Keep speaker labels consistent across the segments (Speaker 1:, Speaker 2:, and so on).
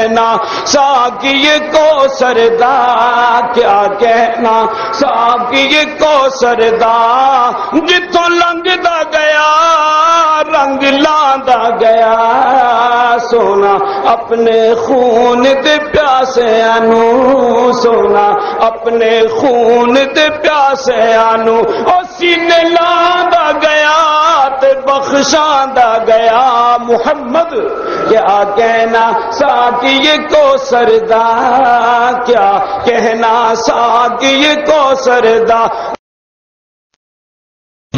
Speaker 1: کہنا ساکی کو سردا کیا کہنا ساکی کو سردا جتوں لنگ دا گیا، رنگ لاندا گیا، سونا اپنے خون دے پیاسے انو سونا اپنے خون دے پیاسے انو او سینے لاندا گیا تے گیا محمد، کیا کہنا ساکی کو سردا، کیا کہنا ساکی کو سردا۔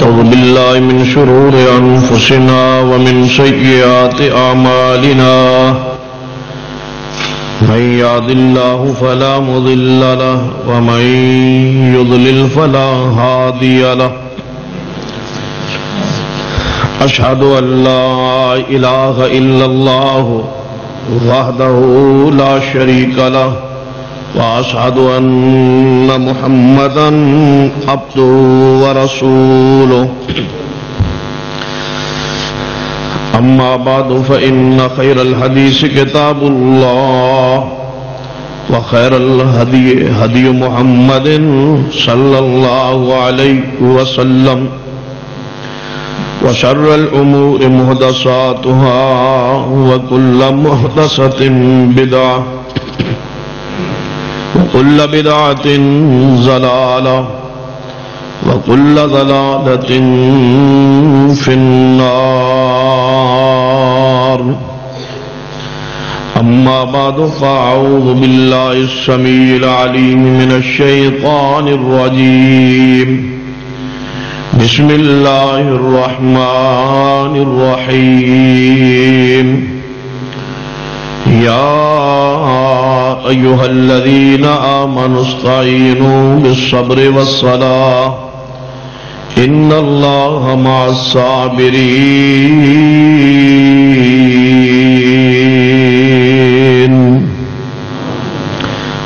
Speaker 2: أعوذ بالله من شرور أنفسنا ومن سيئات أعمالنا من يهد الله فلا مضل له، ومن يضلل فلا هادي له۔ أشهد أن لا إله إلا الله وحده لا شريك له وأشهد أن محمدا عبده ورسوله. أما بعد، فإن خير الحديث كتاب الله وخير الهدي، هدي محمد صلى الله عليه وسلم. وشر الأمور مهدساتها وكل مهدسة بدعة وكل بدعة زلالة وكل ضلالة في النار. أما بعد، فأعوذ بالله السميع العليم من الشيطان الرجيم. بسم الله الرحمن الرحيم. يا أيها الذين آمنوا استعينوا بالصبر والصلاة. إن الله مع الصابرين.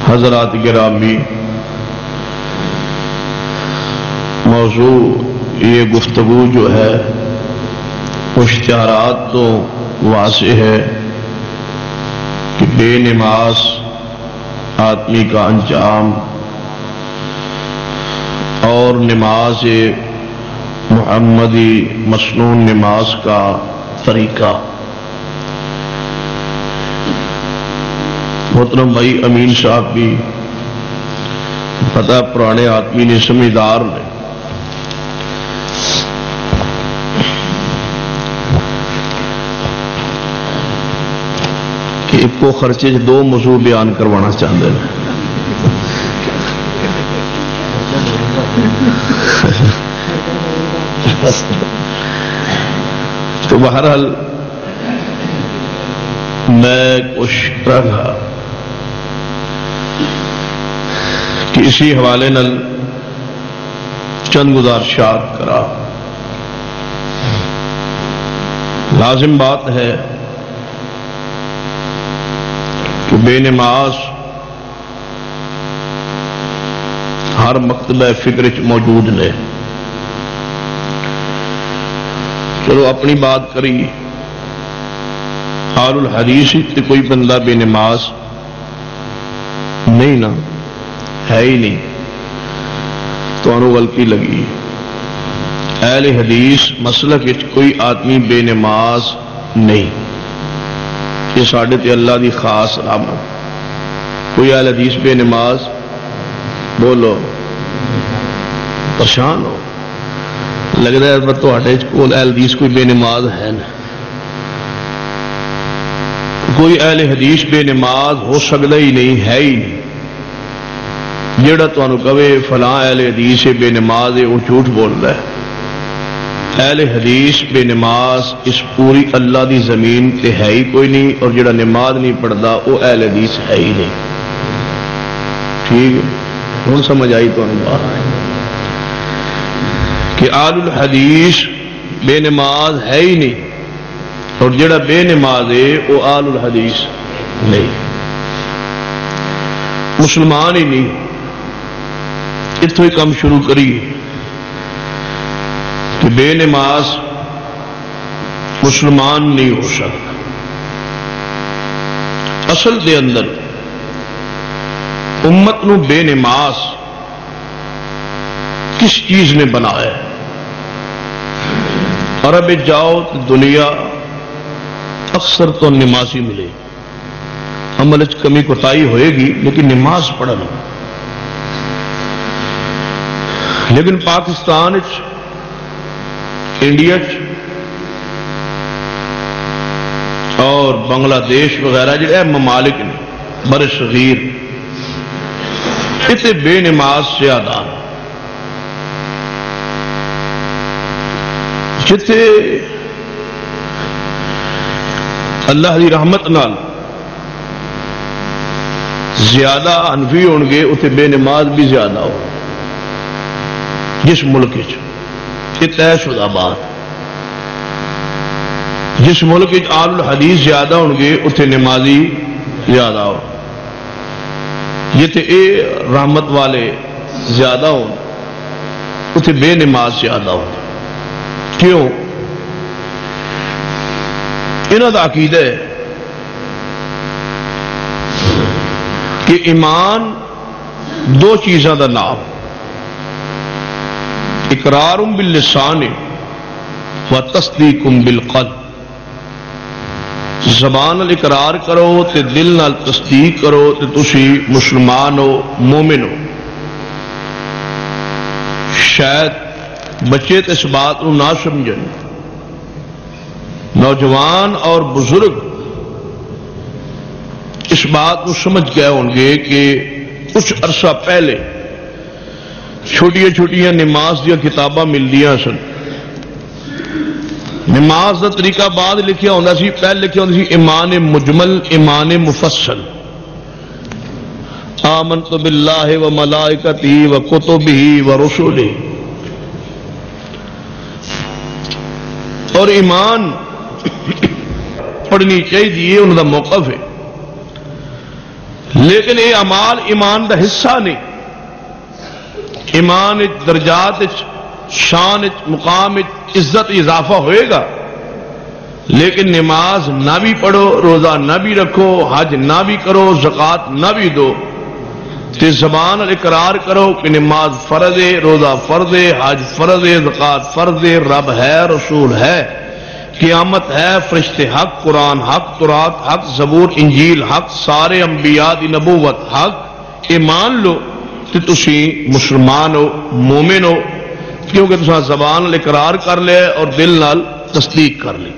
Speaker 2: حضرات گرامی، موضوع یہ گفتگو جو ہے اشتہارات تو واضح ہے کہ بے نماز آدمی کا انجام اور نماز محمدی مصنون نماز کا طریقہ۔ محترم بھائی امین صاحب بھی پتہ پرانے آدمی نے سمجھدار نے کو خرچے چ دو موضوع بیان کروانا چاہتے ہیں۔ تو بہرحال میں کوشش رہا کہ اسی حوالے نل چند گزارشات کرا۔ لازم بات ہے کہ بے نماز ہر مکتبہ فکر چ موجود نے۔ چلو اپنی بات کری۔ حال الحدیث تے کوئی بندہ بے نماز نہیں نا، ہے ہی نہیں۔ تو غلطی لگی۔ اہل حدیث مسلک کوئی آدمی بے نماز نہیں۔ یہ ساڈے تے اللہ دی خاص رحمت کوئی اہل حدیث بے نماز بولو، پریشان ہو۔ لگتا ہے تے کول اہل حدیث کوئی بے نماز ہے نا کوئی اہل حدیث بے نماز ہو سکتا ہی نہیں، ہے ہی نہیں۔ جڑا تمہیں کہے فلاں اہل حدیث بے نماز ہے وہ جھوٹ بولتا ہے۔ اہل حدیث بے نماز اس پوری اللہ دی زمین تے ہے ہی کوئی نہیں اور جڑا نماز نہیں پڑھتا وہ اہل حدیث ہے ہی نہیں۔ ٹھیک ہے؟ ہوں سمجھ آئی تو کہ آل الحدیث بے نماز ہے ہی نہیں اور جڑا بے نماز ہے وہ آل الحدیث نہیں۔ مسلمان ہی نہیں۔ اتوں ہی کام شروع کری۔ کہ بے نماز مسلمان نہیں ہو سکتا۔ اصل دے اندر امت نو بے نماز کس چیز نے بنایا عرب جاؤ تو دنیا اکثر تو نمازی ملے عمل کمی کوتاہی ہوئے گی، لیکن نماز پڑھنا۔ لیکن پاکستان انڈیا اور بنگلہ دیش وغیرہ جڑے ممالک نے بر صغیر اتنے بے نماز زیادہ۔ جتھے اللہ کی رحمت نال زیادہ انفی ہو گے اتنے بے نماز بھی زیادہ ہو۔ جس ملک یہ طے شدہ بات۔ جس ملک آل الحدیث زیادہ ہو گے اتنے نمازی زیادہ ہو۔ جتنے اے رحمت والے زیادہ ہو اتنے بے نماز زیادہ ہو۔ کیوں؟ انہوں کا عقید ہے کہ ایمان دو چیزوں کا نام۔ اقرار باللسان و تصدیق بالقلب۔ زبان اقرار کرو تے دل نال تصدیق کرو تے تسی مسلمان ہو، مومن ہو۔ شاید بچے تے اس بات نہ سمجھن۔ نوجوان اور بزرگ اس بات کو سمجھ گئے ہوں گے کہ کچھ عرصہ پہلے چھوٹیاں چھوٹیاں نماز دیا کتاباں ملدیاں سن۔ نماز کا طریقہ بعد لکھیا ہوتا سی، پہلے لکھیا ہوتا سی، ایمان مجمل، ایمان مفصل۔ آمنت باللہ و ملائکتی و کتبی و رسولی اور ایمان پڑھنی چاہیے انہوں کا موقف ہے۔ لیکن یہ امال ایمان کا حصہ نہیں۔ ایمان درجات شان مقام عزت اضافہ ہوئے گا۔ لیکن نماز نہ بھی پڑھو، روزہ نہ بھی رکھو، حج نہ بھی کرو زکات نہ بھی دو۔ تے زبان اقرار کرو کہ نماز فرض ہے، روزہ فرض ہے، حج فرض ہے زکات فرض ہے، رب ہے رسول ہے۔ قیامت ہے، فرشتے حق، قرآن حق ترات حق، زبور، انجیل حق، سارے انبیاء دی نبوت حق۔ ایمان لو۔ کہ تسی مسلمان ہو، مومن ہو، کیونکہ تصا زبان اقرار کر لے اور دل نال تصدیق کر لی۔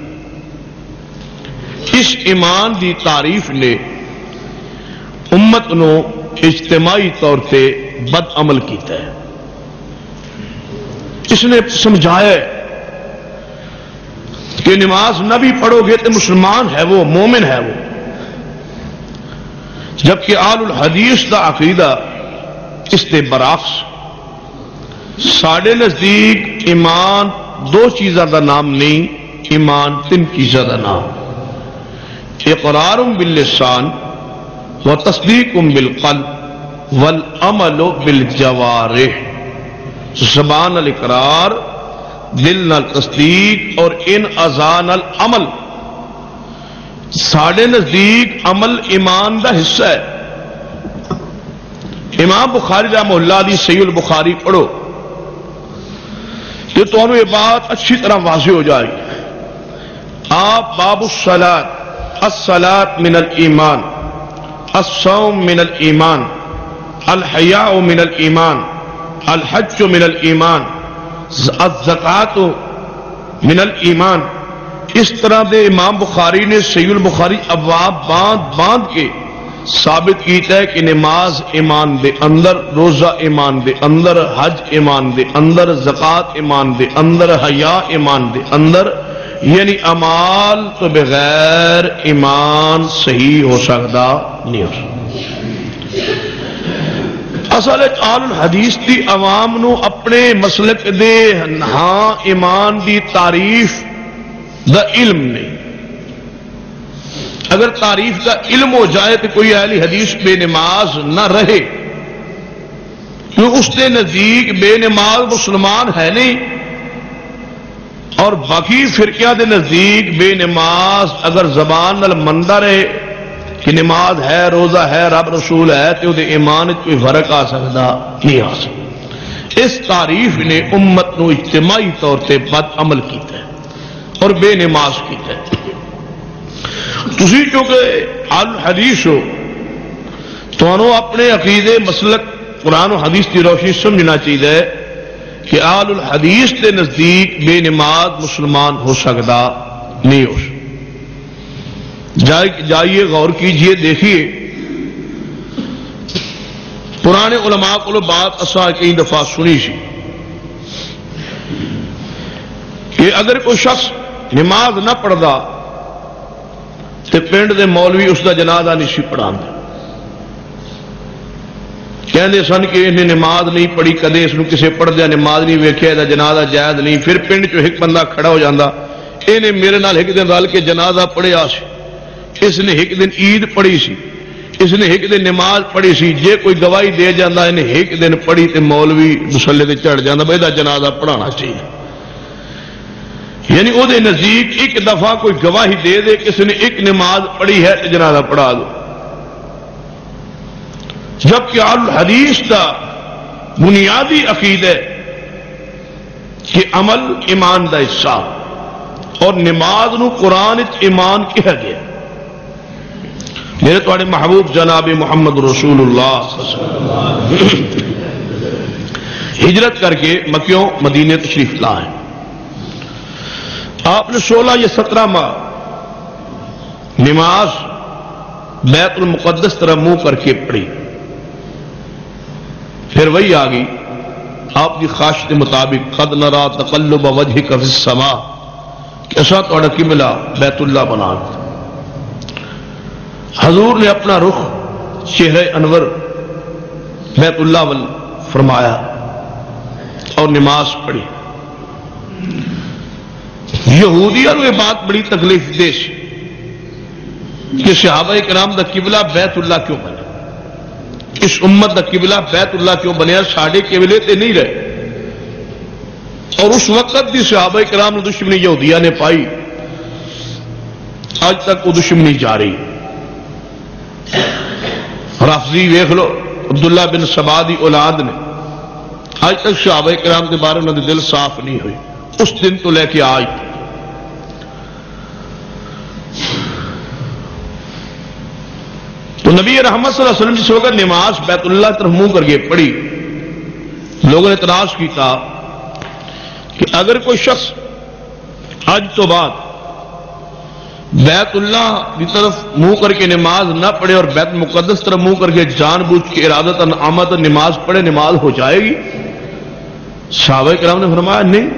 Speaker 2: اس ایمان دی تعریف نے امت نو اجتماعی طور پہ بد عمل کیتا ہے۔ اس نے سمجھایا کہ نماز نہ بھی پڑھو گے تو مسلمان ہے وہ، مومن ہے وہ۔ جبکہ آل الحدیث کا عقیدہ اس کے برعکس سڈے نزدیک ایمان دو چیزوں کا نام نہیں، ایمان تین چیزوں کا نام۔ اقرار باللسان و تصدیق بالقلب والعمل بالجوارح۔ زبان الاقرار، دل نال تصدیق اور ان ازان العمل سڈے نزدیک عمل ایمان کا حصہ ہے۔ امام بخاری رحمہ اللہ دی سی البخاری پڑھو۔ یہ تو یہ بات اچھی طرح واضح ہو جائے۔ آپ باب السلاد السلاد من الایمان، الصوم من الایمان، الحیاء من الایمان، الحج من الایمان، الزکات من الایمان۔ اس طرح دے امام بخاری نے سی البخاری ابواب باندھ باندھ کے ثابت کیتا ہے کہ نماز ایمان دے اندر، روزہ ایمان دے اندر، حج ایمان دے اندر زکات ایمان دے اندر، حیا ایمان دے اندر یعنی امال تو بغیر ایمان صحیح ہو سکتا نہیں ہو سکتا۔ اصل آل الحدیث دی عوام نو اپنے مسلک دے ہاں ایمان دی تعریف دا علم نہیں۔ اگر تعریف کا علم ہو جائے تو کوئی اہلی حدیث بے نماز نہ رہے۔ تو اس کے نزدیک بے نماز مسلمان ہے نہیں؟ اور باقی فرقیاں دے نزدیک بے نماز اگر زبان نل مندہ رہے کہ نماز ہے، روزہ ہے، رب رسول ہے، تو وہ ایمان کوئی فرق آ سکتا نہیں آ سکتا اس تعریف نے امت نو اجتماعی طور پہ بد عمل کیتا ہے اور بے نماز کیتا ہے۔ تھی چونکہ الحدیث ہو تو اپنے عقیدے، مسلک، قرآن و حدیث کی روشنی سمجھنا چاہیے کہ آل الحدیث کے نزدیک بے نماز مسلمان ہو سکتا نہیں ہو۔ جائیے، غور کیجیے، دیکھیے۔ پرانے علماء کو بات اصا کئی دفعہ سنی سی کہ اگر کوئی شخص نماز نہ پڑھتا تو پنڈ دے مولوی اس کا جنازہ نہیں سی پڑھا کہتے سن کہ انہیں نماز نہیں پڑھی، کدے اس کسی پڑھدیا نماز نہیں ویکیا یہ جنازہ جائز نہیں، پھر پنڈ چ ایک بندہ کھڑا ہو جاتا یہ میرے نال ایک دن رل کے جنازہ پڑھیا سی۔ اس نے ایک دن عید پڑھی سی۔ اس نے ایک دن نماز پڑھی سی۔ جے کوئی گواہی دے جانا انہیں ایک دن پڑھی تو مولوی مسلے سے چڑھ جاتا بھائی جنازہ پڑھانا۔ چاہیے یعنی وہ نزدیک ایک دفعہ کوئی گواہی دے دے، کسی نے ایک نماز پڑھی ہے تو جنازہ پڑھا دو۔ جبکہ الحدیث کا بنیادی عقید ہے کہ عمل ایمان کا حصہ اور نماز نو قرآن ایمان کہا گیا۔ میرے تھوڑے محبوب جناب محمد رسول اللہ ہجرت کر کے مکیوں مدینے تشریف لا ہے آپ نے سولہ یا سترہ ماہ نماز بیت المقدس طرح منہ کر کے پڑھی۔ پھر وہی آ گئی۔ آپ کی خواہش کے مطابق خد نرا تقلب وجہ کا سما ایسا تو کی ملا، بیت اللہ بنا حضور نے اپنا رخ چہرے انور بیت اللہ ول فرمایا اور نماز پڑھی۔ یہودیوں یہ بات بڑی تکلیف دیش کہ صحابہ کرام دا قبلہ بیت اللہ کیوں بنا؟ اس امت کا قبلہ بیت اللہ کیوں بنیا؟ ساڑھے قبلے تے نہیں رہے۔ اور اس وقت بھی صحابہ کرام دشمنی یہودیہ نے پائی۔ آج تک وہ دشمنی جاری۔ رافضی ویخ لو، عبداللہ بن سبادی اولاد نے۔ آج تک صحابہ کرام کے بارے میں دل صاف نہیں ہوئی اس دن تو لے کے آج۔ تو نبی رحمت صلی اللہ علیہ وسلم جس وقت نماز بیت اللہ طرف منہ کر کے پڑھی، لوگوں نے تلاش کیا کہ اگر کوئی شخص آج تو بعد بیت اللہ کی طرف منہ کر کے نماز نہ پڑھے اور بیت مقدس طرف منہ کر کے جان بوجھ کے ارادت آمد نماز پڑھے، نماز ہو جائے گی؟ صحابہ کرام نے فرمایا نہیں۔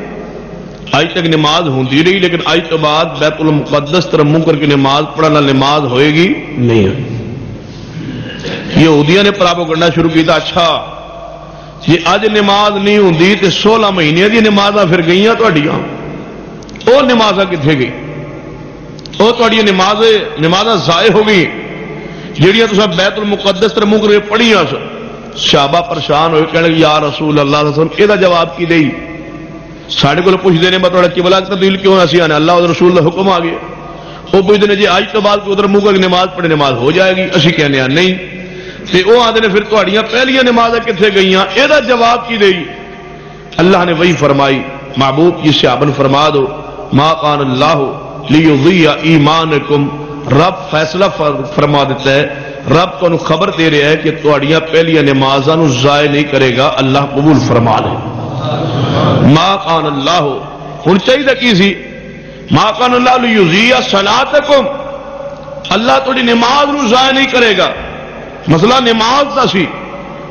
Speaker 2: آج تک نماز ہوتی رہی، لیکن آج تو بعد بیت المقدس طرف منہ کر کے نماز پڑھنا نماز ہوئے گی؟ نہیں ہوئی۔ یہودیاں نے پراپو کرنا شروع کیا اچھا۔ جی اج نماز نہیں ہوں تو سولہ مہینے کی نماز پھر گئی وہ نماز کتنے گئی؟ وہ تھوڑی نماز نماز ضائع ہو گئی جہیا تو بیت المقدس تر منہ کر کے پڑھیا شابا پریشان ہوئے کہنے یا رسول اللہ یہ جواب کی دئی؟ سارے کو پوچھتے ہیں میں تھوڑا کی تبدیل کیوں اسی آنے اللہ رسول کا حکم آ گیا۔ وہ پوچھتے ہیں جی اج تو بعد ادھر منہ کر نماز پڑھے نماز ہو جائے گی۔ اسی کہنے نہیں۔ وہ آدھے نے پھر تھوڑیاں پہلیاں نماز کتنے گئی یہ جواب کی دئی؟ اللہ نے وہی فرمائی، محبوب جس سے آبن فرما دو، ما کان اللہ لیضیع ایمانکم. رب فیصلہ فرما دیتا ہے، رب تو خبر دے رہا ہے کہ تھوڑیاں پہلیاں نمازاں ضائع نہیں کرے گا، اللہ قبول فرما لے۔ ما کان اللہ ہوں چاہیے کی سی؟ ما کان اللہ لیضیع صلاتکم، اللہ تھوڑی نماز نو ضائع نہیں کرے گا۔ مسئلہ نماز کا سی۔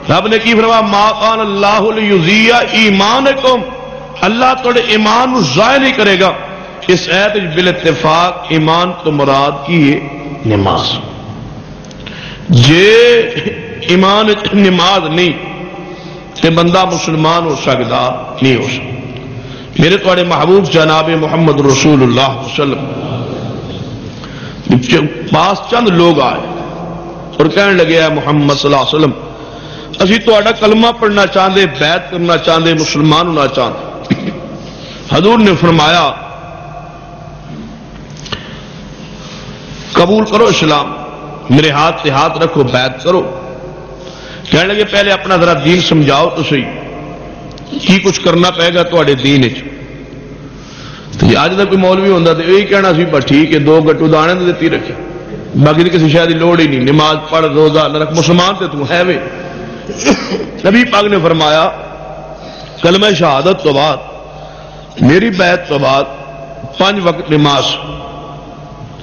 Speaker 2: رب نے کی فرما ما قان اللہ ایمان اللہ تھوڑے ایمان ضائع نہیں کرے گا۔ اس عید بل اتفاق ایمان تو مراد کی ہے؟ نماز۔ جے ایمان نماز نہیں، تے بندہ مسلمان ہو سکتا نہیں ہو سکتا میرے تھوڑے محبوب جناب محمد رسول اللہ وسلم، پاس چند لوگ آئے۔ اور کہنے لگے ہے محمد صلی اللہ علیہ وسلم، اسی تو کلمہ پڑھنا چاہتے بیعت کرنا چاہتے مسلمان ہونا چاہتے حضور نے فرمایا، قبول کرو اسلام، میرے ہاتھ سے ہاتھ رکھو بیت کرو. کہنے لگے، پہلے اپنا ذرا دین سمجھاؤ تو صحیح کی کچھ کرنا پائے گا تو دین اج تک کوئی مولوی ہوتا تو یہی کہنا سی، بس ٹھیک ہے، دو گٹو دانے دیتی رکھے باقی تو کسی شاید لوڑ ہی نہیں، نماز پڑھ، روزہ اللہ رکھ مسلمان تے تم ہے وے۔ نبی پاک نے فرمایا، کلمہ شہادت تو بعد، میری بیعت تو بعد پانچ وقت نماز،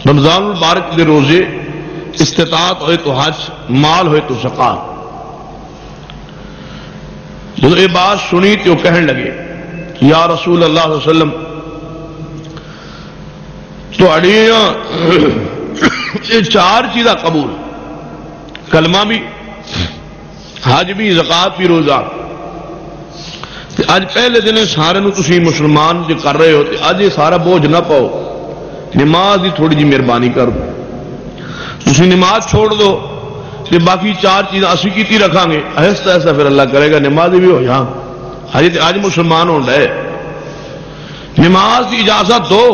Speaker 2: رمضان البارک کے روزے، استطاعت ہوئے تو حج، مال ہوئے تو سکا جب یہ بات سنی تو کہنے لگے، یا رسول اللہ علیہ وسلم، تو یہ چار چیزاں قبول کلمہ بھی، حج بھی زکات بھی، روزہ۔ اج پہلے دن سارے تھی مسلمان جو کر رہے ہو تو اج یہ سارا بوجھ نہ پاؤ۔ نماز کی تھوڑی جی مہربانی کر دو تھی نماز چھوڑ دو کہ باقی چار چیزیں اسی کی رکھا گے۔ ایسا ایسا پھر اللہ کرے گا نماز بھی ہو جا ہجے اج مسلمان ہو رہے۔ نماز کی اجازت دو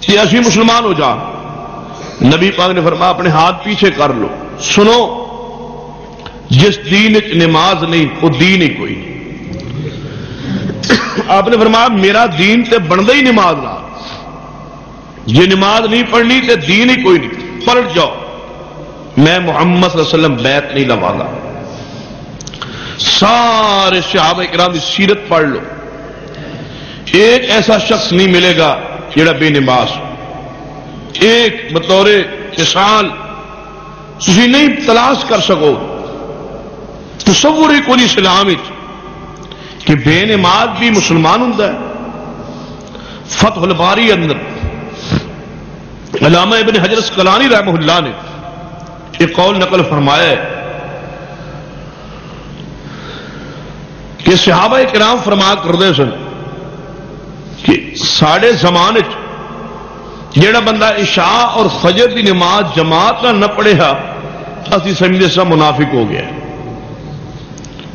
Speaker 2: کہ اسی مسلمان ہو جا نبی پاک نے فرمایا اپنے ہاتھ پیچھے کر لو۔ سنو، جس دین نماز نہیں، وہ دین ہی کوئی نہیں۔ آپ نے فرمایا، میرا دین تے بنتا ہی نماز نہ یہ جی نماز نہیں پڑھنی تے دین ہی کوئی نہیں۔ پلٹ جاؤ۔ میں محمد صلی اللہ علیہ وسلم بیت نہیں لوا گا سارے صحابہ اکرام کی سیرت پڑھ لو۔ ایک ایسا شخص نہیں ملے گا جڑا بے نماز ایک بطور کسان تھی نہیں تلاش کر سکو۔ تصور ہی کوئی اسلام کہ بے نماز بھی مسلمان ہوں فتح الباری اندر علامہ ابن حجرت کلانی رحمہ اللہ نے ایک قول نقل فرمایا ہے کہ صحابہ کرام فرما کرتے سن کہ ساڑے زمان جڑا بندہ عشاء اور فجر کی نماز جماعت نہ پڑھیا اسی سمجھے سا منافق ہو گیا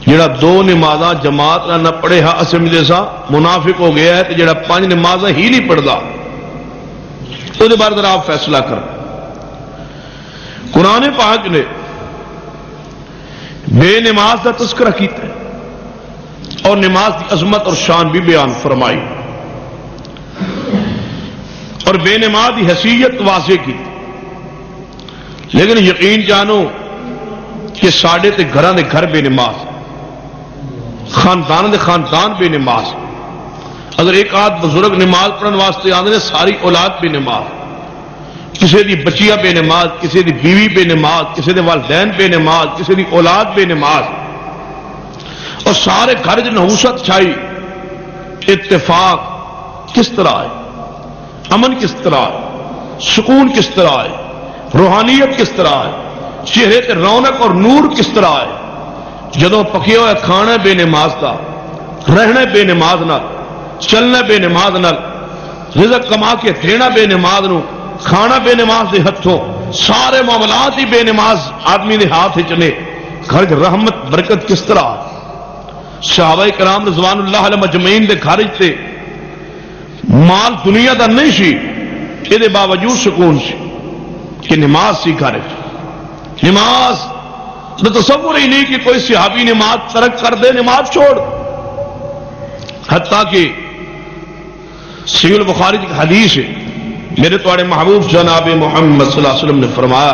Speaker 2: جڑا دو نماز جماعت نہ پڑھے ہا سمجھے سا منافق ہو گیا ہے جڑا پانچ نماز ہی نہیں پڑھتا تو بارے ذرا آپ فیصلہ کر قرآن پاک نے بے نماز کا تذکرہ کیتا ہے اور نماز کی عظمت اور شان بھی بیان فرمائی۔ اور بے نماز کی حیثیت واضح کی۔ لیکن یقین جانو کہ ساڈے تے گھر دے گھر بے نماز، خاندان دے خاندان بے نماز۔ اگر ایک آدھ بزرگ نماز پڑھنے واسطے آدھے ساری اولاد بے نماز۔ کسی دی بچیا بے نماز کسی دی بیوی بے نماز کسی دے والدین بے نماز کسی دی اولاد بے نماز۔ اور سارے گھر نحوست چھائی، اتفاق کس طرح ہے؟ امن کس طرح ہے؟ سکون کس طرح ہے؟ روحانیت کس طرح ہے؟ چہرے تے رونق اور نور کس طرح ہے؟ جدو پکے ہوئے کھانا بے نماز کا رہنا بے نماز نال چلنا بے نماز نال، رزق کما کے دینا بے نماز نو، کھانا بے نماز دے ہاتھوں سارے معاملات ہی بے نماز آدمی نے ہاتھ چلے گھر رحمت، برکت کس طرح صحابہ کرام رضوان اللہ علیہ مجمعین دے گھر تے مال دنیا دا نہیں سی یہ باوجود سکون سی کہ نماز سی گھر نماز تصور ہی نہیں کہ کوئی صحابی نماز ترک کر دے، نماز چھوڑ۔ حتیٰ کہ سیول بخاری کی حدیث ہے، میرے تھوڑے محبوب جناب محمد صلی اللہ علیہ وسلم نے فرمایا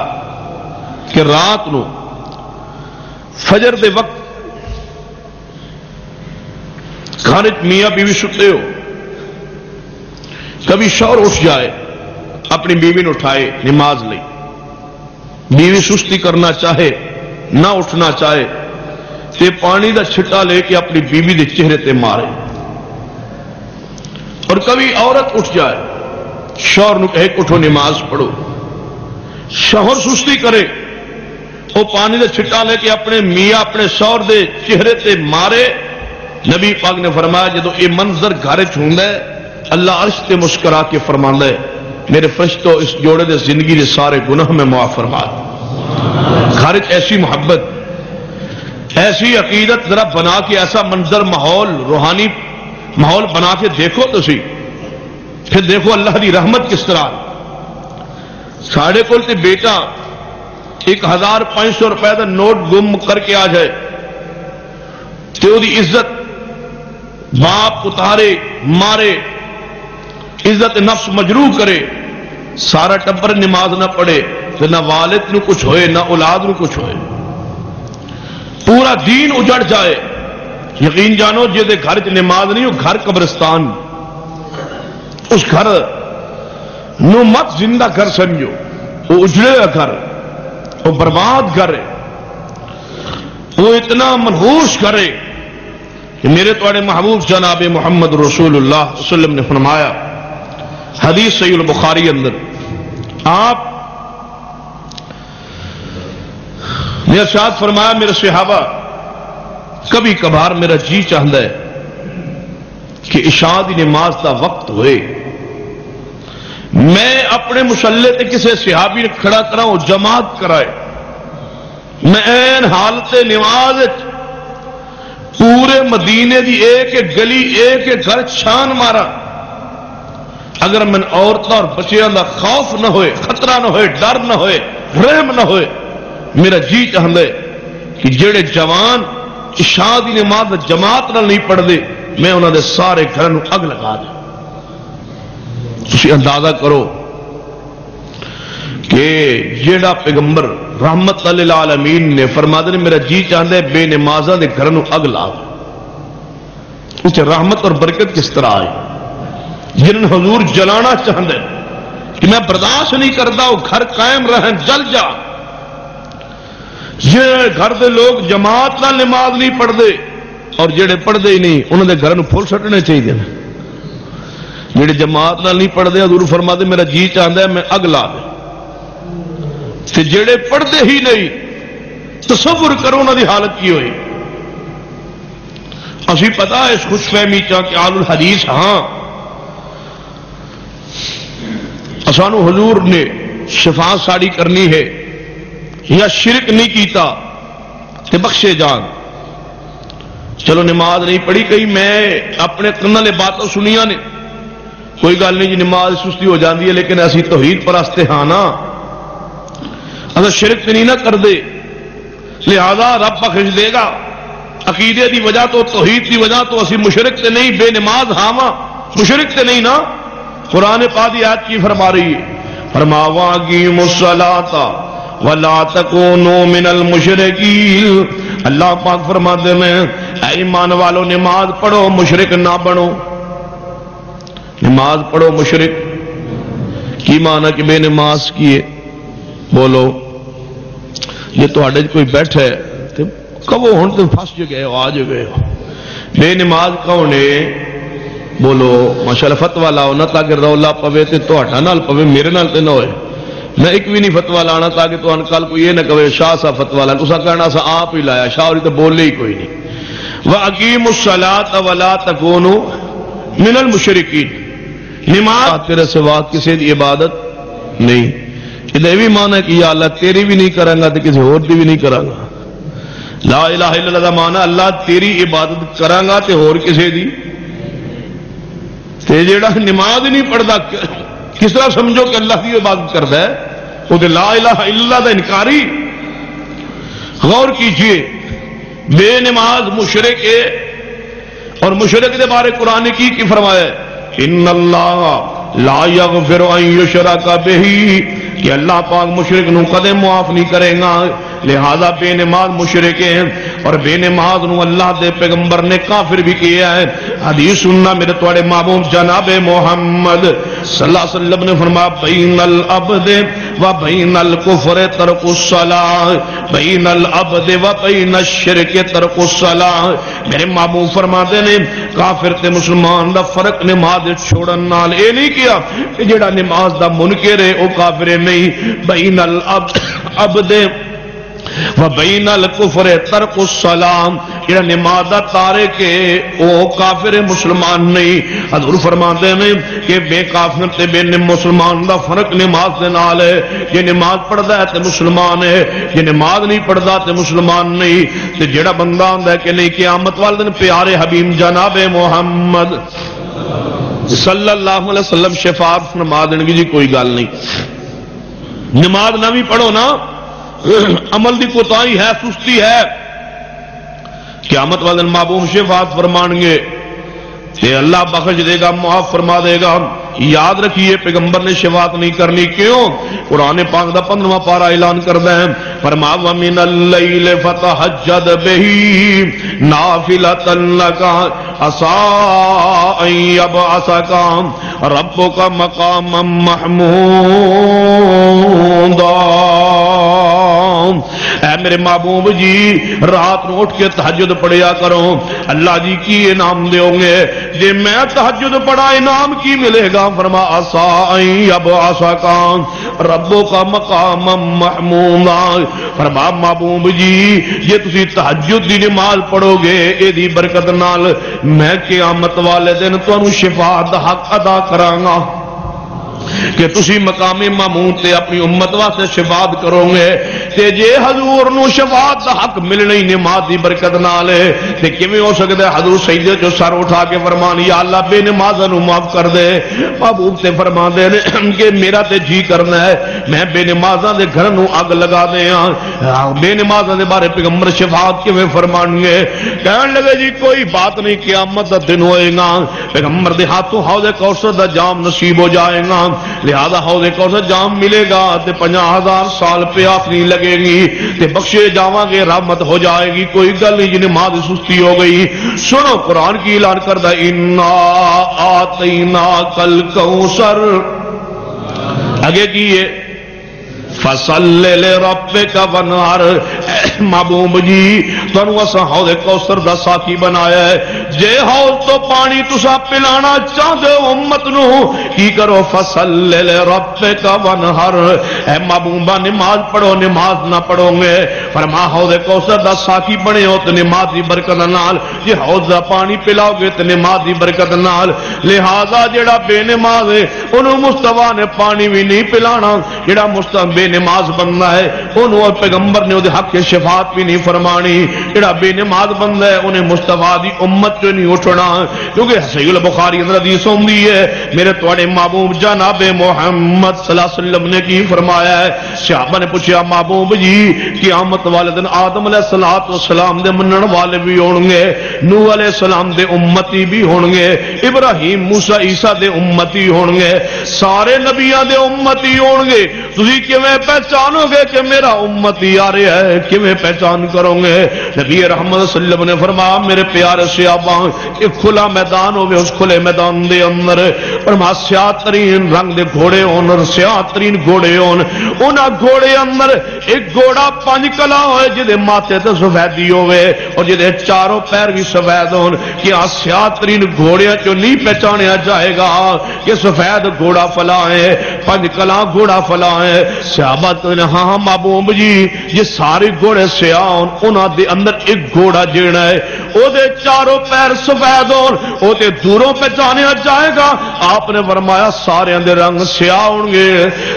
Speaker 2: کہ رات نو فجر دے وقت گھر میاں بیوی ستے ہو۔ کبھی شور اٹھ جائے، اپنی بیوی نے اٹھائے نماز لی بیوی سستی کرنا چاہے، نہ اٹھنا چاہے، تے پانی دا چھٹا لے کے اپنی بیوی دے چہرے تے مارے۔ اور کبھی عورت اٹھ جائے، شور کہے، اٹھو نماز پڑھو۔ شوہر سستی کرے وہ پانی دے چھٹا لے کے اپنے میاں، اپنے شور دے چہرے تے مارے۔ نبی پاک نے فرمایا، جدو یہ منظر گھر چند اللہ عرش تے مسکرا کے فرما ہے میرے فرشتوں اس جوڑے دے زندگی دے سارے گناہ میں معاف فرما گھر ایسی محبت، ایسی عقیدت ذرا بنا کے ایسا منظر، ماحول، روحانی ماحول بنا کے دیکھو تو سی پھر دیکھو اللہ دی رحمت کس طرح۔ ساڑھے کول تے بیٹا، ایک ہزار پانچ سو روپے کا نوٹ گم کر کے آ جائے۔ تو وہ عزت، باپ، اتارے، مارے عزت نفس مجرو کرے، سارا ٹبر نماز نہ پڑھے، تو نہ والد نو کچھ ہوئے، نہ اولاد نو کچھ ہوئے۔ پورا دین اجڑ جائے۔ یقین جانو جی گھر چ نماز نہیں، وہ گھر قبرستان۔ اس گھر نو مت زندہ گھر سمجھو۔ وہ اجڑے گا گھر، وہ برباد کرے وہ اتنا منہوس کرے کہ میرے توڑے محبوب جناب محمد رسول اللہ وسلم نے فرمایا حدیث سید البخاری اندر۔ آپ نے ارشاد فرمایا، میرے صحابہ، کبھی کبھار میرا جی چاہتا ہے کہ اشاد نماز کا وقت ہوئے۔ میں اپنے مسلے تے کسی صحابی نے کھڑا کرا جماعت کرائے۔ میں این حالت نماز پورے مدینے دی ایک ایک گلی، ایک ایک گھر چھان مارا۔ اگر میں عورتوں اور بچیاں دا خوف نہ ہوئے، خطرہ نہ ہوئے، ڈر نہ ہوئے، رحم نہ ہوئے، میرا جی چاہتا ہے کہ جڑے جوان شادی نماز جماعت نہ نہیں پڑھتے میں انہوں دے سارے گھروں اگ لگا دوں تھی اندازہ کرو کہ جیڑا پیغمبر رحمت العالمین نے فرما دے میرا جی چاہتا ہے بے نمازہ دے گھروں اگ لا اسے رحمت اور برکت کس طرح آئے؟ جن حضور جلانا چاہتے کہ میں برداشت نہیں کرتا، وہ گھر قائم رہن جل جا۔ یہ گھر دے لوگ جماعت نہ نماز نہیں پڑھتے اور جڑے پڑھتے ہی نہیں انہوں نے گھر پھول سٹنے چاہیے جڑے جماعت نہ نہیں پڑھتے حضور فرما دے میرا جی چاہتا ہے، میں اگ لا دے۔ جڑے پڑھتے ہی نہیں، تصور کرو انہوں کی حالت کی ہوئی۔ اسی پتا اس خوش فہمی چاہ کہ آل الحدیث ہاں سانو حضور نے شفا ساڑی کرنی ہے یا شرک نہیں کیتا تے بخشے جان۔ چلو نماز نہیں پڑھی کئی، میں اپنے کنالے باتوں سنیا نے۔ کوئی گل نہیں جی نماز سستی ہو جاتی ہے، لیکن اسی توحید پرستے ہاں نا۔ اگر شرک نہیں نہ کر دے، لہذا رب بخش دے گا۔ عقیدے دی وجہ تو، توحید دی وجہ تو اسی مشرق تے نہیں، بے نماز ہاں مشرق تے نہیں نا۔ قرآن پادی آج کی فرما رہی ہے فرماوا گی مسلاتا ولا تکونو من المشرقین اللہ پاک فرما دے میں، اے ایمان والو، نماز پڑھو مشرق نہ بنو۔ نماز پڑھو مشرق کی مانا کہ بے نماز کیے؟ بولو، یہ تو کوئی بیٹھا ہے کبو ہوں تو پھنس جو گئے ہو آج گئے ہو۔ بے نماز کون ہے؟ بولو ماشاء اللہ فتوا لاؤ، نہ تاکہ رولا پوے تے تو نال پوے، میرے نال تے نہ ہوئے۔ میں ایک بھی نہیں فتوا لانا تاکہ تو کل کو یہ نہ کہے، شاہ سا فتوا لانا۔ اسا کہنا سا آپ ہی لایا، شاہ تو بولے ہی کوئی نہیں وہ عقیم السلاط ولا تکونو من المشرقین نماز تیرے سوا کسی دی عبادت نہیں۔ یہ بھی مانا کہ یا اللہ، تیری بھی نہیں کریں گا تو کسی اور دی بھی نہیں کریں گا۔ لا الہ الا اللہ مانا، اللہ تیری عبادت کریں گا تو اور کسی دی تے جیڑا نماز نہیں پڑھتا کس طرح سمجھو کہ اللہ کی عبادت کرتا ہے؟ وہ لا الہ الا اللہ دا انکاری۔ غور کیجیے، بے نماز مشرق ہے۔ اور مشرق دے بارے قرآن کی کی فرمایا ان اللہ لا یغفر ان یشرک بہی۔ کہ اللہ پاک مشرق نو قدم معاف نہیں کرے گا۔ لہذا بے نماز مشرق ہیں اور بے نماز نو اللہ دے پیغمبر نے کافر بھی کیا ہے۔ حدیث سننا میرے توڑے معموم جناب محمد صلی اللہ علیہ وسلم نے فرمایا، بین العبد و بین الکفر ترک الصلاح، بین العبد و بین الشرک ترک الصلاح۔ میرے معموم فرما دے نے، کافر تے مسلمان دا فرق نماز چھوڑن نال اے نہیں کیا کہ جڑا نماز دا منکر ہے، او کافر نہیں۔ بین العبد وبین الکفر ترک السلام یہ نماز تارے کے او کافر مسلمان نہیں۔ حضور فرماتے ہیں کہ بے کافر تے بے مسلمان دا فرق نماز دے نال ہے۔ یہ نماز پڑھدا ہے تے مسلمان ہے یہ نماز نہیں پڑھدا تے مسلمان نہیں۔ تے جڑا بندہ ہوندا ہے کہ نہیں، قیامت والے دن پیارے حبیب جناب محمد صلی اللہ علیہ وسلم شفاعت فرما دیں گی جی کوئی گل نہیں۔ نماز نہ بھی پڑھو نا۔ عمل دی کوتاہی ہے، سستی ہے۔ قیامت والے معبوم شفاعت فرمان گے۔ کہ اللہ، بخش دے گا، معاف فرما دے گا۔ یاد رکھیے، پیغمبر نے شفاعت نہیں کرنی۔ کیوں؟ قرآن پاک دا پندرواں پارا اعلان کر دیں فرما ومن اللیل فتحجد بہی نافلۃ لک عسى ان يبعثك ربك مقاما محمودا۔ اے میرے محبوب جی رات نو اٹھ کے تہجد پڑھیا کرو۔ اللہ جی کی انعام دیو گے؟ جے میں تہجد پڑھا، انعام کی ملے گا؟ فرما آسا این اب آسا کام ربو کا مقام محمودا فرما، محبوب جی یہ تسی تہجد دی نماز پڑھو گے، اے دی برکت نال میں قیامت والے دن تانوں شفاعت دا حق ادا کراں کہ تسی مقام محمود تے اپنی امت واسطے شفاعت کرو گے تے جے حضور نو شفاعت دا حق ملنا ہی نماز دی برکت نال تے کیویں ہو سکدا ہے حضور سجدے جو سر اٹھا کے فرمان یا اللہ بے نماز نو معاف کر دے۔ محبوب تے فرما دے کہ میرا تے جی کرنا ہے، میں بے نمازاں دے گھر نو اگ لگا دے ہاں۔ بے نمازاں دے بارے پیغمبر شفاعت کیویں فرمان گے کہن لگے جی کوئی بات نہیں، قیامت دا دن ہوئے گا۔ پیغمبر دے ہاتھوں حوض کوثر دا جام نصیب ہو جائے گا۔ لہذا حوض کوثر جام ملے گا تے پنجا ہزار سال پیاس نہیں لگے گی تے بخشے جاواں گے رحمت ہو جائے گی، کوئی گل نہیں جنہیں ماں سستی ہو گئی۔ سنو، قرآن کی اعلان کردہ، انا آتینا کل کوثر اگے کی ہے؟ فصل لے رب کا ونار محبوب جی تنو اسا حوض کوثر دا ساکی بنایا ہے. جے حوض تو پانی تسا پلانا چاہتے ہو امت نو. کی کرو فصل لے رب کا ونہر. اے محبوبہ، نماز پڑھو، نماز نہ پڑھو گے. فرما، حوض کوثر دا ساکی بنے ہو تو نماز دی برکت نال. جے حوض دا پانی پلاؤ گے تو نماز دی برکت نال. لہذا جڑا بے نماز ہے، انہوں مصطفیٰ نے پانی بھی نہیں پلانا. جڑا مصطفیٰ بے نماز بننا ہے۔ انہوں اور پیغمبر نے وہ حق شفاعت بھی نہیں فرمانی۔ جڑا بے نماز بننا ہے انہیں مصطفیٰ دی امت جو نہیں اٹھنا۔ کیونکہ صحیح البخاری اندر حدیث ہوندی ہے، میرے تواڈے محبوب جناب محمد صلی اللہ علیہ وسلم نے کی فرمایا ہے۔ صحابہ نے پوچھا محبوب جی قیامت والے دن آدم علیہ الصلوۃ والسلام دے منن والے بھی ہون گے نوح علیہ السلام دے امتی بھی ہون گے ابراہیم، موسی، عیسی دے امتی ہون گے سارے نبیاں دے امتی ہون گے تسی کیویں پہچانو گے کہ میرا امتی آ رہا ہے، کیویں پہچان کرو گے نبی رحمت صلی اللہ علیہ وسلم نے فرمایا، میرے پیارے صحابہ، ایک کھلا میدان ہوے اس کھلے میدان دے اندر۔ فرما سیاہ ترین رنگ دے گھوڑے ہون اور سیاہ ترین گھوڑے ہون۔ انہاں گھوڑے اندر ایک گھوڑا پانچ کلا ہوئے جدے ماتھے تے سفیدی ہوئے اور جدے چاروں پیر بھی سفید ہون کہ آ سیاہ ترین گھوڑے چوں نہیں پہچانیا جائے گا کہ سفید گھوڑا فلاں ہے پانچ کلا گھوڑا فلاں ہے۔ صحابہ تو نے ہاں ہاں محبوب جی یہ سارے گھوڑے سیاہ ہون انہاں دے اندر ایک گھوڑا جیڑا ہے۔ او دے چاروں پیر سفید ہون، او دوروں پہچانیا جائے گا۔ آپ نے فرمایا، سارے دے رنگ سیاہ ہون گے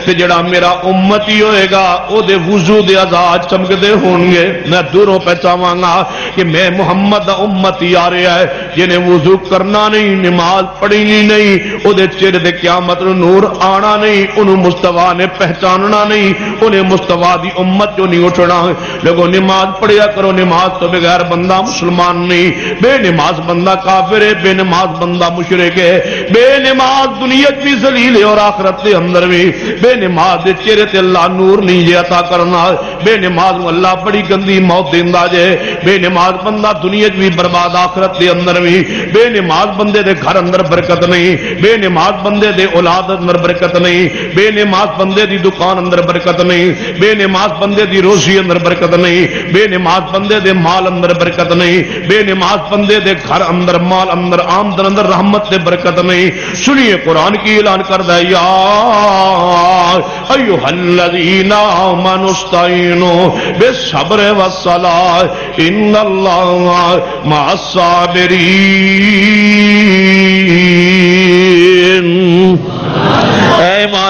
Speaker 2: تے جڑا میرا امتی ہوئے گا، او دے وضو دے آزاد چمکدے ہون گے۔ میں دوروں پہچاواں گا کہ میں محمد دا امتی آ رہا ہے، جنہیں وضو کرنا نہیں، نماز پڑھنی نہیں، او دے چہرے دے قیامت نور آنا نہیں، انہوں مصطفیٰ نے پہچاننا نہیں۔ انہیں مصطفیٰ دی امت جو نہیں اٹھنا لوگوں نماز پڑھیا کرو، نماز تو بغیر بندہ مسلمان نہیں۔ بے نماز بندہ کافر ہے، بے نماز بندہ مشرک ہے۔ بے نماز دنیا بھی ذلیل ہے اور آخرت کے اندر بھی۔ بے نماز دے چہرے تے اللہ نور نہیں جے عطا کرنا بے نماز اللہ بڑی گندی موت دیندا جے۔ بے نماز بندہ دنیا بھی برباد، آخرت دے اندر بھی۔ بے نماز بندے دے گھر اندر برکت نہیں۔ بے نماز بندے دے اولاد اندر برکت نہیں۔ بے نماز بندے دی دکان اندر اندر برکت نہیں۔ بے نماز بندے دی روزی اندر برکت نہیں۔ بے نماز بندے دے مال اندر برکت نہیں۔ بے نماز بندے دے گھر اندر مال اندر آمدن اندر رحمت دے برکت نہیں۔ سنیے قرآن کی اعلان کر دے یا ایوہ الذین آمنوا استعینوا بالصبر والصلاة ان اللہ مع الصابرین۔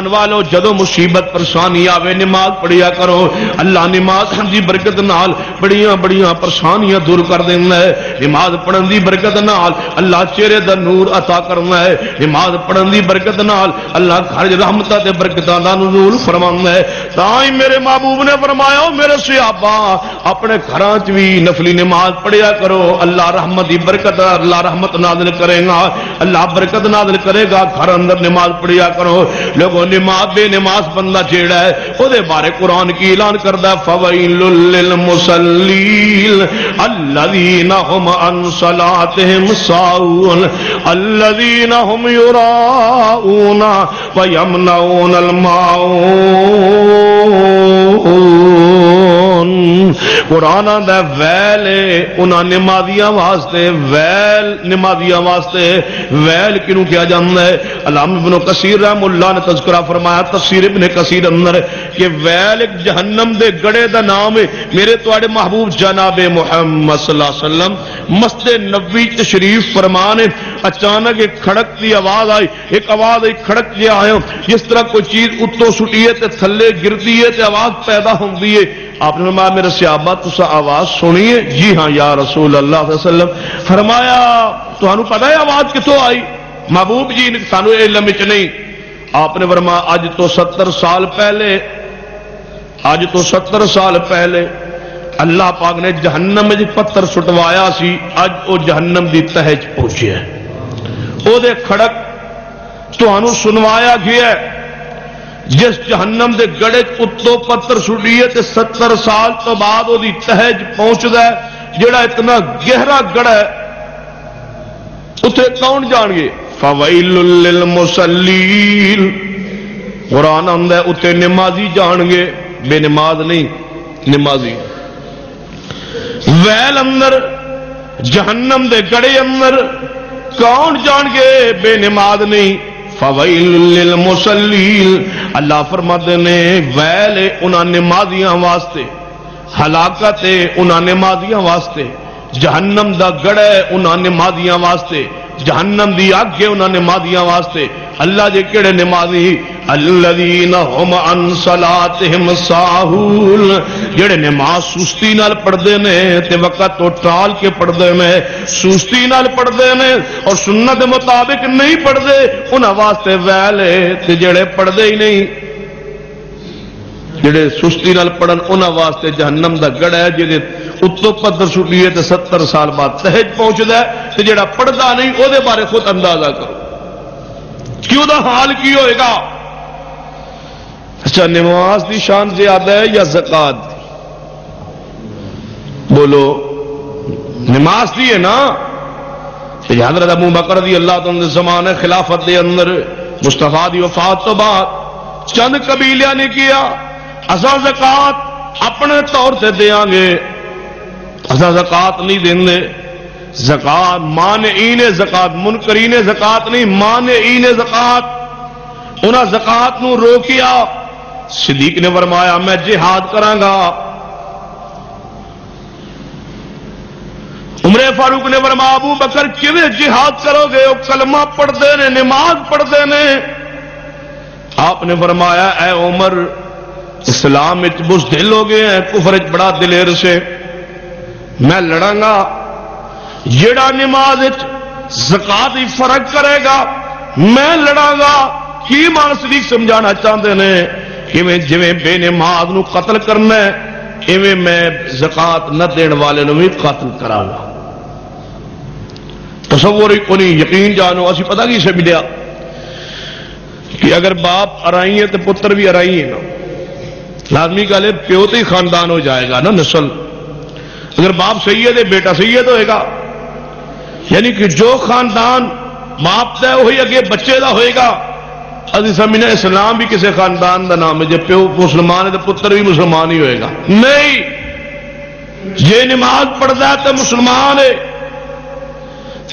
Speaker 2: ایمان والو جدو مصیبت پریشانی آوے، نماز پڑھیا کرو۔ اللہ نماز دی برکت نال بڑیاں بڑیاں پریشانیاں دور کر دینا ہے۔ نماز پڑھن دی برکت نال اللہ چہرے دا نور عطا کرنا ہے۔ نماز پڑھن دی برکت نال اللہ گھر رحمتہ تے برکتاں دا نزول فرمانا ہے۔ تاں میرے محبوب نے فرمایا میرے صحابہ اپنے گھراں وچ بھی نفلی نماز پڑھیا کرو۔ اللہ رحمت دی برکت اللہ رحمت نازل کرے گا۔ اللہ برکت نازل کرے گا، گھر اندر نماز پڑھیا کرو۔ لوگوں نماز بے نماز بندہ جیڑا ہے او دے بارے قرآن کی اعلان کردا فویل للمصلیل الذین هم عن صلاتهم ساہون الذین هم یراؤون ویمنعون الماؤون قرآن آدھا ویل انہاں نمازیاں واسطے ویل نمازیاں واسطے ویل کنوں کیا جانا ہے علام ابن کثیر رحم اللہ نے تذکرہ فرمایا تفسیر ابن کثیر اندر کہ ویل ایک جہنم دے گڑے دا نام ہے میرے توڑے محبوب جناب محمد صلی اللہ علیہ وسلم مسجد نبوی تشریف فرمانے اچانک ایک کھڑک دی آواز آئی ایک آواز ایک کھڑک جی آئے جس طرح کوئی چیز اتو سٹی ہے تے تھلے گرتی ہے تے آواز پیدا ہوندی ہے آپ نے فرمایا، میرے صحابہ تسا آواز سنیے۔ جی ہاں یا رسول اللہ علیہ وسلم۔ فرمایا تو ہنو پتا ہے آواز کتوں آئی؟ محبوب جی سانو علم نہیں۔ آپ نے فرمایا، اج تو ستر سال پہلے، اج تو ستر سال پہلے اللہ پاک نے جہنم میں پتھر سٹوایا سی۔ اج وہ جہنم دی تہ چ ہے۔ کھڑک تو سنوایا گیا ہے۔ جس جہنم دے گڑے اتو پتھر سٹیے تے ستر سال تو بعد وہ تہج پہنچتا ہے جڑا اتنا گہرا گڑا ہے اتنے کون جان گے؟ فویل للمسلیل قرآن آدھا اتنے نمازی جان گے۔ بے نماز نہیں، نمازی۔ ویل اندر، جہنم دے گڑے اندر کون جان گے؟ بے نماز نہیں۔ فویل للمسلیل اللہ فرماتے نے ویل انہاں نمازیاں واسطے، ہلاکت انہاں نمازیاں واسطے، جہنم دا گڑے انہاں نمازیاں واسطے۔ جہنم دی اگ ہے انہاں نمازیاں واسطے۔ اللہ جے کیڑے نمازی الذین هم عن صلاتهم ساہون۔ جڑے نماز سستی نال پڑھدے نے، تے وقت تو ٹال کے پڑھدے نے۔ سستی نال پڑھدے نے اور سنت مطابق نہیں پڑھدے، انہاں واسطے ویل تے جڑے پڑھدے ہی نہیں جڑے سستی نال پڑھن، انہاں واسطے جہنم دا گڑ ہے جے اتو پتھر سٹیے تے ستر سال بعد تہج پہنچدا ہے تے جڑا پڑھدا نہیں او دے بارے خود اندازہ کرو۔ کیوں دا حال کی ہوئے گا؟ اچھا نماز دی شان زیادہ ہے یا زکات بولو، نماز دی ہے نا؟ حضرت ابو بکر رضی اللہ تعالی زمانے خلافت دے اندر مصطفیٰ دی وفات تو بعد چند قبیلیاں نے کیا؟ اصا زکات اپنے طور سے دیاں گے۔ اصا زکات نہیں دیں گے زکات مان این زکات، منکرین زکات نہیں مان این زکات۔ انہاں زکات نو روکیا۔ صدیق نے فرمایا، میں جہاد کرانگا۔ عمر فاروق نے فرمایا، ابو بکر، کیویں جہاد کرو گے؟ وہ کلمہ پڑھتے نے، نماز پڑھتے نے۔ آپ نے فرمایا، اے عمر اسلام بس دل ہو گئے ہیں، کفر بڑا دلیر سے میں لڑاں گا جڑا نماز زکات ہی فرق کرے گا، میں لڑاں گا۔ کی مانسری سمجھانا چاہتے ہیں کہ جی بے نماز نو قتل کرنا ہے، ایویں میں زکات نہ دین والے نو بھی قتل کرا گا۔ تصور کو نہیں یقین جانو، اسی پتہ کی سے ملیا؟ کہ اگر باپ ارائی ہے تو پتر بھی ارائی ہے نا لازمی گل ہے، پیو تو ہی خاندان ہو جائے گا نا، نسل۔ اگر باپ سید ہے بیٹا سید ہوئے گا۔ یعنی کہ جو خاندان باپ طے ہوئی اگے بچے دا ہوئے گا۔ ابھی سمجھنا اسلام بھی کسی خاندان دا نام ہے، جب پیو مسلمان ہے تو پتر بھی مسلمان ہی ہوئے گا۔ نہیں، یہ نماز پڑھتا ہے تو مسلمان ہے۔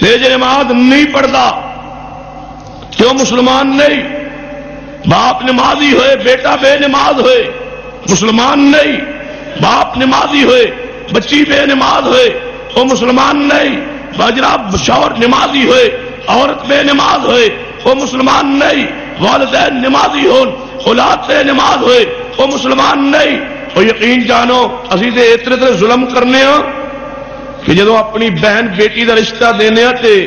Speaker 2: یہ نماز نہیں پڑھتا کیوں مسلمان نہیں۔ باپ نمازی ہوئے، بیٹا بے نماز ہوئے۔ مسلمان نہیں، باپ نمازی ہوئے، بچی بے نماز ہوئے، وہ مسلمان نہیں بجراب شور نمازی ہوئے، عورت بے نماز ہوئے، وہ مسلمان نہیں، والدین نمازی ہون، اولاد سے نماز ہوئے، وہ مسلمان نہیں۔ وہ یقین جانو، اسی تے اتنے اتنے ظلم کرنے ہاں کہ جدو اپنی بہن بیٹی کا رشتہ دینے ہاں تے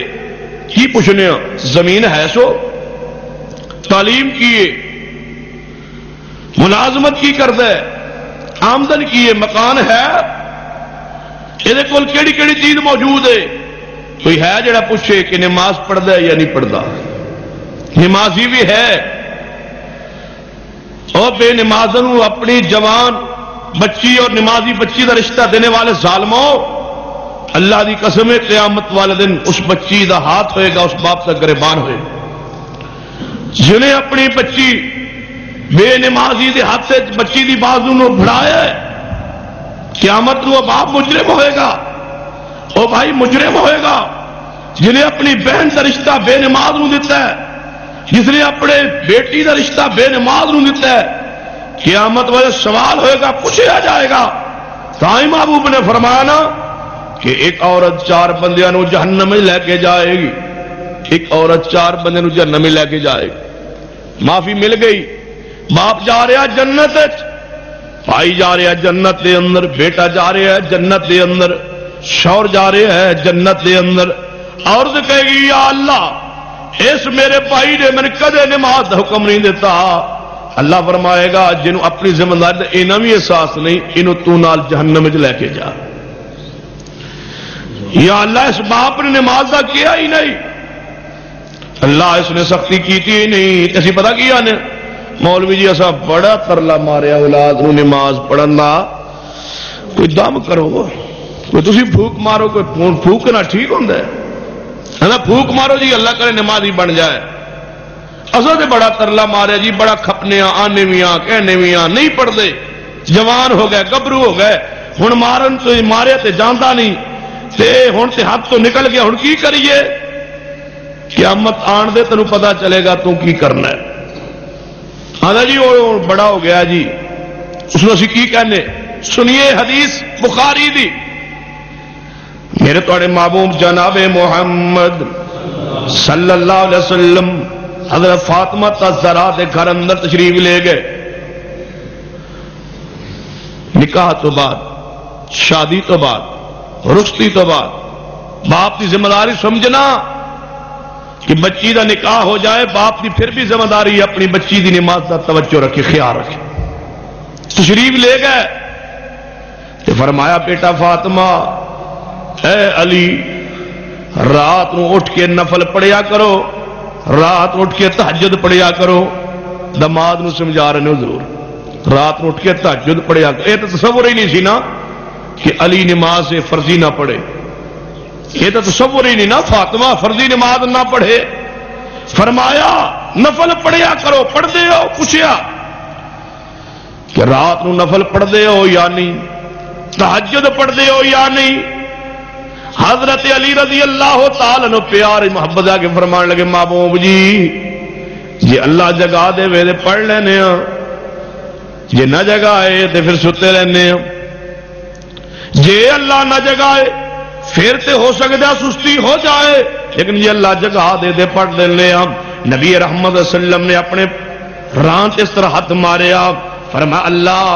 Speaker 2: کی پوچھنے ہاں زمین ہے سو؟ تعلیم کیے ملازمت کی کرد ہے؟ آمدن کیے مکان ہے؟ یہ کول کیڑی کیڑی چیز موجود ہے؟ کوئی ہے جڑا پوچھے کہ نماز پڑھتا ہے یا نہیں پڑھتا نمازی بھی ہے۔ اور بے نماز اپنی جوان بچی اور نمازی بچی کا رشتہ دینے والے ظالموں، اللہ دی قسم قیامت والے دن اس بچی دا ہاتھ ہوئے گا، اس باپ کا گربان ہوئے جنہیں اپنی بچی بے نمازی دے ہاتھ سے بچی دی بازو نو بڑھایا ہے۔ قیامت نو باپ مجرم ہوئے گا۔ او بھائی مجرم ہوئے گا۔ جنہیں اپنی بہن کا رشتہ بے نماز نو دیتا ہے۔ جس نے اپنے بیٹی کا رشتہ بے نماز نو دیتا ہے۔ قیامت والے سوال ہوئے گا، پوچھا جائے گا۔ تائیں محبوب نے فرمایا نا کہ ایک عورت چار بندیاں نو جہنم میں لے کے جائے گی۔ ایک عورت چار بندے نو جہنم میں لے کے جائے گی۔ معافی مل گئی۔ باپ جا رہا جنت بھائی جا رہا جنت دے اندر، بیٹا جا رہا ہے جنت دے اندر شور جا رہا ہے جنت دے اندر۔ عورت کہے گی، یا اللہ، اس میرے بھائی نے میں کدے نماز حکم نہیں دیتا۔ اللہ فرمائے گا، جنہوں اپنی ذمہ داری انہیں بھی احساس نہیں، انہوں تو نال جہنم چ لے کے جا۔ یا اللہ، اس باپ نے نماز کا کیا ہی نہیں۔ اللہ اس نے سختی کی تھی نہیں۔ اسی پتا کیا نے؟ مولوی جی اصا بڑا ترلا ماریا اولاد نو نماز پڑھنا کوئی دم کرو۔ کوئی تھی پھوک مارو، کوئی پھوکنا ٹھیک ہوں پھوک مارو جی اللہ کرے نماز ہی بن جائے۔ اصل تو بڑا ترلا ماریا جی بڑا کھپنے آنے بھی کہنے بھی نہیں پڑھتے جوان ہو گئے، گبرو ہو گئے۔ ہوں مارن تو مارے تے جانا نہیں۔ تے ہوں تے ہاتھ تو نکل گیا ہوں کی کریے؟ قیامت آن دے تینوں پتا چلے گا تو کی کرنا ہے۔ ہاں جی وہ بڑا ہو گیا جی۔ اس کو کی کہنے؟ سنیے حدیث بخاری دی۔ میرے توڑے محبوب جناب محمد صلی اللہ علیہ وسلم، حضرت فاطمہ تذرا دے گھر اندر تشریف لے گئے۔ نکاح تو بعد، شادی تو بعد رخصتی تو بعد، باپ کی ذمہ داری سمجھنا۔ کہ بچی کا نکاح ہو جائے، باپ کی پھر بھی ذمہ داری اپنی بچی کی نماز کا توجہ رکھے، خیال رکھے۔ تشریف لے گئے۔ تو فرمایا، بیٹا فاطمہ، اے علی، رات نو اٹھ کے نفل پڑیا کرو، رات اٹھ کے تحجد پڑیا کرو۔ دماد نو سمجھا رہے ضرور۔ رات اٹھ کے تحجد پڑیا کرو۔ یہ تو تصور ہی نہیں سی نا کہ علی نماز فرضی نہ پڑھے۔ یہ تو تصور ہی نہیں نا، فاطمہ فرضی نماز نہ پڑھے۔ فرمایا، نفل پڑھیا کرو پڑھتے ہو، پوچھیا۔ کہ رات نو نفل پڑھتے ہو یا نہیں؟ تحجد پڑھتے ہو یا نہیں؟ حضرت علی رضی اللہ تعالی نو پیار، محبت آ کے فرمان لگے، محبوب جی جی اللہ جگا دے وے پڑھ لینے ہاں۔ جی نہ جگائے تو پھر ستے رہنے ہاں۔ جی اللہ نہ جگائے پھر تے ہو سکتا سستی ہو جائے، لیکن یہ اللہ جگہ دے دے پڑھ لے ہم نبی رحمت وسلم نے اپنے رانت اس طرح ہاتھ ماریا۔ فرما اللہ،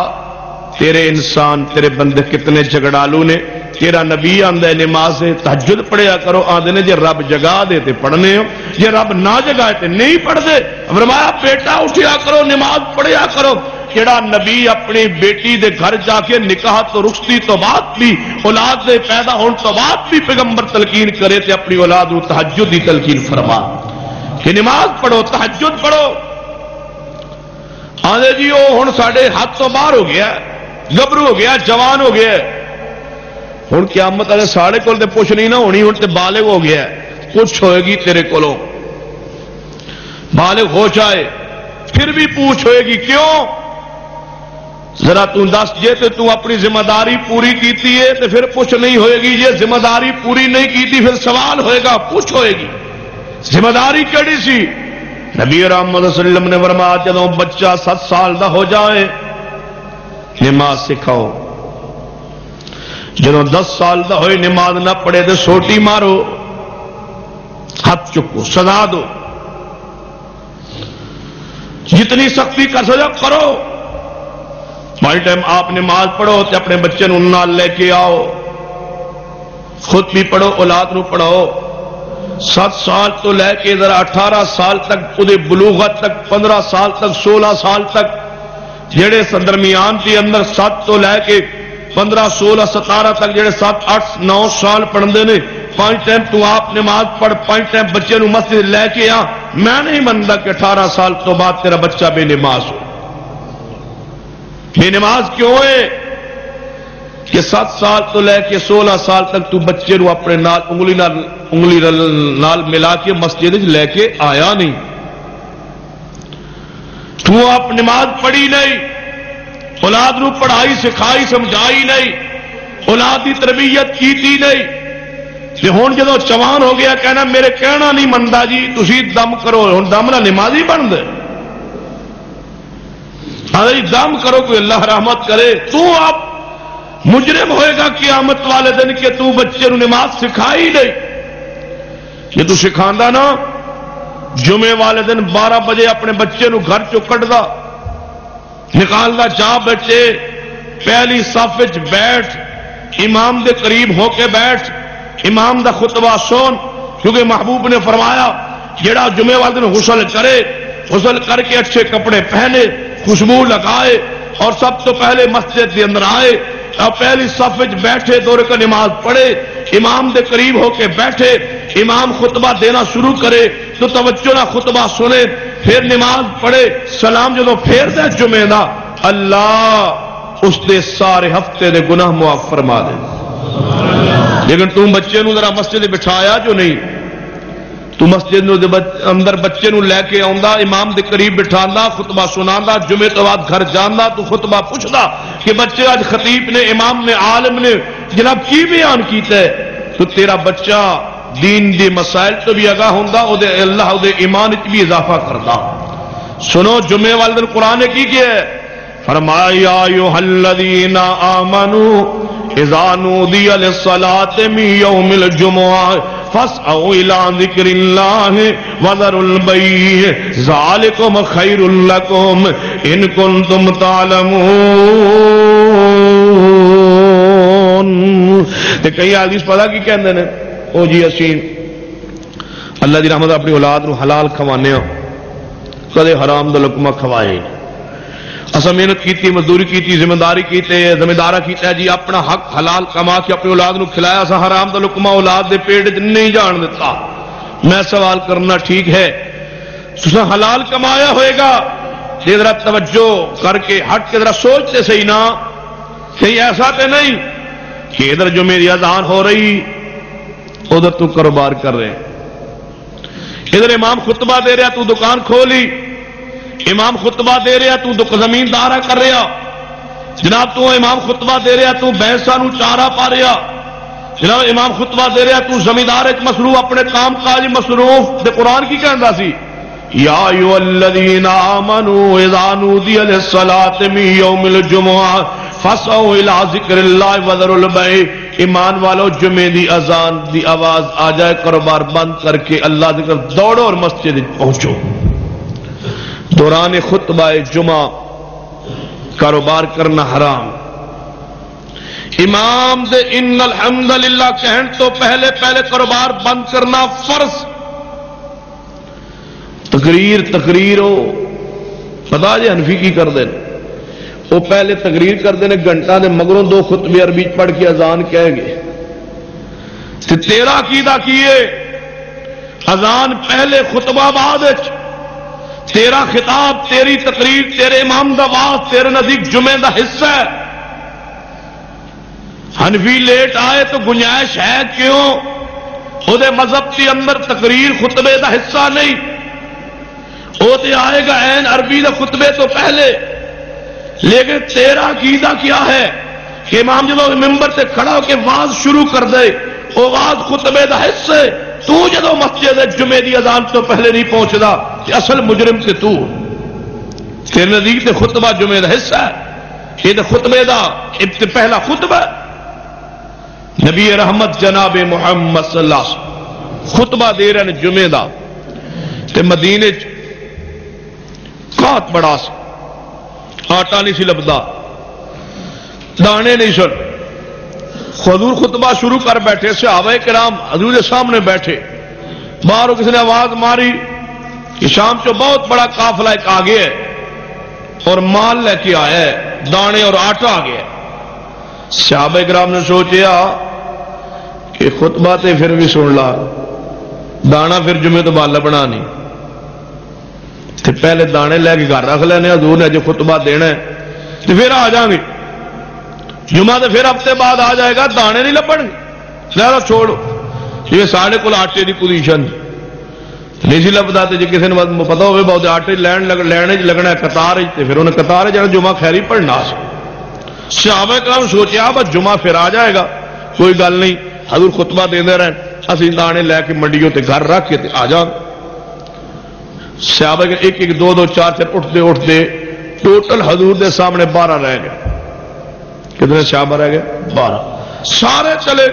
Speaker 2: تیرے انسان، تیرے بندے کتنے جگڑالو نے۔ تیرا نبی آدھا نماز تحجد پڑھیا کرو آدھے نے جی رب جگا دے تے پڑھنے ہو۔ جی رب نہ جگائے تے نہیں پڑھتے فرمایا، بیٹا، اٹھیا کرو، نماز پڑھیا کرو۔ کہڑا نبی اپنی بیٹی دے گھر جا کے نکاح تو رخصتی تو بعد بھی، اولاد دے پیدا ہونے تو بعد بھی پیغمبر تلقین کرے تے اپنی اولاد نو تحجد دی تلقین فرما۔ کہ نماز پڑھو تحجد پڑھو۔ آدھے جی وہ ہوں سارے ہاتھ تو باہر ہو گیا گبرو ہو گیا، جوان ہو گیا۔ ہوں قیامت والے سارے کول تے پوچھ نہیں نہ ہونی ہوں تے بالغ ہو گیا۔ پوچھ ہوئے گی تیرے کولوں۔ بالغ ہو جائے، پھر بھی پوچھ ہوئے گی کیوں؟ ذرا تم دس جے تو تم اپنی ذمہ داری پوری کیتی ہے تو پھر پوچھ نہیں ہوئے گی۔ یہ ذمہ داری پوری نہیں کیتی، پھر سوال ہوئے گا پوچھ ہوئے گی۔ ذمہ داری کیڑی سی؟ نبی رحمد وسلم نے فرمایا جدو بچہ ست سال دا ہو جائے، نماز سکھاؤ۔ جدو دس سال دا ہوئے، نماز نہ پڑھے تو سوٹی مارو، ہاتھ چکو، سزا دو۔ جتنی سختی کر سکو کرو بائی ٹائم آپ نماز پڑھو تو اپنے بچے نال لے کے آؤ۔ خود بھی پڑھو، اولاد نو پڑھاؤ۔ سات سال تو لے کے ذرا اٹھارہ سال تک وہ بلوغت تک، پندرہ سال تک، سولہ سال تک۔ جڑے درمیان کے اندر سات تو لے کے پندرہ، سولہ، ستارہ تک جڑے سات، اٹھ، نو سال پڑھتے ہیں پانچ ٹائم تو آپ نماز پڑھ، پانچ ٹائم بچے نو مسجد لے کے آ۔ میں نہیں منتا کہ اٹھارہ سال تو بعد تیرا بچہ بے نماز ہو۔ بے نماز کیوں ہے کہ سات سال تو لے کے سولہ سال تک تو بچے نو اپنے نال انگلی نال انگلی نال ملا کے مسجد لے کے آیا نہیں۔ تو آپ نماز پڑھی نہیں، اولاد نو پڑھائی سکھائی سمجھائی نہیں، اولاد کی تربیت کی نہیں۔ ہوں جدو چوان ہو گیا کہنا، میرے کہنا نہیں منتا جی تھی دم کرو ہوں دم نہ نمازی بن دے۔ جی دم کرو کوئی اللہ رحمت کرے۔ تو آپ مجرم ہوئے گا قیامت والے دن کہ تو بچے نو نماز سکھائی نہیں یہ تو سکھا نا، جمعے والے دن بارہ بجے اپنے بچے نو گھر چو کٹ دا نکالنا چاہ بچے، پہلی صف بیٹھ، امام دے قریب ہو کے بیٹھ، امام دا خطبہ سون کیونکہ محبوب نے فرمایا جڑا جمعے والے دن غسل کرے، غسل کر کے اچھے کپڑے پہنے خوشبو لگائے اور سب تو پہلے مسجد کے اندر آئے اور پہلی صف بیٹھے دور کا نماز پڑھے، امام دے قریب ہو کے بیٹھے، امام خطبہ دینا شروع کرے، تو توجہ نہ خطبہ سنے، پھر نماز پڑھے، سلام جدو پھیر دے جمعے دا، اللہ اس دے سارے ہفتے دے گناہ معاف فرما دے۔ لیکن تم بچے نو ذرا مسجد بٹھایا جو نہیں تو مسجد نو اندر بچے نو لے کے آندا امام دے قریب بٹھاندا، خطبہ سناندا، جمعے تو بعد گھر جاندا، تو خطبہ پوچھدا کہ بچے آج خطیب نے، امام نے، عالم نے، جناب کی بیان کیتا ہے؟ تو تیرا بچہ دین دے مسائل تو بھی آگاہ ہوں او دے اللہ، او دے ایمان وچ بھی اضافہ کرتا سنو، جمعے والے دن قرآن کی کیا ہے؟ فرمایا ایوہ الذین آمنوا اذا نودی للصلاة من یوم الجمعہ فاسعوا الى ذکر اللہ وذر البیع ذالکم خیر لکم ان کنتم تعلمون۔ تے کئی حدیث پتہ کی کہندے نے؟ او جی اسی اللہ دی رحمت اپنی اولاد نو حلال کھوانے ہاں کدے حرام دا لقمہ کھوائے۔ اصا محنت کیتی، مزدوری کیتی ذمہ داری کیتے ذمہ دارا کیتا ہے جی اپنا حق حلال کما کے اپنی اولاد نو کھلایا سا حرام دا لقمہ اولاد دے پیٹ نہیں جان دیتا میں سوال کرنا ٹھیک ہے۔ تسا حلال کمایا ہوئے گا یہ ذرا توجہ کر کے، ہٹ کے ذرا سوچتے صحیح نا۔ کہیں ایسا تے نہیں کہ ادھر جو میری اذان ہو رہی، ادھر تو کاروبار کر رہے۔ ادھر امام خطبہ دے رہا، تو دکان کھولی۔ امام خطبہ دے رہا تو زمین دارا کر رہا۔ جناب، تو امام خطبہ دے رہا تو بینسا نو چارا پا رہا۔ جناب، امام خطبہ دے رہا تو زمیندار ایک مصروف اپنے کام کاج مصروف دے قرآن کی کہندا سی۔ یا ایو الذین آمنوا اذا نودی للصلاۃ من یوم الجمعہ فسعوا الى ذکر اللہ وذر البیع۔ ایمان والو، جمعے دی اذان دی آواز آ جائے، کاروبار بند کر کے اللہ ذکر دوڑو اور مسجد پہنچو۔ دوران خطبہ جمعہ، کاروبار کرنا حرام۔ امام دے ان الحمدللہ کہن تو پہلے پہلے کاروبار بند کرنا فرض۔ تقریر تقریر ہو، پتا جی انفی کی کر دیں وہ پہلے تقریر کرتے ہیں گھنٹہ نے مگروں دو خطبے عربی پڑھ کے اذان کہہ گے تیرا عقیدہ کیے اذان پہلے خطبہ بعد تیرا خطاب، تیری تقریر، تیرے امام دا باز تیرے نزدیک جمعے دا حصہ ہے۔ ہنفی لیٹ آئے تو گنجائش ہے کیوں؟ خود مذہب کے اندر تقریر خطبے دا حصہ نہیں۔ وہ تو آئے گا این عربی دا خطبے تو پہلے۔ لیکن تیرا عقیدہ کیا ہے کہ امام جب ممبر سے کھڑا ہو کے واز شروع کر دے۔ وہ واز خطبے دا حصے تو جدو مسجد جمعے دی اذان تو پہلے نہیں پہنچتا اصل مجرم سے تو۔ تیرے نزدیک تے خطبہ جمعے دا حصہ ہے۔ یہ خطبے دا پہلا خطبہ نبی رحمت جناب محمد صلی اللہ علیہ وسلم۔ خطبہ دے رہے ہیں جمعے دا۔ تے مدینے بہت بڑا سی آٹا نہیں سی لبدا۔ دانے نہیں سن۔ حضور خطبہ شروع کر بیٹھے، صحابہ کرام حضور کے سامنے بیٹھے۔ باہر کسی نے آواز ماری کہ شام چو بہت بڑا قافلہ ایک آگے ہے اور مال لے کے آیا ہے، دانے اور آٹا آ گیا صحابہ کرام نے سوچیا کہ خطبہ تے پھر بھی سن لا، دانا پھر جمعے تو بال لبنا نہیں۔ تے پہلے دانے لے کے گھر رکھ لینے، حضور نے جو خطبہ دینا ہے تو پھر آ جائیں گے جمعہ تو پھر ہفتے بعد آ جائے گا، دانے نہیں لبن گے۔ لہذا چھوڑو۔ یہ سارے کو آٹے کی پوزیشن نہیں سی لبتا تو جی کسی نے پتا ہوئے بہت آٹے لین لگ لینے جی لگنا ہے قطار تو پھر انہیں قطار جانا جمعہ خیری پڑھنا صحابہ کرام سوچیا بس جمعہ پھر آ جائے گا۔ کوئی گل نہیں، حضور خطبہ دے رہے اسی دانے لے کے منڈیوں تے گھر رکھ کے تے آ جا صحابہ کے ایک ایک، دو دو، چار چار، اٹھتے اٹھتے ٹوٹل حضور دے سامنے بارہ رہ گئے۔ کتنے صحابہ رہ گئے؟ بارہ۔ سارے چلے۔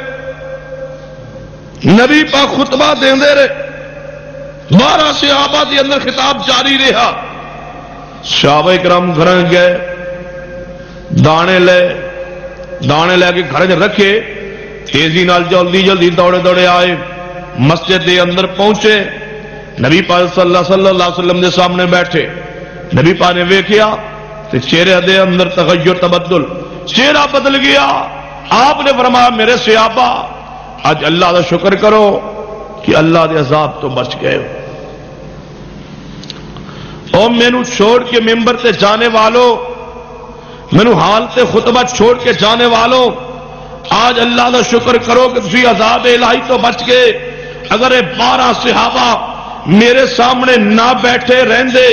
Speaker 2: نبی پاک خطبہ دے رہے۔ بارہ صحابہ کے اندر خطاب جاری رہا۔ صحابہ کرام گھر گئے۔ دانے لے۔ دانے لے کے گھر رکھے۔ تیزی نال جلدی جلدی دوڑے دوڑے آئے۔ مسجد دے اندر پہنچے۔ نبی پاک صلی اللہ صلی اللہ علیہ وسلم دے سامنے بیٹھے۔ نبی پاک نے ویکھیا تے چہرے دے اندر تغیر تبدل۔ چہرہ بدل گیا۔ آپ نے فرمایا، میرے سیابا، آج اللہ کا شکر کرو کہ اللہ دے عذاب تو بچ گئے ہو۔ اور مینو چھوڑ کے ممبر تے جانے والوں مینو حال تے خطبہ چھوڑ کے جانے والوں آج اللہ کا شکر کرو کہ تھی عذاب الہی تو بچ گئے۔ اگر یہ بارہ صحابہ میرے سامنے نہ بیٹھے رہندے،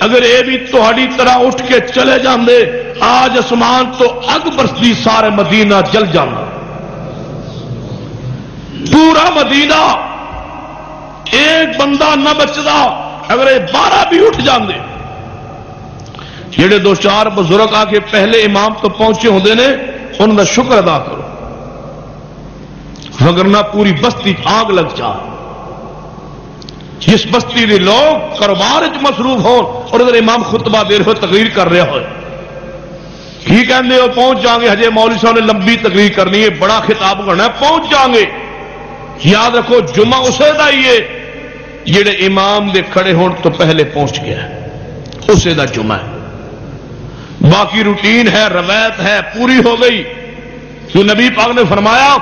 Speaker 2: اگر یہ بھی تہاڑی طرح اٹھ کے چلے جاندے آج اسمان تو اگ برستی سارے مدینہ جل جانا۔ پورا مدینہ ایک بندہ نہ بچتا اگر یہ بارہ بھی اٹھ جاندے۔ جڑے دو چار بزرگ آ کے پہلے امام تو پہنچے ہوتے نے، ان کا شکر ادا کرو۔ وگرنہ پوری بستی آگ لگ جا جس بستی کے لوگ کاروبار مصروف ہو اور اگر امام خطبہ دے رہے ہو، تقریر کر رہے ہو۔ کی کہتے ہو؟ پہنچ جائیں گے۔ ہجے مولوی صاحب نے لمبی تقریر کرنی ہے۔ بڑا خطاب کرنا ہے۔ پہنچ جائیں گے۔ یاد رکھو، جمعہ اسے دا ہی ہے۔ جڑے امام دے کھڑے ہون تو پہلے پہنچ گیا اسے دا جمعہ ہے۔ باقی روٹین ہے، روایت ہے، پوری ہو گئی۔ تو نبی پاک نے فرمایا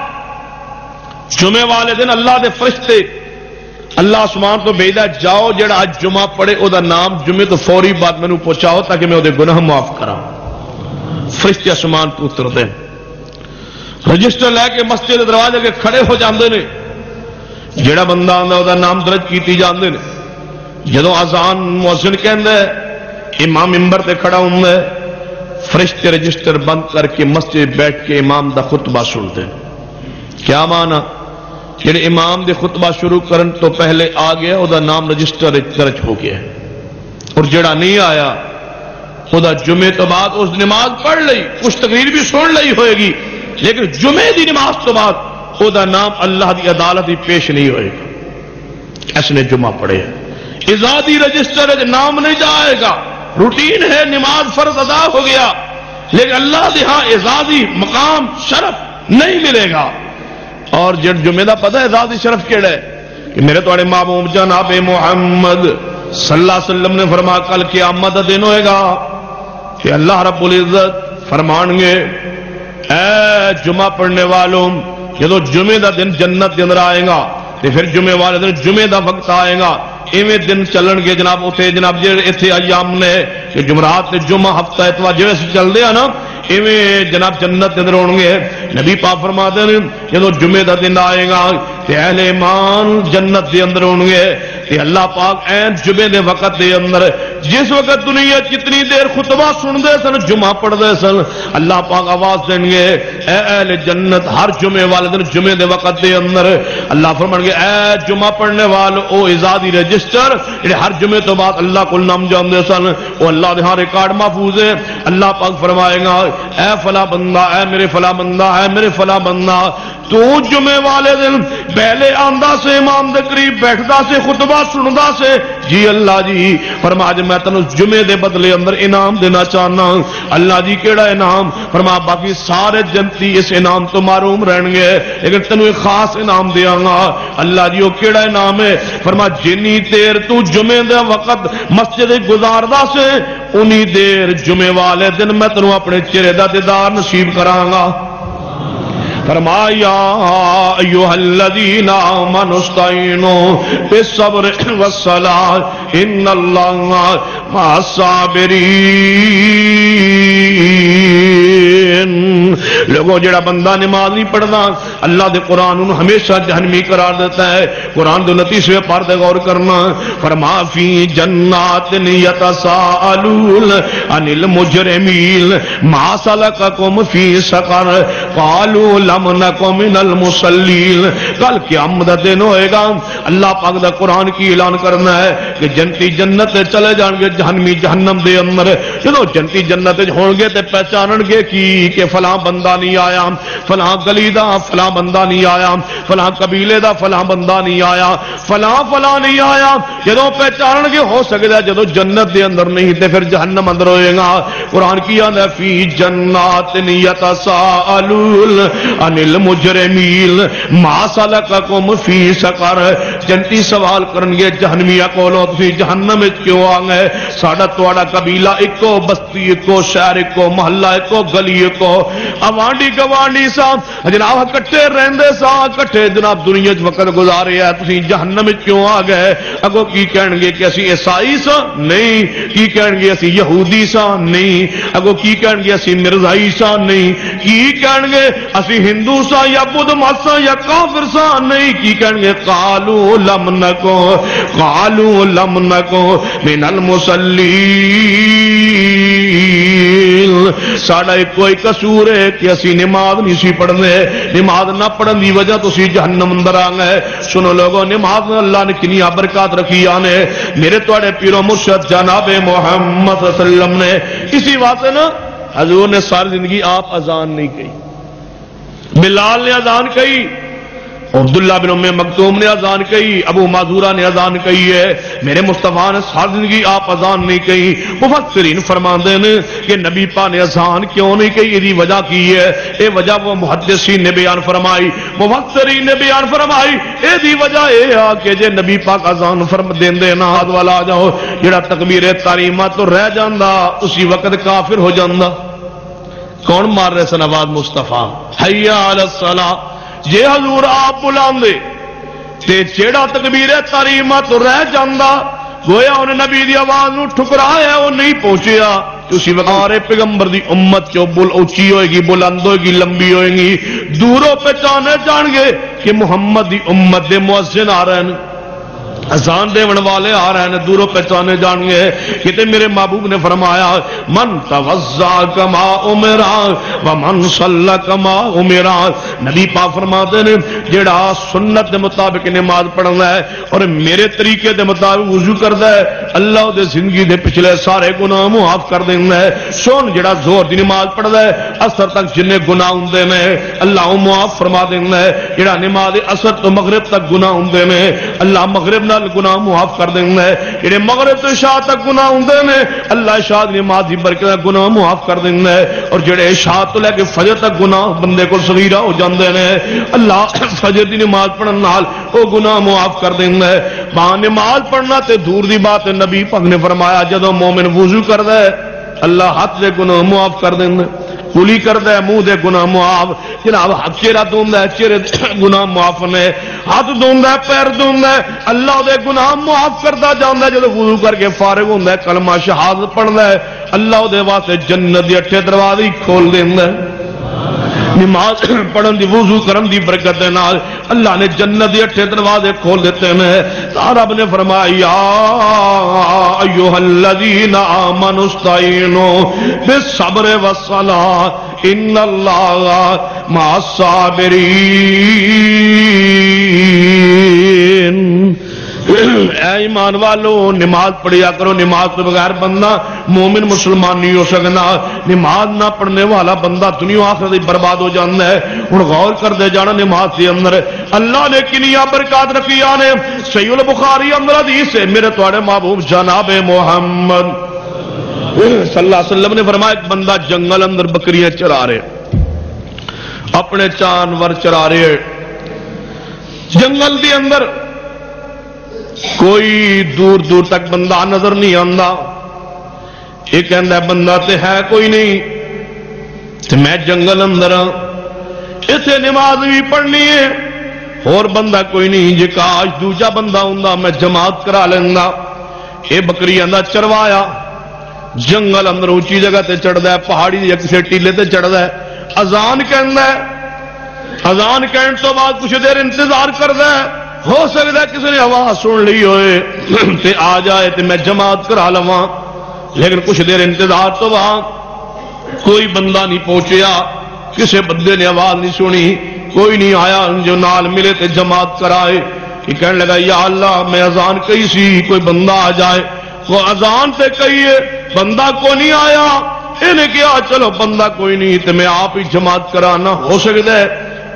Speaker 2: جمعے والے دن اللہ دے فرشتے، اللہ سمان تو بھیجا جاؤ جڑا آج جمعہ پڑے او دا نام جمعے تو فوری بات میں پہنچاؤ تاکہ میں وہ گناہ معاف کرا فرشتے آسمان تو اتر دیں رجسٹر لے کے مسجد دروازے کے کھڑے ہو جاندے نے۔ جڑا بندہ آتا وہ نام درج کیتی جاندے نے۔ جدو آزان موسن کہ امام ممبر تے کھڑا ہوں فرشتے رجسٹر بند کر کے مسجد بیٹھ کے امام دا خطبہ سنتے کیا مانا جڑے امام دے خطبہ شروع کرن تو پہلے آ گیا وہ نام رجسٹر درج ہو گیا اور جڑا نہیں آیا خدا جمعے تو بعد اس نماز پڑھ لئی، کچھ تقریر بھی سن لئی ہوئے گی، لیکن جمعے دی نماز تو بعد وہ نام اللہ دی عدالت ہی پیش نہیں ہوئے گا۔ اس نے جمعہ پڑھے۔ ازادی رجسٹر نام نہیں جائے گا، روٹین ہے، نماز فرض ادا ہو گیا، لیکن اللہ دہاں اعزازی مقام شرف نہیں ملے گا۔ اور جب جمعے کا پتا اعزازی شرف کہڑا ہے؟ کہ میرے تھوڑے محبوب جناب محمد صلی اللہ علیہ وسلم نے فرما کل کی آمد دن ہوئے گا۔ کہ اللہ رب العزت فرمان گے، اے جمعہ پڑھنے والوں، جدو جمعے دا دن جنت کے اندر آئے گا تو پھر جمعے والے دن جمعے دا وقت آئے گا، ایویں دن چلن گے جناب اتنے جناب جی اتنے ایام نے، کہ جمعرات جمعہ ہفتہ اتوار جی چلتے ہیں نا، ایویں جناب جنت اندر ہو گے۔ نبی پا فرما دیں جب جمعے کا دن آئے گا اہل ایمان جنت دے اندر ہو گے۔ تے اللہ پاک این جمعے دے وقت دے اندر جس وقت دنیا کتنی دیر خطبہ سن دے سن، جمعہ پڑھ دے سن، اللہ پاک آواز دیں گے، اے اہل جنت، ہر جمعے والے دن جمعے دے وقت دے اندر اللہ فرمان گے، اے جمعہ پڑھنے والے او ازادی رجسٹر ہر جمعے تو بعد اللہ کو نام جان دے سن، او اللہ دے ہاں ریکارڈ محفوظ ہے۔ اللہ پاک فرمائے گا، اے فلا بندہ، اے میرے فلا بندہ، اے میرے فلا بندہ تو جمعے والے دن پہلے آندا سے، امام دے قریب بیٹھدا سے، خطبہ سندا سے۔ جی اللہ جی فرما جی، میں تینوں جمعے دے بدلے اندر انعام دینا چاہنا اللہ جی کیڑا انعام؟ فرما، باقی سارے جنتی اس انعام تو معروم رہن گے۔ لیکن تینوں ایک خاص انعام دیا گا۔ اللہ جی وہ کیڑا انعام ہے؟ فرما، جنی دیر تو جمعے دے وقت مسجد گزاردا سے، انہی دیر جمعے والے دن میں تینوں اپنے چہرے دا دیدار نصیب کرانگا فرمایا ایوہ الذین آمنوا استعینوا بالصبر والصلاة ان اللہ مع الصابرین۔ لوگوں جڑا بندہ نماز نہیں پڑھنا اللہ دے قرآن انہوں ہمیشہ جہنمی قرار دیتا ہے۔ قرآن دو نتیسوے پر دے غور کرنا۔ فرما فی جنات یتساءلون عن المجرمین ما سلککم فی سقر۔ قالوا لم نکو من المسلیل کل قیامت دا دن ہوئے گا۔ اللہ پاک دا قرآن کی اعلان کرنا ہے کہ جنتی جنت چلے جان گے جہنمی جہنم دے اندر۔ جدو جنتی جنت ہون گے تے پہچانن گے کی کہ فلاں بندہ نہیں آیا، فلاں گلی دا فلاں بندہ نہیں آیا، فلاں قبیلے دا فلاں بندہ نہیں آیا، فلاں فلاں نہیں آیا۔ جدو پہچانن گے ہو سکتا ہے جدو جنت دے اندر نہیں تے پھر جہنم اندر ہوئے گا۔ قرآن کی آدھا فی جنات یتساءلون عن المجرمین ما سلککم فی سقر۔ جنتی سوال کرن گے جہنمیہ کولو، تسی جہنم وچ کیوں آ گئے؟ ساڈا تواڈا قبیلہ اکو بستی اکو شہر اکو محلہ اکو گلی اکو اوانڈی گوانڈی سا۔ جناب کٹھے رہندے سا۔ کٹھے جناب دنیا وچ وقت گزارے ہے۔ تسی جہنم کیوں آ گئے؟ اگو کی کہن گے کہ اسی عیسائی سا؟ نہیں۔ کی کہن گے اسی یہودی سا؟ نہیں۔ اگو کی کہن گے اسی مرزائی سا؟ نہیں۔ کی کہن گے اسی ہندو سا یا بدھ مت سا یا کافر سا؟ نہیں۔ کی کہن گے قالو لم نکو۔ قالو لم نکو۔ من المسلیل ساڑا کوئی قصور ہے۔ کہ اسی نماز نہیں سی پڑھنے۔ نماز نہ پڑھن دی وجہ تو سی جہنم اندر آ گئے۔ سنو لوگوں نماز اللہ نے کنیا برکات رکھی آنے۔ میرے توڑے پیرو مرشد جناب محمد صلی اللہ علیہ وسلم نے اسی واسطے نا حضور نے ساری زندگی آپ اذان نہیں کہی۔ بلال نے اذان کہی۔ عبداللہ بن ام مکتوم نے اذان کہی، ابو معذورہ نے اذان کہی ہے، میرے مصطفیٰ نے ساری زندگی آپ اذان نہیں کہی۔ مفسرین فرماندے نے کہ نبی پا نے اذان کیوں نہیں کہی؟ یہ وجہ کی ہے۔ اے وجہ وہ محدثین نے بیان فرمائی۔ مفسرین نے بیان فرمائی۔ اے دی وجہ اے آ کہ جے نبی پاک اذان فرم دین دے نا حد والا آ جاؤ۔ جڑا تکبیر تحریمہ تو رہ جاندا، اسی وقت کافر ہو جاندا۔ کون مار رہے سن آواز مصطفیٰ؟ حیا علی الصلاۃ۔ جے حضور آپ بلاندے تے چیڑا تکبیر تاریمہ تو رہ جاندہ گویا انہیں نبی دی آواز نو ٹھکرایا وہ نہیں پہنچیا۔ اسی وقت آرے پیغمبر دی امت جو بل اونچی ہوئے گی بلند ہوئے گی لمبی ہوئے گی؟ دوروں پہ چانے جان گے کہ محمد دی امت دے مؤذن آ رہے ہیں۔ اذان دیون والے آ رہے ہیں، دوروں پہچانے جان گے کہتے میرے محبوب نے فرمایا، من توزا کما عمرا و من صلی کما عمرا نبی پا فرماتے نے جڑا سنت دے مطابق نماز پڑھنا ہے اور میرے طریقے دے مطابق وضو کردا ہے، اللہ دے زندگی دے پچھلے سارے گناہ معاف کر دیندا ہے۔ سن جڑا زور دی نماز پڑھدا ہے، اثر تک جنے گناہ ہوندے نے، اللہ معاف فرما دیندا ہے۔ جڑا نماز اثر تو مغرب تک گناہ ہوندے نے، اللہ مغرب نال گناہ معاف کر دیں گے جڑے مغرب تو شاہ تک گناہ ہوندے نے، اللہ شاہ دی نماز دی برکت گناہ معاف کر دیں گے اور جڑے شاہ تو لے کے فجر تک گناہ بندے کو صغیرہ ہو جاندے نے، اللہ فجر دی نماز پڑھن نال او گناہ معاف کر دیں گے با نماز پڑھنا تے دور دی بات نبی پاک نے فرمایا، جدوں مومن وضو کردا ہے اللہ ہاتھ دے گناہ معاف کر دینا کلی کرتا ہے منہ دے گناہ معاف۔ جناب چہرہ دوندا ہے، چہرے گناہ معاف نے ہاتھ دوندا ہے، پیر دوندا ہے۔ اللہ دے گناہ معاف کرتا جانا ہے جب وضو کر کے فارغ ہوندا ہے، کلمہ شہادت پڑھدا ہے۔ اللہ دے واسطے جنت دے اٹھے دروازے کھول دیندا ہے۔ نماز پڑھن دی وضو کرن دی برکت دے نال اللہ نے جنت دے اٹھے دروازے کھول دیتے ہیں رب نے فرمایا ایھا الذین آمنوا استعینوا بالصبر والصلاۃ ان اللہ مع الصابرین۔ اے ایمان والو، نماز پڑھیا کرو، نماز تو بغیر بندہ مومن مسلمان نہیں ہو سکنا۔ نماز نہ پڑھنے والا بندہ دنیا آخر برباد ہو جانا ہے۔ ہوں غور کر دے جانا نماز کے اندر۔ اللہ نے کنیا برکات رکھی نے۔ سی البخاری اندر حدیث ہے، میرے تھوڑے محبوب جناب محمد۔ صلی اللہ علیہ وسلم نے فرمایا، ایک بندہ جنگل اندر بکریاں چرا رہے۔ اپنے جانور چرا رہے۔ جنگل دے اندر کوئی دور دور تک بندہ نظر نہیں آتا یہ کہہ بندہ تے ہے کوئی نہیں۔ تے میں جنگل اندر ہاں۔ نماز بھی پڑھنی ہے۔ اور بندہ کوئی نہیں جی کاش دوجا بندہ ہوں میں جماعت کرا لینا یہ بکری چروایا۔ جنگل اندر اونچی جگہ تے چڑھتا ہے، پہاڑی یا کسی ٹیلے تے چڑھتا ہے۔ ازان کہنا ہے۔ ازان کہنے تو بعد کچھ دیر انتظار کرتا ہے۔ ہو سکتا ہے کسی نے آواز سن لی ہوئے تے آ جائے تے میں جماعت کرا لوا لیکن کچھ دیر انتظار تو بعد کوئی بندہ نہیں پہنچیا، کسی بندے نے آواز نہیں سنی، کوئی نہیں آیا، جو نال ملے تے جماعت کرائے۔ کہ کہنے لگا، یا اللہ، میں ازان کہی سی، کوئی بندہ آ جائے۔ وہ ازان سے کہیے بندہ کو نہیں آیا؟ انہیں کیا چلو بندہ کوئی نہیں تو میں آپ ہی جماعت کرانا ہو سکتا ہے۔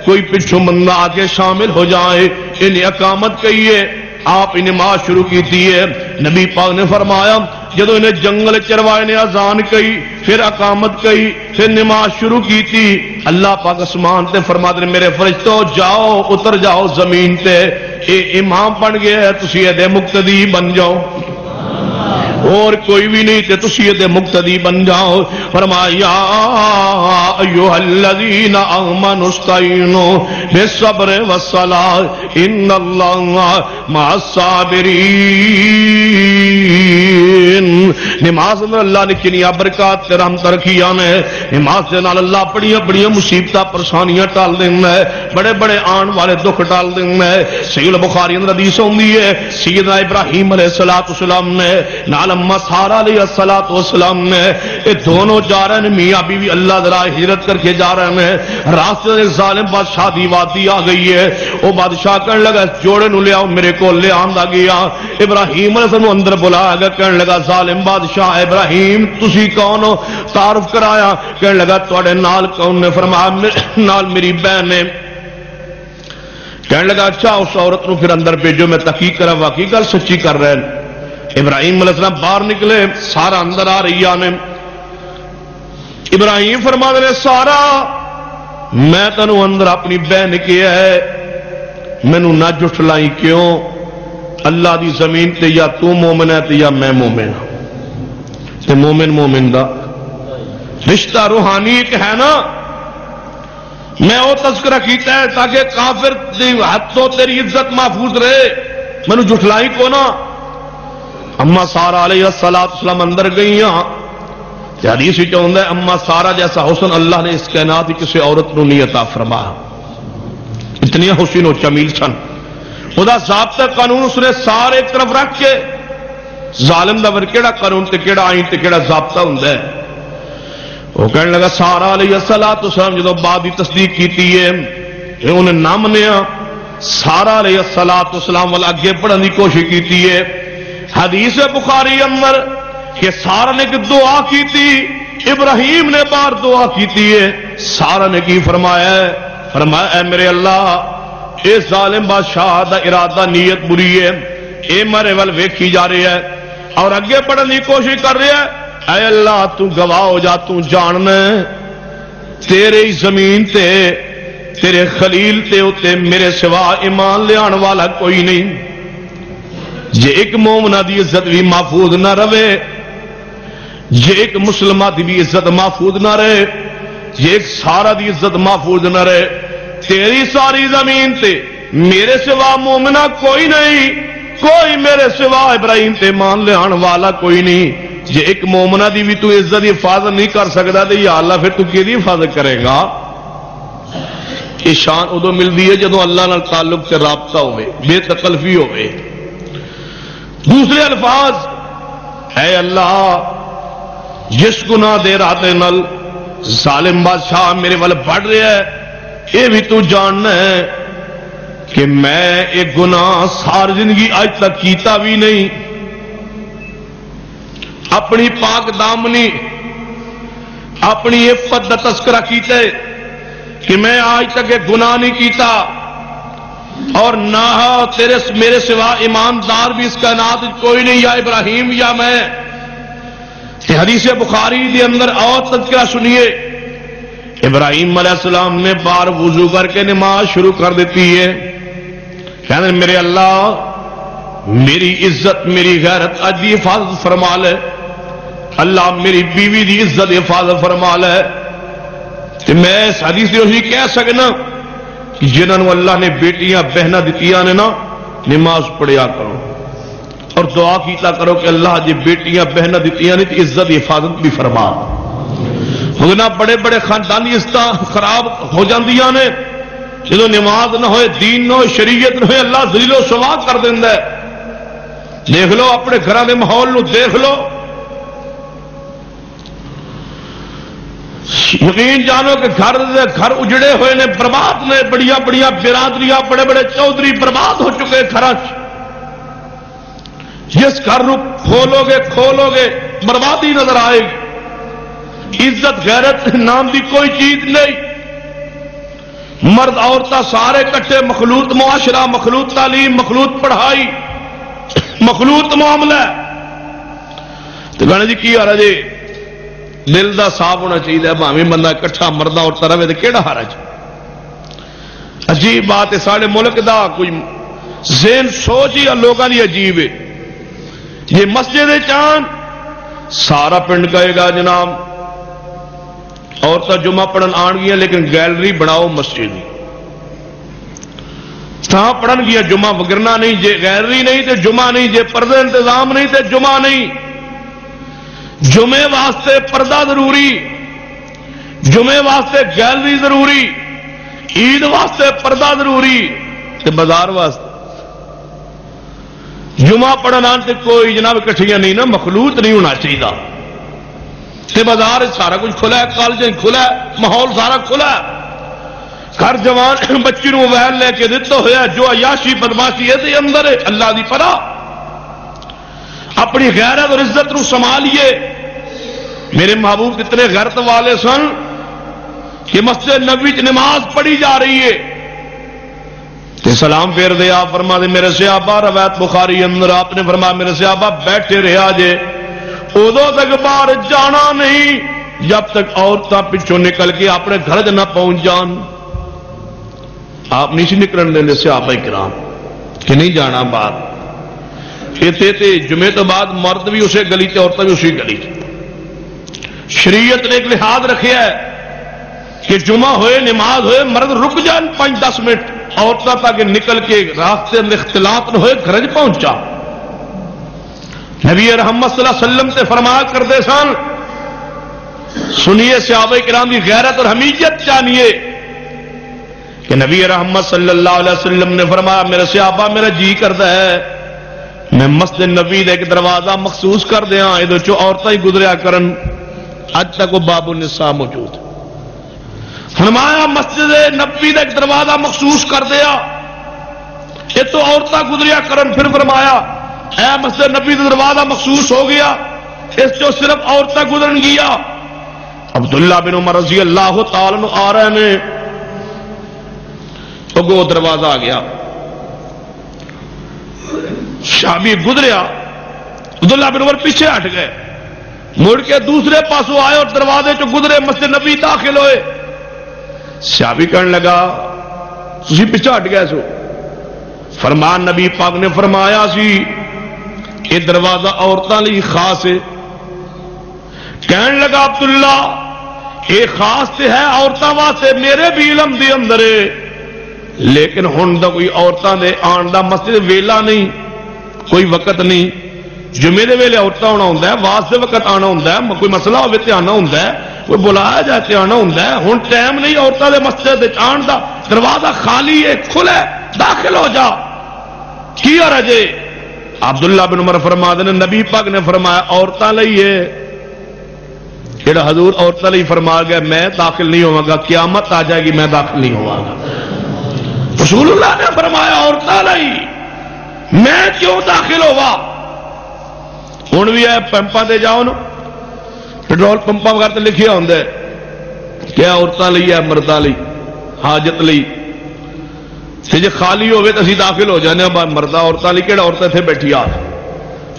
Speaker 2: کوئی پچھو بندہ آگے شامل ہو جائے۔ یعنی انہیں اقامت کہیے آپ نماز شروع کی ہے۔ نبی پاک نے فرمایا جدو انہیں جنگل چروائے نے اذان کہی، پھر اقامت کہی، پھر نماز شروع کی تھی۔ اللہ پاک اسمان تے فرما دے میرے فرشتوں جاؤ، اتر جاؤ زمین تے۔ اے امام بن گیا ہے تسی یہ مقتدی بن جاؤ۔ اور کوئی بھی نہیں تے تسی یہ مقتدی بن جاؤ۔ فرمایا ایوہ الذین آمنوا استعینوا بالصبر والصلاة ان اللہ مع الصابرین. نماز میں اللہ نے کنیا برکات تے رحمت رکھی نے نماز دے نال اللہ بڑی بڑی مصیبتاں، پریشانیاں ٹال دیندا ہے بڑے بڑے آن والے دکھ ٹال دیندا ہے سید البخاری اندر حدیث ہوندی ہے، سیدنا ابراہیم علیہ الصلوۃ والسلام نے، نال اما سارا علیہ الصلوۃ والسلام نے۔ یہ دونوں جا رہے ہیں، میاں بیوی اللہ ذرا ہجرت کر کے جا رہے ہیں راستے ایک ظالم بادشاہ دی وادی آ گئی ہے۔ وہ بادشاہ کہنے لگا، جوڑے نو لیا میرے کو لے آندا گیا۔ ابراہیم علیہ السلام اندر بلایا گیا کہنے لگا، ظالم بادشاہ ابراہیم، تسی کون ہو؟ تعارف کرایا، کہنے لگا، تواڈے نال کون نے؟ فرمایا نال میری بہن نے کہنے لگا اچھا اس عورت نو پھر اندر بھیجو، میں تحقیق کرا واقعی گل سچی کر رہے ہیں۔ ابراہیم علیہ السلام باہر نکلے، سارا اندر آ رہی آنے۔ ابراہیم فرما دے سارا، میں تینوں اندر اپنی بہن کیا ہے۔ مینو نہ جٹ لائی کیوں؟ اللہ دی زمین تے یا تو مومن ہے تے یا میں مومن ہوں تے مومن مومن دا رشتہ روحانی ایک ہے نا؟ میں وہ تذکرہ کیتا ہے تاکہ کافر دی حد تو تیری عزت محفوظ رہے۔ مینو جٹلائی کو نا۔ اما سارا علیہ السلام اندر گئی ہاں۔ حدیث ہی چاہتا ہے، اما سارا جیسا حسن اللہ نے اس کائنات کسی عورت نو نہیں عطا فرما اتنی حسین و چمیل سن۔ خدا ضابطہ قانون اس نے سارے طرف رکھ کے ظالم دا ور کیڑا قانون تے کیڑا آئین تے کیڑا ضابطہ ہوندا ہے؟ وہ کہنے لگا، سارا علیہ الصلوۃ جدو بعد تصدیق کیتی ہے کہ انہیں نہ منیا۔ سارا علیہ الصلوۃ والسلام والا اگے پڑھن کوشش کیتی ہے۔ حدیث بخاری اندر کہ سارا نے ایک دعا کیتی، ابراہیم نے بار دعا کیتی ہے۔ سارا نے کی فرمایا ہے؟ فرمایا، اے میرے اللہ، اے ظالم بادشاہ، دا ارادہ، نیت بری ہے۔ اے مرے ول ویکھی جا رہی ہے۔ اور اگے پڑھنے کی کوشش کر رہی ہے۔ اے اللہ، تو گواہ ہو جا، تو جاننا تیرے ہی زمین تے، تیرے خلیل تے ہوتے میرے سوا ایمان لے آن والا کوئی نہیں۔ جے ایک مومنہ دی عزت بھی محفوظ نہ رہے، جے ایک مسلمہ دی بھی عزت محفوظ نہ رہے، جے ایک سارا دی عزت محفوظ نہ رہے۔ تیری ساری زمین تے میرے سوا مومنہ کوئی نہیں۔ کوئی میرے سوا ابراہیم تے مان لے آن والا کوئی نہیں۔ جے ایک مومنہ دی بھی تو عزت حفاظت نہیں کر سکتا تو یا اللہ پھر تو کی حفاظت کرے گا؟ یہ شان ادو ملتی ہے جدو اللہ نال تعلق سے رابطہ ہوئے، بے تکلفی ہوئے۔ دوسرے الفاظ ہے اللہ، جس گناہ دے رات نل ظالم بادشاہ میرے وال بڑھ رہا ہے، یہ بھی تو جاننا ہے۔ کہ میں ایک گناہ سار زندگی اج تک کیتا بھی نہیں۔ اپنی پاک دامنی، اپنی عفت کا تذکرہ کیتے کہ میں آج تک ایک گناہ نہیں کیتا اور نہ تیرے میرے سوا ایماندار بھی اس کا نات کوئی نہیں، یا ابراہیم یا میں۔ حدیث بخاری کے اندر اور تذکرہ سنیے۔ ابراہیم علیہ السلام نے بار وضو کر کے نماز شروع کر دیتی ہے۔ کہنے میرے اللہ، میری عزت، میری غیرت اج حفاظت فرما لے۔ اللہ میری بیوی دی عزت حفاظت فرما لے۔ تو میں اس حدیث سے کہہ سکنا کہ جنہوں اللہ نے بیٹیاں بہنا دیتی نے نا، نماز پڑھیا کرو۔ اور دعا کیتا کرو کہ اللہ جی بیٹیاں بہنا دیتی نے عزت حفاظت بھی فرما۔ ہونا بڑے بڑے خاندانی عزت خراب ہو جاندیاں نے۔ جدو نماز نہ ہوئے، دین نہ ہوئے، شریعت نہ ہوئے، اللہ دلیل و سوا کر دینا دیکھ لو، اپنے گھر کے ماحول نو دیکھ لو۔ یقین جانو کہ گھر گھر اجڑے ہوئے نے، برباد نے بڑیا بڑیا برادریاں، بڑے بڑے چودھری برباد ہو چکے گھر جس گھر کھولو گے کھولو گے، بربادی نظر آئے گی۔ عزت، غیرت، نام کی کوئی چیز نہیں۔ مرد عورتیں سارے کٹے مخلوط معاشرہ، مخلوط تعلیم، مخلوط پڑھائی، مخلوط معاملہ تو گانے جی کی آ رہا جی؟ دل دا صاف ہونا چاہیے، بھاویں بندہ کٹھا مردہ اور رہے تو کہڑا حرج جی؟ عجیب بات ہے، سارے ملک دا کوئی ذہن، سوچ ہی لوگوں کی عجیب ہے۔ یہ مسجد چاند سارا پنڈ کہے گا جناب عورتیں جمعہ پڑھن آن گیا لیکن گیلری بناؤ مسجد تھا پڑھن گیا جمعہ وگرنا نہیں، جے گیلری نہیں تے جمعہ نہیں، جے پردے انتظام نہیں تے جمعہ نہیں۔ جمعے واسطے پردہ ضروری، جمعے واسطے گیلری ضروری، عید واسطے پردہ ضروری تے بازار واسطے۔ جمعہ پڑھنا تے کوئی جناب کٹھیاں نہیں نا مخلوط نہیں ہونا چاہیے تے بازار سارا کچھ کھلا ہے کالج کھلا ہے، ماحول سارا کھلا ہے۔ گھر جوان بچی نو ویل لے کے دتا ہوا جو عیاشی بدماشی ہے اندر ہے۔ اللہ دی پناہ۔ اپنی غیرت اور عزت نو سنبھالیے۔ میرے محبوب کتنے غیرت والے سن کہ مسجد نبی چ نماز پڑھی جا رہی ہے۔ کہ سلام پھیر دے، آپ فرما دے، میرے سیابا روایت بخاری اندر آپ نے فرما میرے سیابا بیٹھے رہا جے۔ ادو تک باہر جانا نہیں۔ جب تک عورتیں پچھوں نکل کے اپنے گھر نہ پہنچ جان۔ آپ نہیں نکلن دیں سیابا کرام۔ کہ نہیں جانا باہر۔ تے جمعے تو بعد مرد بھی اسے گلی تے عورتیں بھی اسی گلی شریعت نے ایک لحاظ رکھا ہے کہ جمعہ ہوئے، نماز ہوئے، مرد رک جان پانچ دس منٹ۔ عورتیں تاکہ نکل کے راستے اختلاط نہ ہوئے، گھر پہنچا نبی رحمت صلی اللہ علیہ وسلم سے فرما کرتے سن، سنیے سیاب کرام کی غیرت اور حمیت جانیے کہ نبی رحمت صلی اللہ علیہ وسلم نے فرمایا میرا سیابا میرا جی کرتا ہے۔ میں مسجد نبی دے ایک دروازہ مخصوص کر دیا یہ عورتیں ہی گزریا کرن۔ اج تک وہ باب النساء موجود۔ فرمایا، مسجد نبی کا ایک دروازہ مخصوص کر دیا یہ تو عورتیں گزریا کرن، پھر فرمایا اے مسجد نبی کا دروازہ مخصوص ہو گیا، اس جو صرف عورتیں گزرن گیا۔ عبداللہ بن عمر رضی اللہ تعالی آ رہے ہیں۔ تو گو دروازہ آ گیا۔ شامی گزریا۔ عبداللہ بن عمر پیچھے ہٹ گئے۔ مڑ کے دوسرے پاسوں آئے اور دروازے چ گزرے مسجد نبی داخل ہوئے۔ سیابی کرنے لگا تھی پیچھے ہٹ گئے سو۔ فرمان نبی پاک نے فرمایا سی یہ دروازہ عورتوں لی خاص ہے۔ کہنے لگا عبداللہ، یہ خاص تے ہے عورتوں واسطے، میرے بھی علم دی اندر ہے۔ لیکن ہوں تو کوئی عورتوں دے آن دا مسجد ویلا نہیں، کوئی وقت نہیں۔ جمعے دے ویلے عورتیں آنا ہوں واسطے وقت آنا ہوں کوئی مسئلہ ہوے تو آنا ہوں کوئی بلایا جائے تو آنا ہوں ہوں ٹائم نہیں عورتوں کے مسجد آن کا دروازہ خالی ہے کھلا داخل ہو جا۔ کی اور اجے عبداللہ بن عمر فرما دے نبی پاک نے فرمایا عورتوں لیے جڑا حضور عورتوں لیے فرما گیا، میں داخل نہیں ہوا گا، قیامت آ جائے گی، میں داخل نہیں ہوا گا۔ رسول اللہ نے فرمایا عورتیں نہیں میں کیوں داخل ہوا ہوں بھی ہے پمپا دے جاؤ نا۔ پٹرول پمپا وغیرہ لکھیا ہوں کیا عورتوں لی ہے مردوں لی حاجت لی جی خالی ہوگی تو اسی داخل ہو جانے مردہ عورتوں لی کہڑا عورت اتنے بیٹھی آ۔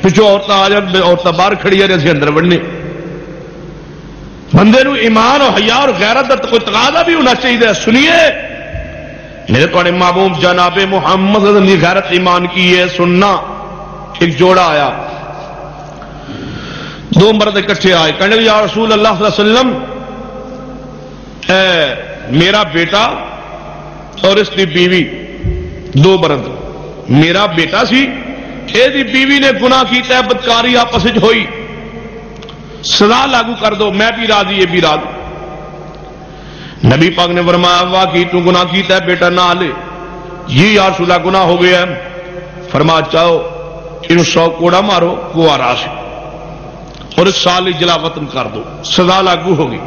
Speaker 2: پچھو عورتیں آ جان عورتیں باہر کھڑی ہیں، اسی اندر بڑھنے بندے نو ایمان اور حیا اور غیرت کا کوئی تقاضا بھی ہونا چاہیے، سنیے۔ میرے تھوڑے محبوب جناب محمد کی غیرت ایمان کی ہے، سننا۔ ایک جوڑا آیا۔ دو مرد اکٹھے آئے، کہنے یا رسول اللہ صلی اللہ علیہ وسلم، اے میرا بیٹا اور اس کی بیوی دو مرد میرا بیٹا سی یہ بیوی نے گناہ کیتا ہے، بدکاری آپس ہوئی۔ سزا لاگو کر دو، میں بھی راضی، یہ بھی راضی۔ نبی پاک نے فرمایا، واہ، کی تو گناہ کیتا ہے بیٹا، نہ لے۔ یہ یا رسول گناہ ہو گیا ہے۔ فرما چاہو ان سو کوڑا مارو کو آراش اور اس سال جلا وطن کر دو۔ سزا لاگو ہوگی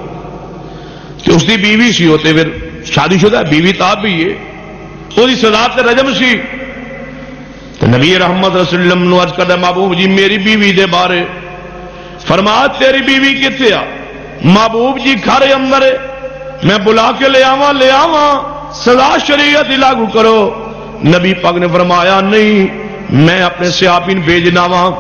Speaker 2: کہ اس کی بیوی سی ہوتے پھر شادی شدہ بیوی تاب بھی ہے وہی سزا تے رجم سی۔ تو نبی رحمت رسول اللہ نو عرض کردا محبوب جی میری بیوی دے بارے۔ فرما، تیری بیوی کتنے آ؟ محبوب جی گھر اندر۔ ہے میں بلا کے لے آواں لے آواں۔ سزا شریعت لاگو کرو۔ نبی پاک نے فرمایا، نہیں، میں اپنے سیاپین بھیجنا وا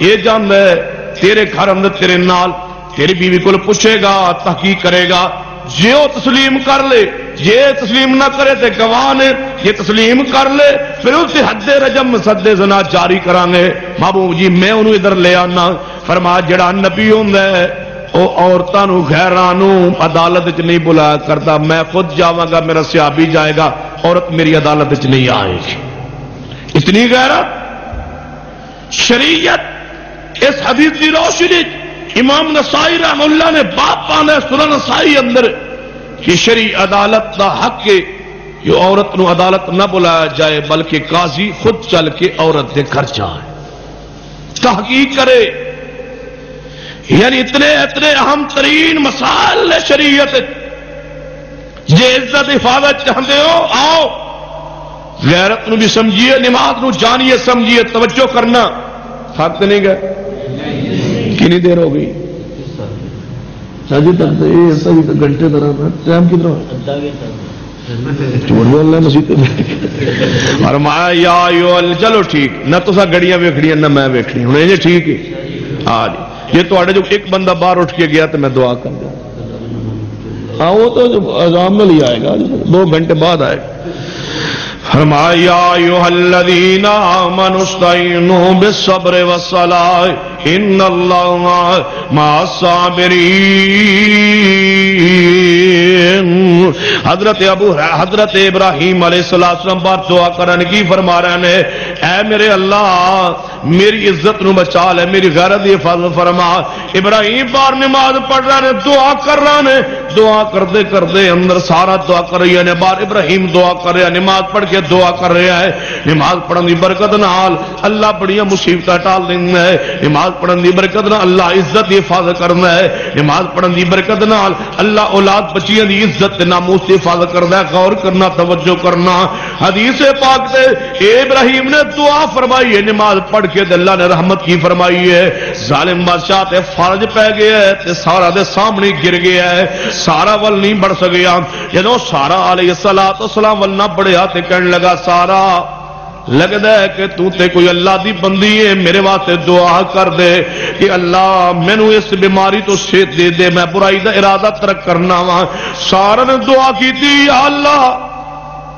Speaker 2: یہ جان ہے تیرے گھر اندر، تیرے نال تیری بیوی کو پوچھے گا، تحقیق کرے گا۔ یہ وہ تسلیم کر لے یہ تسلیم نہ کرے تو گواہ نے یہ تسلیم کر لے، پھر اس حد رجم سدے زنا جاری کران گے محبوب جی میں انہوں ادھر لے آنا۔ فرما، جڑا نبی ہوں وہ عورتوں خیرانوں عدالت چ نہیں بلایا کرتا۔ میں خود جاواں گا، میرا سیابی جائے گا، عورت میری عدالت چ نہیں آئے گی۔ اتنی غیرت، شریعت اس حدیث کی روشنی امام نسائی رحم اللہ نے باپ پانا سنن نسائی اندر کہ شری عدالت کا حق ہے کہ عورت نو عدالت نہ بلایا جائے، بلکہ قاضی خود چل کے عورت کے گھر جائے۔ تحقیق کرے۔ یعنی اتنے اتنے اہم ترین مسائل شریعت۔ جی عزت حفاظت چاہتے ہو، آؤ۔ غیرت نو بھی سمجھیے، نماز نو جانیے، سمجھیے، توجہ کرنا۔ تھکتے نہیں گئے کنی دیر ہو گئی؟ جی تک گھنٹے طرح ٹائم کتنا چوڑ بولنا مسیح اور مایا چلو ٹھیک، نہ تو گڑیاں ویکھڑی نہ میں ویکھنی ہوں یہ ٹھیک ہے۔ ہاں جی یہ تو جو ایک بندہ باہر اٹھ کے گیا تو میں دعا کر دیا ہاں وہ تو آزام میں ہی آئے گا، دو گھنٹے بعد آئے گا۔ فرمایا ایوہ الذین آمنوا استعینوا بالصبر والصلاة ان اللہ ما الصابرین۔ حضرت ابو حضرت ابراہیم علیہ السلام بار دعا کرن کی فرما رہے ہیں اے میرے اللہ، میری عزت نو بچا لے، میری غیرت دی حفاظت فرما۔ ابراہیم بار نماز پڑھ رہے ہیں دعا کر رہے ہیں دعا کرتے کرتے اندر سارا دعا کر رہی ہے یعنی بار ابراہیم دعا کر رہے ہیں نماز پڑھ کے دعا کر رہا ہے۔ نماز پڑھن کی برکت نال اللہ بڑی مصیبت ٹال دینا ہے۔ نماز پڑھن کی برکت نال اللہ عزت کی حفاظت کرنا ہے۔ نماز پڑھن کی برکت نال اللہ اولاد بچیاں کی عزت ناموس کی حفاظت کرنا ہے۔ غور کرنا، توجہ کرنا۔ حدیث پاک سے ابراہیم نے دعا فرمائی ہے۔ نماز پڑھ کے اللہ نے رحمت کی فرمائی ہے۔ ظالم بادشاہ تے فرض پہ گیا ہے تے سارا دے سامنے گر گیا ہے۔ سارا ول نہیں بڑھ سکیا۔ جدو سارا علیہ السلام ول نہ بڑھیا تے کہنے لگا سارا لگتا ہے کہ تو تے کوئی اللہ دی بندی ہے، میرے واسطے دعا کر دے کہ اللہ مینو اس بیماری تو صحت دے دے، میں برائی دا ارادہ ترک کرنا وا سارا نے دعا کی تھی اللہ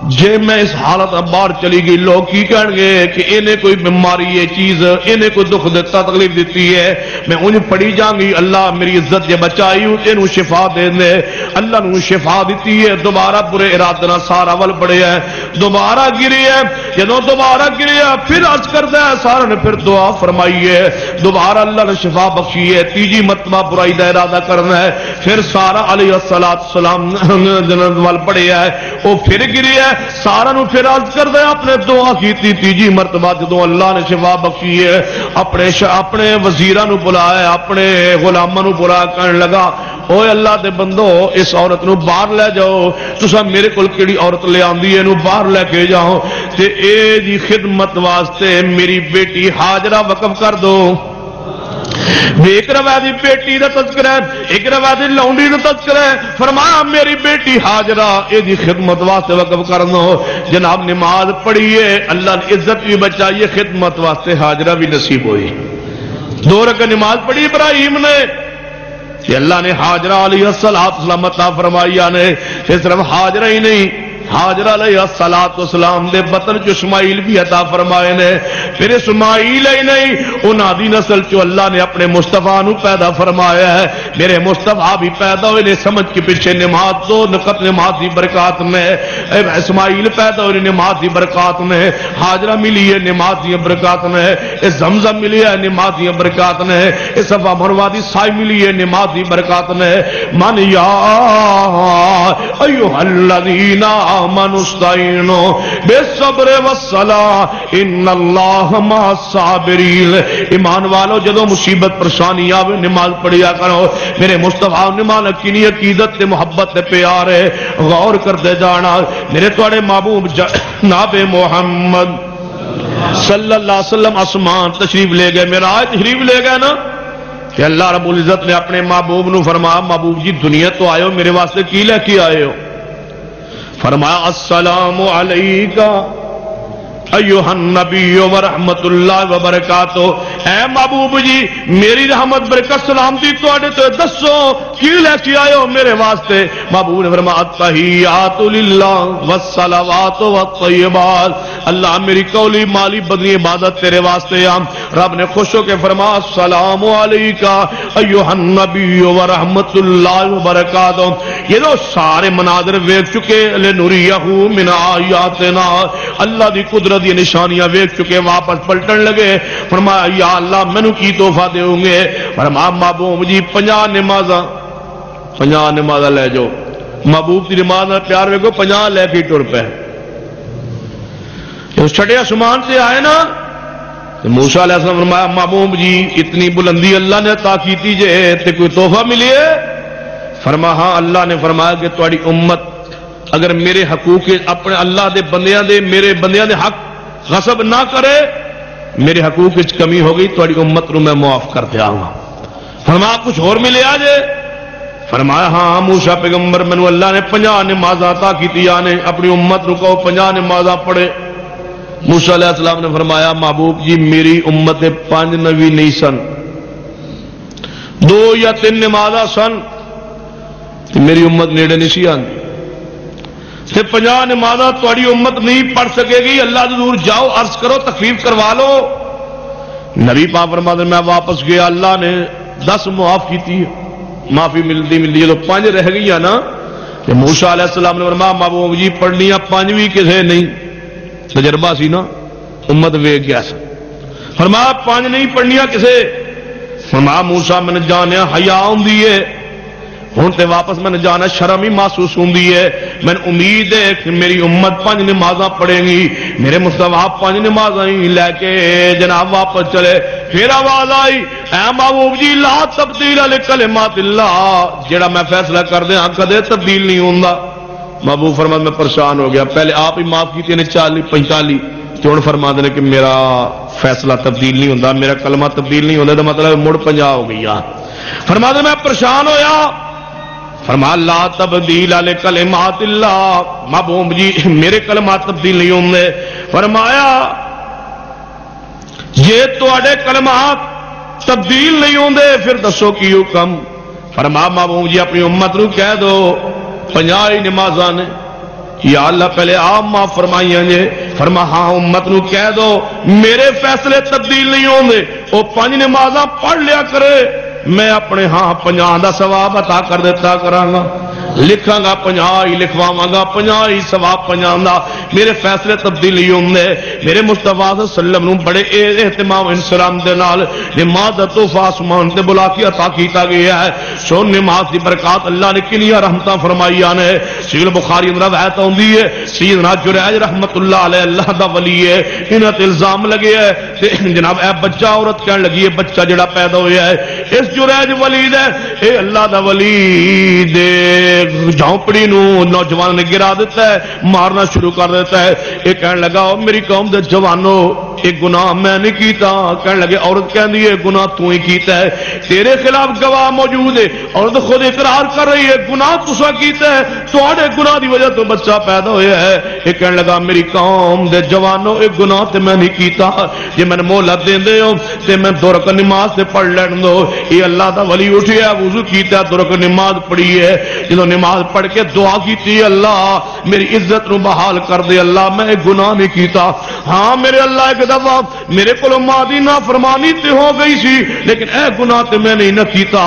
Speaker 2: جے میں اس حالت باہر چلی گئی، لوگ کی کہیں گے کہ انہیں کوئی بیماری یہ چیز، انہیں کوئی دکھ دیتا تکلیف دیتی ہے۔ میں انہیں پڑھی جاؤں گی، اللہ میری عزت یہ بچائی، انہوں شفا دے دے۔ اللہ نے شفا دیتی ہے۔ دوبارہ برے ارادے نہ سارا ول پڑے ہے۔ دوبارہ گری ہے۔ جدو دوبارہ گری ہے، پھر عرض کرتا ہے، سارا نے پھر دعا فرمائی ہے۔ دوبارہ اللہ نے شفا بخشی ہے۔ تیجی مرتبہ برائی کا ارادہ کرنا ہے۔ پھر سارا علیہ السلام ول پڑے ہے، وہ پھر گری ہے۔ سارا نو پھر عرض کر دیا اپنے دعا کی تیجی مرتبہ جدو اللہ نے شفا بخشی ہے، اپنے اپنے وزیرا نو بلایا اپنے غلاموں نو بلا کرنے لگا۔ اوے اللہ دے بندو، اس عورت نو باہر لے جاؤ۔ تسا میرے کول کیڑی عورت لے آندی ہے؟ نو باہر لے کے جاؤ۔ تے اے دی خدمت واسطے میری بیٹی حاجرہ وقف کر دو۔ ایک روایتی بیٹی کا تذکر ہے، ایک روایتی لونڈی کا تذکر ہے۔ فرمایا میری بیٹی حاجرہ یہ خدمت واسطے وقف کرنا جناب، نماز پڑھیے اللہ نے عزت بھی بچائیے، خدمت واسطے حاجرہ بھی نصیب ہوئی۔ دو رکھ نماز پڑھی ابراہیم نے، کہ اللہ نے حاجرہ علیہ السلام فرمائی نے۔ صرف حاجرہ ہی نہیں۔ حاضر علیہ السلام اسلام دے بطن چ اسماعیل بھی عطا فرمائے نے، پھر اسماعیل ہی نہیں، انہاں دی نسل چ اللہ نے اپنے مصطفیٰ نو پیدا فرمایا ہے، میرے مصطفیٰ بھی پیدا ہوئے نے، سمجھ کے پیچھے نماز دو، نقط نماز دی برکات میں اسماعیل پیدا ہوئے نماز دی برکات میں، حاضرہ ملی ہے، نماز دی برکات میں اس زمزم ملی ہے، نماز دی برکات میں اس صفا مروا دی سائی ملی ہے، نماز دی برکات میں، من یا ایوہ الذین آمن استعینو بے صبر والصلا ان اللہ ما صابرین ایمان والو جدو مصیبت پرشانی آوے نماز پڑھیا کرو میرے مصطفیٰ نماز کینی عقیدت تے محبت تے پیار ہے غور کرتے جانا میرے توڑے محبوب جناب محمد صلی اللہ علیہ وسلم اسمان تشریف لے گئے میرا آج تشریف لے گئے نا کہ اللہ رب العزت نے اپنے محبوب نو فرمایا محبوب جی دنیا تو آئے ہو میرے واسطے کی لے کے آئے ہو فرمایا السلام علیکہ ایوہ النبی و رحمت اللہ وبرکاتہ اے محبوب جی میری رحمت، برکت، سلامتی تو آڑے تو دسو، کی لے کے آئے ہو میرے واسطے؟ محبوب نے فرمایا، التحیات للہ والصلوات والطیبات. اللہ میری قولی مالی بدنی عبادت تیرے واسطے ہم رب نے خوش ہو کے فرمایا، السلام علیکہ ایوہ النبی و رحمت اللہ وبرکاتہ. یہ دو سارے مناظر ویک چکے، لنوریہو من آیاتنا. اللہ دی قدرت دی نشانیاں ویک چکے واپس پلٹن لگے۔ فرمایا، یا اللہ مینو کی تحفہ دے ہوں گے؟ فرمایا، محبوب جی پنجا نمازاں پنجا نمازاں لے جاؤ محبوب کی نماز میں پیار ویکو پنجا لے کے ٹر پہ چھٹے آسمان سے آئے نا موسا علیہ السلام فرمایا، محبوب جی اتنی بلندی اللہ نے عطا کی جے، تے کوئی تحفہ ملی ہے؟ فرما ہاں اللہ نے فرمایا کہ تاری امت، اگر میرے حقوق، اپنے اللہ دے بندیاں دے، میرے بندیاں دے حق غصب نہ کرے، میرے حقوق کی کمی ہو گئی تھوڑی امت نو میں معاف کر دیا گا۔ فرمایا کچھ اور ملے آج؟ فرمایا ہاں موسا پیغمبر مینو اللہ نے پنجا نماز عطا کی نے، اپنی امت نو کہو پنجا نماز پڑھے۔ موسا علیہ السلام نے فرمایا، محبوب جی میری امت پانچ نوی نہیں سن۔ دو یا تین نماز سن میری امت نیڑے نہیں سی آتی تے پنجا نماز تاری امت نہیں پڑھ سکے گی، اللہ دور جاؤ، عرض کرو تکلیف کروا لو۔ نبی پا فرما میں واپس گیا، اللہ نے دس معاف کی معافی ملتی ملتی جب پانچ رہ گئی نا، کہ موسا علیہ السلام نے فرما محبوب جی پڑھنی پانچ بھی کسے نہیں۔ تجربہ سی نا، امت ویگ گیا سا۔ فرما پانچ نہیں پڑھنیا کسے۔ فرما موسا میں نے جانیا، حیا ہوں ہوں تو واپس میں جانا، شرم ہی محسوس ہوں میں امید ہے کہ میری امت پانچ نماز پڑھے گی۔ میرے مستفا پانچ نماز لے کے جناب واپس چلے۔ پھر آواز آئی، اے محبوب جی لا تبدیل علی کلمات اللہ۔ جڑا میں فیصلہ کر دیا ہاں، کدے تبدیل نہیں ہوں محبوب فرماد میں پریشان ہو گیا۔ پہلے آپ ہی معاف کی تھی چالی پنچالی ہوں فرما دے کہ میرا فیصلہ تبدیل نہیں ہوتا میرا کلمہ تبدیل نہیں ہوتا تو مطلب مڑ پنجا ہو گئی فرما دے میں پریشان ہویا۔ فرما لا تبدیل علی کلمات اللہ. محبوب جی میرے کلمات تبدیل نہیں ہوں گے. فرمایا، یہ تے کلمات تبدیل نہیں ہوں پھر دسو کی حکم فرما محبوب جی اپنی امت نو کہہ دو. پنجائی نماز نے، یا اللہ پہلے آپ ماں فرمائیاں جے. فرما ہاں امت نو کہہ دو. میرے فیصلے تبدیل نہیں ہوں گے. وہ پانچ نمازاں پڑھ لیا کرے. میں اپنے ہاں پنجا کا سواب عطا کر دیتا کرا لکھاں گا پنجا ہی لکھواواں گا پنجا ہی ثواب پنجا دا۔ میرے فیصلے تبدیلی ہوندے میرے مصطفیٰ صلی اللہ علیہ وسلم نو بڑے اہتمام انسلام دے نال نماز دا تحفہ آسمان تے بلا کے عطا کیتا گیا ہے۔ سو نماز دی برکات اللہ نے کنیا رحمتاں فرمائیاں نے۔ سیل بخاری اندر روایت ہوندی ہے، سیدنا جریج رحمت اللہ علیہ، اللہ دا ولی ہے۔ انہاں تے الزام لگے ہے۔ تے جناب، اے بچہ عورت کہن لگی ہے، بچہ جڑا پیدا ہویا ہے۔ اس جریج ولی دے، اے اللہ دا ولی دے۔ جھونپڑی نو نوجوان نے گرا دیتا ہے، مارنا شروع کر دیتا ہے۔ یہ کہنے لگا میری قوم دے جوانوں ایک گناہ میں نہیں کیتا کہنے لگے عورت کہہ دی ہے گناہ تو ہی کیتا ہے۔ تیرے خلاف گواہ موجود ہے، عورت خود اقرار کر رہی ہے، گناہ تسا کیتا ہے۔ تھوڑے گناہ دی وجہ تو بچہ پیدا ہویا ہے۔ یہ کہنے لگا، میری قوم دے جوانو ایک گناہ تے میں نہیں کیتا۔ جے میں مہلت دین دے ہو تے میں دو نماز تے پڑھ لین دو۔ یہ اللہ دا ولی اٹھیا وضو کیتا دو رکن نماز پڑھی ہے۔ جدو نماز پڑھ کے دعا کیتی، اللہ میری عزت نو بحال کر دے۔ اللہ میں گناہ نہیں کیتا۔ ہاں میرے اللہ، ایک دفعہ میرے کو مادی نہ فرمانی تے ہو گئی سی، لیکن اے گناہ تے میں نہیں نہ کیتا۔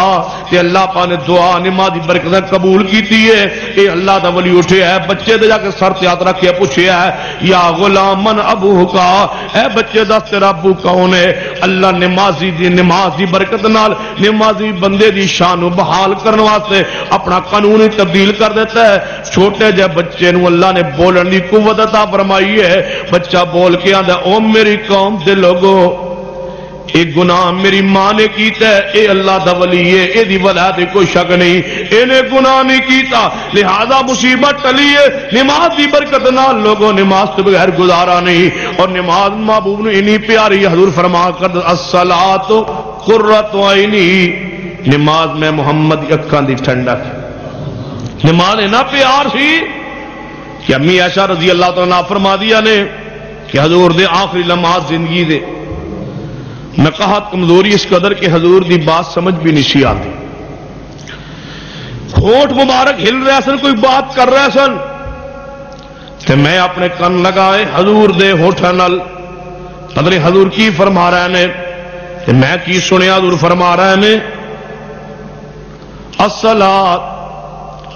Speaker 2: تے اللہ پا نے دعا نے نمازی برکت قبول کیتی ہے۔ اے اللہ دا ولی اٹھے ہے، بچے دے جا کے سر تے ہاتھ رکھے پوچھے ہے، یا غلام من ابو کا اے بچے دا تیرا ابو کون ہے؟ اللہ نمازی دی، نماز دی برکت نال، نمازی بندے دی شان بحال کرنے واسطے اپنا قانون ہی تبدیل کر دیتا ہے۔ چھوٹے جے بچے نو اللہ نے بولن دی قوت عطا فرمائی ہے۔ بچہ بول کے آندا، او میری قوم دے لوگو ایک گناہ میری ماں نے کیتا ہے، اے اللہ دا ولی ہے، اے دی ولا دے کوئی شک نہیں۔ اے نے گناہ نہیں کیتا، لہذا مصیبت ٹلی ہے۔ نماز دی برکت نال لوگوں نماز تو بغیر گزارا نہیں۔ اور نماز محبوب نے انی پیاری حضور فرما کر، الصلاۃ قرۃ عینی۔ نماز میں محمد کی اکھاں دی ٹھنڈک۔ نماز نہ پیار سی کہ امی عائشہ رضی اللہ تعالیٰ فرما دیا نے کہ حضور دے آخری لمحات زندگی دے۔ میں کہا کمزوری اس قدر کہ حضور دی بات سمجھ بھی نہیں آتی۔ ہوٹ مبارک ہل رہے سن، کوئی بات کر رہے سن۔ تے میں اپنے کن لگائے حضور دے ہوٹا نل پتہ حضور کی فرما رہے نے، تے میں کی سنیا حضور فرما رہے نے۔ اصلات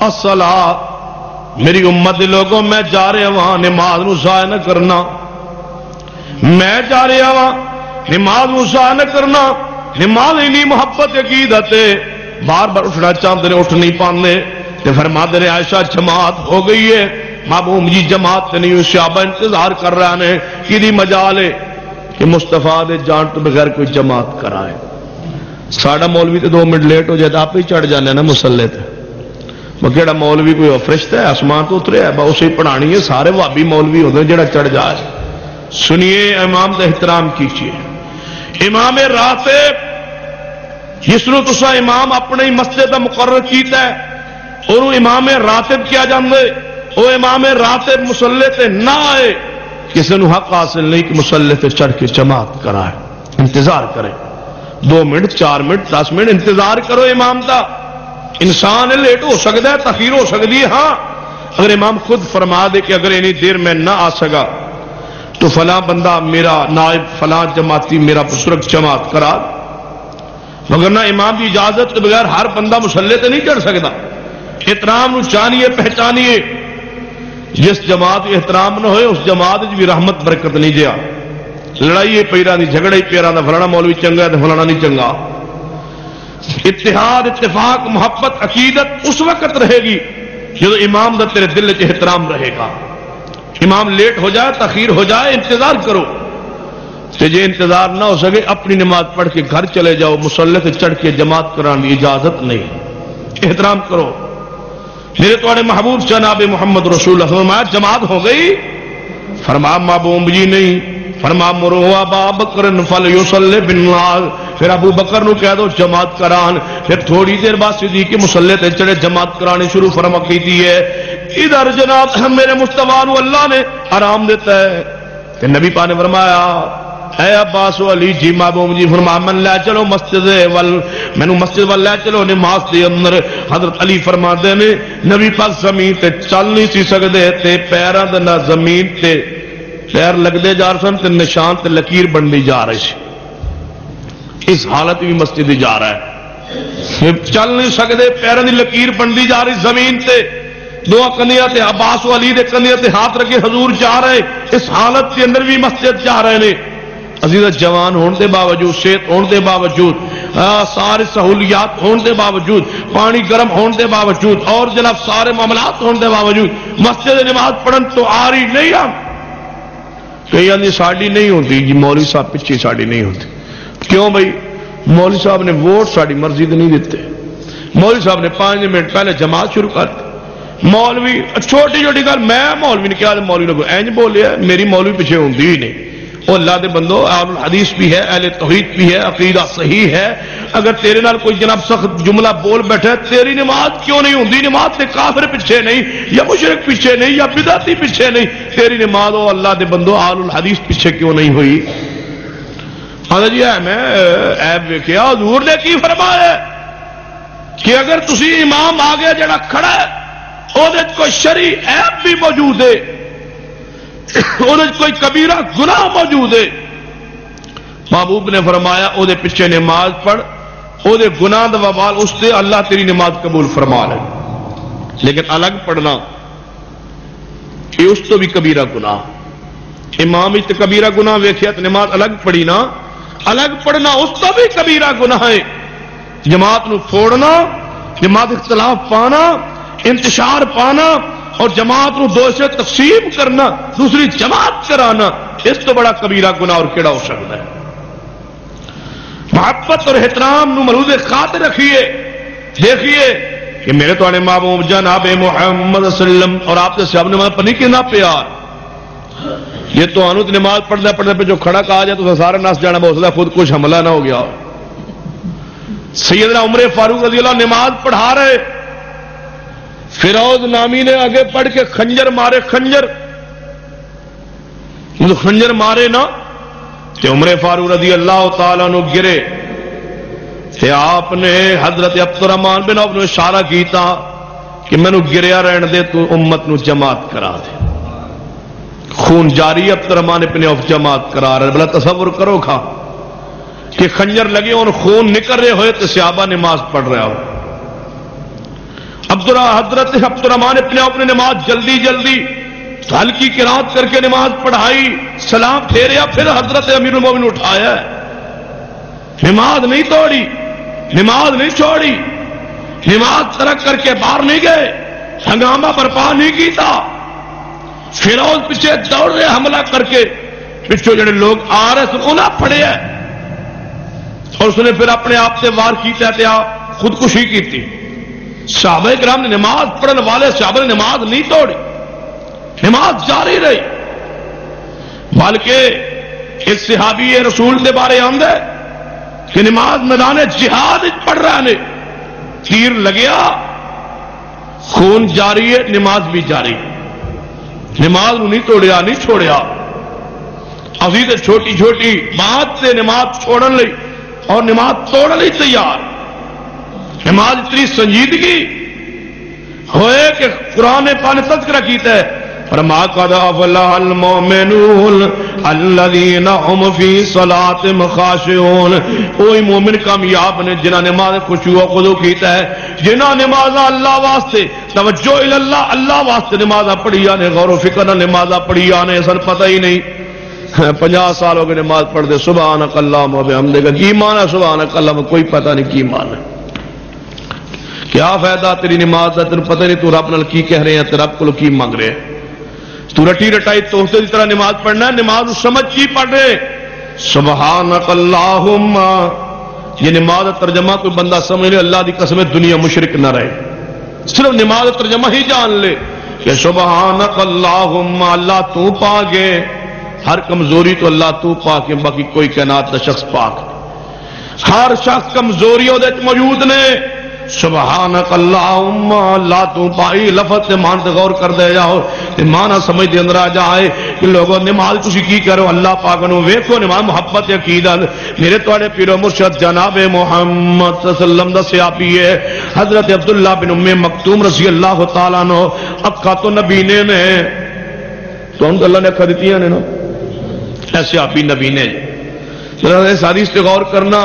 Speaker 2: اصلات میری امت لوگوں، میں جا رہا وہاں نماز نو ضائع نہ کرنا۔ میں جا رہا وہاں نماز مسا نہ کرنا نماز نہیں محبت عقیدت بار بار اٹھنا چاہتے اٹھ نہیں پاندے، تے فرما دے عائشہ جماعت ہو گئی ہے، محبوب جی جماعت نہیں ہوئی انتظار کر رہا نے کی مجال ہے کہ مستفا دے جان تو بغیر کوئی جماعت کرائے۔ ساڈا مولوی تو دو منٹ لیٹ ہو جائے تو آپ ہی چڑھ جانے نا مسلے تے۔ وہ کہڑا مولوی کوئی فرشتہ ہے، آسمان تو اترے ہے اسے پڑھانی ہے، سارے وابی مولوی ہوتے جڑا چڑھ جائے۔ سنیے امام کا احترام کیجیے امام راتب جس نو تسا امام اپنے مسجد کا مقرر کیتا ہے، اور امام راتب کیا جاندے؟ وہ امام راتب مسلے تے نہ آئے کسی نو حق حاصل نہیں کہ مسلے تے چڑھ کے جماعت کرائے، انتظار کرے۔ دو منٹ، چار منٹ، دس منٹ انتظار کرو امام دا۔ انسان لیٹ ہو سکتا ہے تخیر ہو سکتی ہے ہاں۔ اگر امام خود فرما دے کہ اگر اینی دیر میں نہ آ سکا تو فلاں بندہ میرا نائب، فلاں جماعتی، میرا بزرگ جماعت کرا مگر نہ امام کی اجازت کے بغیر ہر بندہ مسلے تے نہیں چڑھ سکتا۔ احترام جانیے، پہچانیے۔ جس جماعت احترام نہ ہوئے، اس جماعت بھی رحمت، برکت نہیں دیا لڑائی پیران کی جھگڑے پیران کا فلانا مولوی چنگا ہے تو فلانا نہیں چنگا۔ اتحاد، اتفاق، محبت، عقیدت اس وقت رہے گی جب امام دا تیرے دل چ احترام رہے گا۔ امام لیٹ ہو جائے، تاخیر ہو جائے، انتظار کرو۔ کہ جی انتظار نہ ہو سکے، اپنی نماز پڑھ کے گھر چلے جاؤ مسلح سے چڑھ کے جماعت کرانے اجازت نہیں۔ احترام کرو۔ میرے تھوڑے محبوب جناب محمد رسول فرمایا، جماعت ہو گئی۔ فرما محبوب جی نہیں۔ فرما مرو ابا بکر فل یوسل بن پھر ابو بکر نو کہہ دو جماعت کران پھر تھوڑی دیر بعد سیدھی کے مسلے تے چڑھے جماعت کرانے شروع فرما کی ہے. ادھر جناب میرے مستفا نو اللہ نے آرام دیتا ہے. کہ نبی پا نے فرمایا، اے عباس و علی جی محبوب جی فرما، من لے چلو مسجد ول. مینو مسجد ول لے چلو، نماز دے اندر. حضرت علی فرما دے نے، نبی پاک زمین تے چل نہیں سی سکدے، تے پیراں دے نہ زمین تے پیر لگتے جا رہے سن، تے نشان تے لکیر بنتی جا رہی سی۔ اس حالت بھی مسجد جا رہا ہے۔ چل نہیں سکتے، پیروں کی لکیر بنتی جا رہی زمین تے۔ دو کنیا تے عباس و علی دے کنیا تے ہاتھ رکھے حضور جا رہے اس حالت کے اندر بھی مسجد جا رہے ہیں۔ عزیز جوان ہونے دے باوجود صحت ہونے دے باوجود سارے سہولیات ہونے دے باوجود، پانی گرم ہونے دے باوجود، اور جناب سارے معاملات ہونے دے باوجود، مسجد نماز پڑھن تو آ رہی نہیں ہم۔ کئی ساڑی نہیں ہوتی جی مولوی صاحب پیچھے ساڑی نہیں ہوتی کیوں بھائی؟ مولوی صاحب نے ووٹ ساری مرضی تو نہیں دیتے مولوی صاحب نے پانچ منٹ پہلے جماعت شروع کر دی۔ مولوی، چھوٹی چھوٹی گل، میں مولوی نے کیا مولوی نے اینج بولیا میری مولوی پیچھے ہوں ہی نہیں۔ وہ اللہ دے بندو، اہل الحدیث بھی ہے، اہل توحید بھی ہے، عقیدہ صحیح ہے۔ اگر تیرے نال کوئی جناب سخت جملہ بول بیٹھے تیری نماز کیوں نہیں ہوں نماز سے کافر پیچھے نہیں، یا مشرق پیچھے نہیں، یا بداتی پیچھے نہیں۔ تیری نماز ہو اللہ دے بندو، اہل الحدیث پیچھے کیوں نہیں ہوئی؟ ہاں جی ہے میں ایب ویکیا حضور نے کی فرمایا؟ کہ اگر تسی امام آگے جڑا کھڑا ہے وہ کوئی شری ایب بھی موجود ہے کوئی کبیرہ گناہ موجود ہے۔ محبوب نے فرمایا وہ پیچھے نماز پڑھ وہ گناہ وبال اس سے اللہ تیری نماز قبول فرما لے۔ لیکن الگ پڑھنا یہ اس تو بھی کبیرہ گناہ۔ امام کبیرہ گناہ ویخیا تو نماز الگ پڑھی نا۔ الگ پڑھنا، اس تو بھی کبیرہ گناہ ہے۔ جماعت نو پھوڑنا، جماعت اختلاف پانا، انتشار پانا، اور جماعت نو دو سے تقسیم کرنا، دوسری جماعت کرانا، اس تو بڑا کبیرہ گنا اور کیڑا ہو سکتا ہے۔ محبت اور احترام نو مرود خاطر رکھیے۔ دیکھیے کہ میرے تو محبوب جناب محمد وسلم اور آپ کے سب نے پنی کتنا پیار۔ یہ تو انت نماز پڑھنے پڑھنے پہ جو کھڑا کہا جائے تو سارا نس جانا بہت سکتا خود کچھ حملہ نہ ہو گیا سیدنا عمر فاروق رضی اللہ نماز پڑھا رہے۔ فروز نامی نے آگے پڑھ کے خنجر مارے، خنجر۔ خنجر مارے نا۔ کہ عمر فاروق رضی اللہ تعالیٰ نو گرے۔ کہ آپ نے حضرت عبد الرحمان بن نے اشارہ کیتا کہ مینو گریا رہن دے تو امت نو جماعت کرا دے۔ خون جاری عبد الرحمان ابن جماعت کرا رہے بلا تصور کرو کھا، کہ خنجر لگے اور خون نکل رہے ہوئے تو سیابہ نماز پڑھ رہا ہو۔ عبد حضرت عبد الرحمان اپنے اپنے نماز جلدی جلدی ہلکی کی کر کے نماز پڑھائی، سلام پھیریا، پھر حضرت امیر المومن اٹھایا۔ نماز نہیں توڑی، نماز نہیں چھوڑی۔ نماز ترک کر کے باہر نہیں گئے، ہنگامہ برپا نہیں کیتا۔ فیروز پیچھے دوڑ رہے، حملہ کر کے پچھو جڑے لوگ آ رہے سن انہیں پڑے اور اس نے پھر اپنے آپ سے وار کی چاہتے خودکشی کی تھی صحابہ کرام نے نماز پڑھنے والے صحابہ نے نماز نہیں توڑی۔ نماز جاری رہی۔ بلکہ اس صحابی رسول کے بارے آمد ہے کہ نماز میدان جہاد پڑھ رہا نے تیر لگیا، خون جاری ہے، نماز بھی جاری۔ ہے نماز نہیں توڑیا، نہیں چھوڑیا۔ ابھی تو چھوٹی چھوٹی بات سے نماز چھوڑن لئی اور نماز توڑ لی تیار۔ نماز اتنی سنجیدگی۔ ہوئے کہ قرآن پانے تذکرہ کیتا ہے۔ فرما قد افلح المؤمنون الذين هم في صلاه خاشعون۔ کوئی مومن کامیاب نے جنہاں نماز خشوع و خضوع کیتا ہے، جنہاں نماز اللہ واسطے، توجہ ال اللہ اللہ واسطے نماز پڑھی نے، غور و فکر نہ نماز پڑھی نے سر پتہ ہی نہیں۔ پنجا سال ہو گئے نماز پڑھ دے، سبحانک اللہم و بحمدک کی معنی سبحانک اللہم، کوئی پتہ نہیں کی معنی کیا فائدہ تیری نماز کا تین پتہ نہیں تو رب نال کی کہہ رہے ہیں رب کو کی مانگ رہے ہیں۔ تو رٹی رٹائی توحفے کی طرح نماز پڑھنا ہے، نماز اس سمجھ کی پڑھ رہے سبحانک اللہم یہ نماز ترجمہ کوئی بندہ سمجھ لے، اللہ دی قسم دنیا مشرک نہ رہے۔ صرف نماز ترجمہ ہی جان لے کہ سبحانک اللہم اللہ تو پاگے ہر کمزوری تو اللہ تو پاک باقی کوئی کائنات کا شخص پاک۔ ہر شخص کمزوری موجود نے۔ سبحانک اللہم اللہ تو پائی لفظ سے مان تے غور کر دے جاؤ۔ تے مانا سمجھ دے اندر آ جائے کہ لوگوں نماز تسی کی کرو، اللہ پاک نو ویکھو نماز محبت عقیدت میرے تواڈے پیر و مرشد جناب محمد صلی اللہ علیہ وسلم دا سیاپی ہے، حضرت عبداللہ بن ام مکتوم رضی اللہ تعالی عنہ اکھا تو نبی نے تو ان اللہ نے اکھا دتیاں نے نا۔ ایسے آپ نبی نے۔ اس حدیث غور کرنا،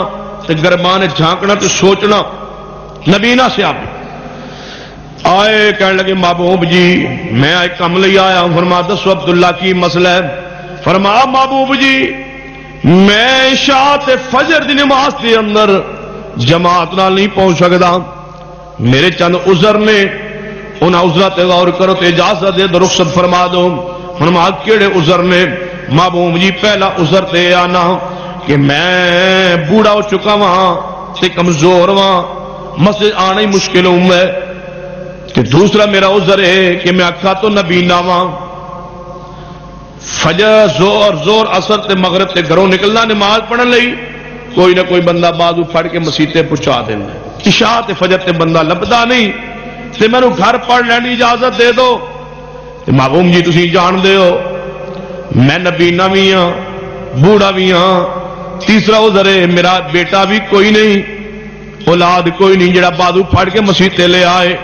Speaker 2: تے گرمان جھانکنا تے سوچنا۔ نبینا سے آپ۔ آئے، کہنے لگے، محبوب جی میں ایک کم لے آیا ہوں۔ فرما، دسو عبداللہ کی مسئلہ ہے۔ فرما، محبوب جی میں شاہ فجر دی نماز کے اندر جماعت نال نہیں پہنچ سکتا میرے چند عذر نے ان عذرت غور کرو تو اجازت دے دو رخصت فرما دو۔ فرما، کیڑے عذر نے؟ محبوب جی پہلا عذر تے آنا کہ میں بوڑھا ہو چکا وہاں تے کمزور وہاں مسجد آنا ہی مشکل ہوں میں کہ دوسرا میرا عذر ہے کہ میں اکھا تو نبینا وہاں فجر زور زور اثر تے مغرب تے گھروں نکلنا، نماز پڑھن لئی کوئی نہ کوئی بندہ بازو پھڑ کے مسیطے پہنچا دینا عشاء تے فجر تے بندہ لبدا نہیں۔ تے میں گھر پڑھ لینی اجازت دے دو۔ تے معلوم جی تسی جان دے ہو۔ میں نبینا بھی ہاں بوڑھا بھی ہاں۔ تیسرا عذر ہے، میرا بیٹا بھی کوئی نہیں۔ اولاد کوئی نہیں جڑا بازو پھڑ کے مسیطے لے آئے۔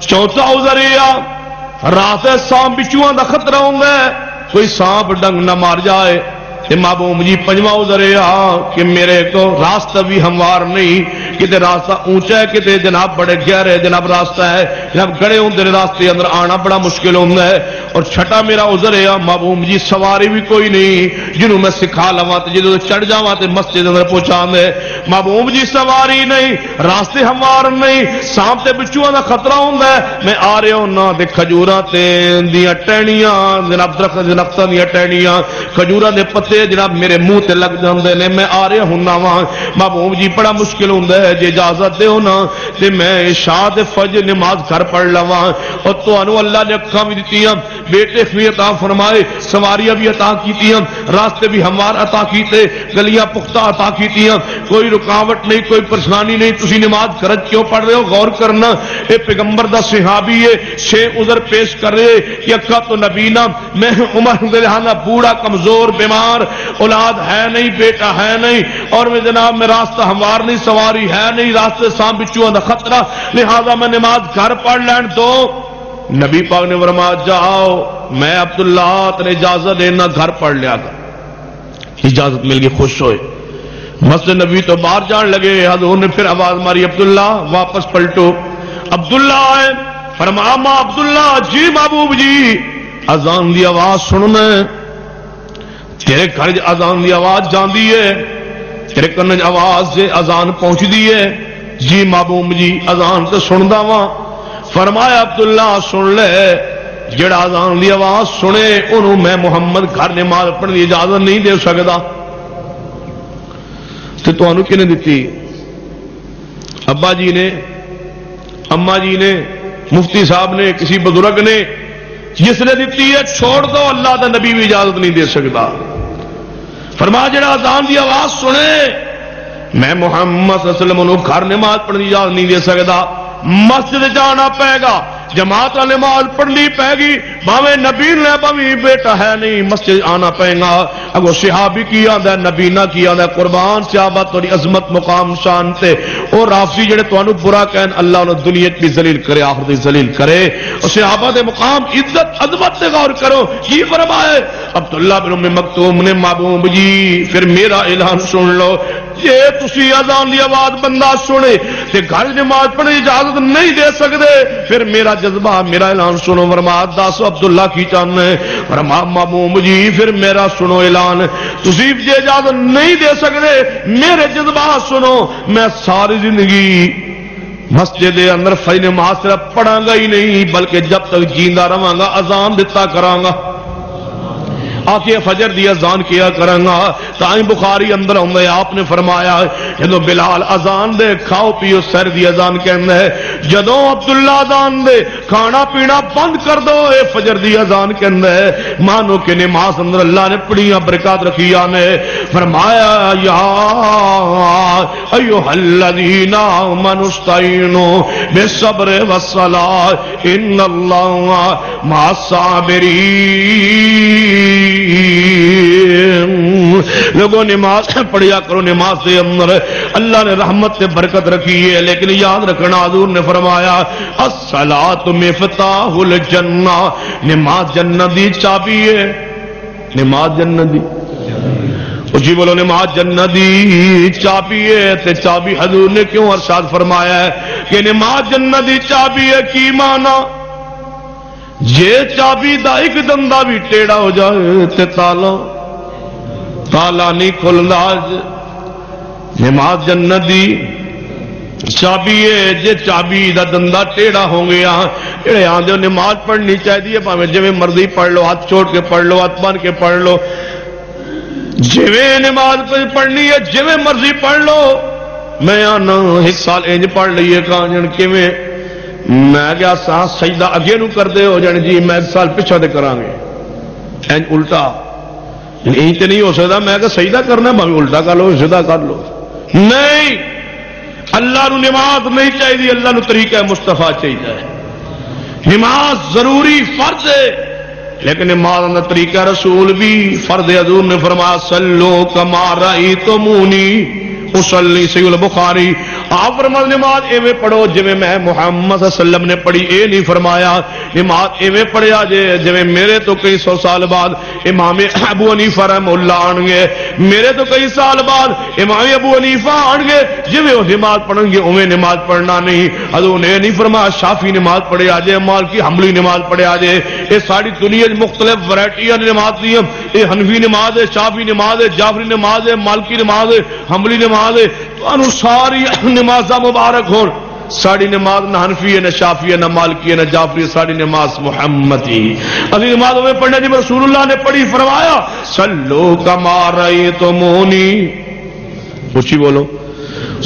Speaker 2: چوتھا عذر یہ رات سام بچوں کا خطرہ ہوں گا کوئی سانپ ڈنگ نہ مار جائے۔ محبوب جی پنجواں ادھر ہاں، کہ میرے کو راستہ بھی ہموار نہیں کتنے راستہ اونچا ہے کتنے جناب بڑے گہرے جناب راستہ ہے، جناب گڑے ہوں راستے اندر آنا بڑا مشکل ہوتا ہے، اور چھٹا میرا ادھر ہے ہاں، محبوب جی سواری بھی کوئی نہیں، جنہوں میں سکھا لوا تو جدو چڑھ جا تو مسجد اندر پہنچا دے محبوب جی سواری نہیں، راستے ہموار نہیں سامتے بچوں کا خطرہ ہوں میں آ رہا ہوں دے کھجورا دیا ٹہنیاں، جناب درخت درختوں دیا ٹہنیاں کھجورا دے پتے جناب میرے منہ تے لگ جاندے نے، میں آ رہا ہوں وا محبوب جی بڑا مشکل ہوں جی اجازت دے ہونا تے میں شاد فج نماز گھر پڑھ لوا اور تو اللہ نے اکھا بھی دیتی ہیں بیٹے بھی عطا فرمائے، سواریاں بھی عطا کی راستے بھی ہموار عطا کیتے، گلیاں پختہ عطا کی کوئی رکاوٹ نہیں، کوئی پریشانی نہیں۔ تھی نماز گرج کیوں پڑھ رہے ہو؟ غور کرنا۔ اے پیغمبر دا صحابی ہے چھ ادھر پیش کر رہے کہ اکھا تو نبینا میں عمر بوڑھا، کمزور، بیمار۔ اولاد ہے نہیں، بیٹا ہے نہیں۔ اور میں جناب، میں راستہ ہموار نہیں، سواری ہے نہیں، راستے سام بچوں کا خطرہ۔ لہذا میں نماز گھر پڑھ لین دو نبی پاک نے فرما جاؤ، میں عبداللہ تیرے اجازت دینا، گھر پڑھ لیا گا۔ اجازت مل گئی، خوش ہوئے۔ مسجد نبی تو باہر جان لگے، حضور نے پھر آواز ماری، عبداللہ، واپس پلٹو۔ عبداللہ آئے فرما ماں عبداللہ جی محبوب جی اذان دی آواز سننا تیرے گھر اذان دی آواز جاندی ہے، تیرے کن آواز سے اذان پہنچتی ہے۔ جی محبوب جی اذان تو سنتا وا فرمایا عبداللہ سن لے جڑا اذان دی آواز سنے انہوں میں محمد گھر نے پڑھنے کی اجازت نہیں دے سکتا تو تمہوں کنے دیتی ابا جی نے اما جی نے، مفتی صاحب نے، کسی بزرگ نے جس نے دیتی ہے، چھوڑ دو، اللہ دا نبی بھی اجازت نہیں دے سکتا فرما جڑا آزان دی آواز سنے، میں محمد صلی اللہ علیہ وسلم گھر نماز پڑھنے کی اجازت نہیں دے سکتا مسجد جانا پائے گا۔ جماعت نماز پڑھنی پے گی باوے نبی نے باوی بیٹا ہے نہیں، مسجد آنا پے گا اگو صحابی کی آدھا نبی نہ کی آدھا قربان صحابہ توڑی عظمت، مقام، شان تے۔ اور رافضی جڑے تانوں برا کہن، اللہ نے دنیا بھی ذلیل کرے، آخر دی ذلیل کرے۔ اور صحابہ دے مقام، عزت، عظمت تے غور کرو۔ کی فرمائے، عبداللہ بن ام مکتوم نے، محبوب جی پھر میرا اعلان سن لو۔ یہ تسی اذان دی آواز بندہ سنے تے گھر نماز پڑھنے اجازت نہیں دے سکتے پھر میرا جذبہ میرا اعلان سنو فرماد دس عبداللہ کی چان ہے فرما ماموم جی پھر میرا سنو اعلان تسی یہ اجازت نہیں دے سکتے میرے جذبہ سنو میں ساری زندگی مسجد دے اندر فجر نماز صرف پڑھاں گا ہی نہیں بلکہ جب تک جیندا رہاں گا اذان دتا کراں گا آکے فجر دی ازان کیا کرنگا؟ تائیں بخاری اندر ہوں گے آپ نے فرمایا، جدو بلال ازان دے، کھاؤ پیو سر دی ازان کہنے ہے جدو عبداللہ ازان دے، کھانا پینا بند کر دو، اے فجر دی ازان کہنے ہے مانو کہ نماز اندر اللہ نے پڑیاں برکات رکھی آنے فرمایا، یا ایوہ الذین آمنوا استعینوا بالصبر والصلاة، ان اللہ مع الصابرین۔ لوگوں نماز پڑھیا کرو، نماز سے اندر اللہ نے رحمت سے برکت رکھی ہے، لیکن یاد رکھنا حضور نے فرمایا الصلاۃ مفتاح الجنہ، نماز جنت دی چابی ہے۔ نماز جنت دی۔ اچھی جی بولو، نماز جنت دی چابی ہے، تے چابی حضور نے کیوں ارشاد فرمایا ہے؟ کہ نماز جنت دی چابی ہے، کی مانا جے چابی دا ایک دندہ بھی ٹیڑا ہو جائے تے تالا تالا نہیں کھلدا نماز جنت دی چابی ہے جے چابی دا دندہ ٹیڑا ہو گیا جڑے آندے نماز پڑھنی چاہیے پاویں جویں مرضی پڑھ لو ہاتھ چھوڑ کے پڑھ لو ہاتھ بن کے پڑھ لو جویں نماز پڑھنی ہے جویں مرضی پڑھ لو میں آنا ایک سال انج پڑھ لیے کہاں جن کیویں میں گیا سا سجدہ اگے نو کر دے ہو جان جی میں سال پیچھے دے کران گے۔ انج الٹا۔ یعنی تے نہیں ہو سکتا میں کہ سجدہ کرنا، میں الٹا کر لو سیدھا کر لو۔ نہیں، اللہ نو نماز نہیں چاہیے اللہ نو طریقہ مستفا چاہیے نماز ضروری فرض ہے، لیکن نماز کا طریقہ رسول بھی فرد حضور نے فرمایا سلو کما تو مونی اسلی سی البخاری آپ فرمایا نماز ایویں پڑھو جی میں محمد صلی اللہ علیہ وسلم نے پڑھی اے نہیں فرمایا نماز ایویں پڑھیا جے جی میرے تو کئی سو سال بعد امام ابو حنیفہ رحم اللہ آن گے میرے تو کئی سال بعد امام ابو حنیفہ آن گے جی وہ نماز پڑھیں گے اویں نماز پڑھنا نہیں حضور نے نہیں فرمایا شافی نماز پڑھے آ جائے مال کی حملی نماز پڑھے آ جائے یہ ساری دنیا مختلف ورائٹیاں نماز دی یہ حنفی نماز ہے شافی نماز ہے جعفری نماز ہے مالکی نماز ہے حملی نماز نماز ہے ساری نماز مبارک ہو ساری نماز نہ حنفی ہے، نہ شافی ہے، نہ مالکی ہے، نہ جعفری ساری نماز محمد ہی نماز ہمیں پڑھنے جب رسول اللہ نے پڑھی، فرمایا سلو کما رہی تو مونی اچھی بولو۔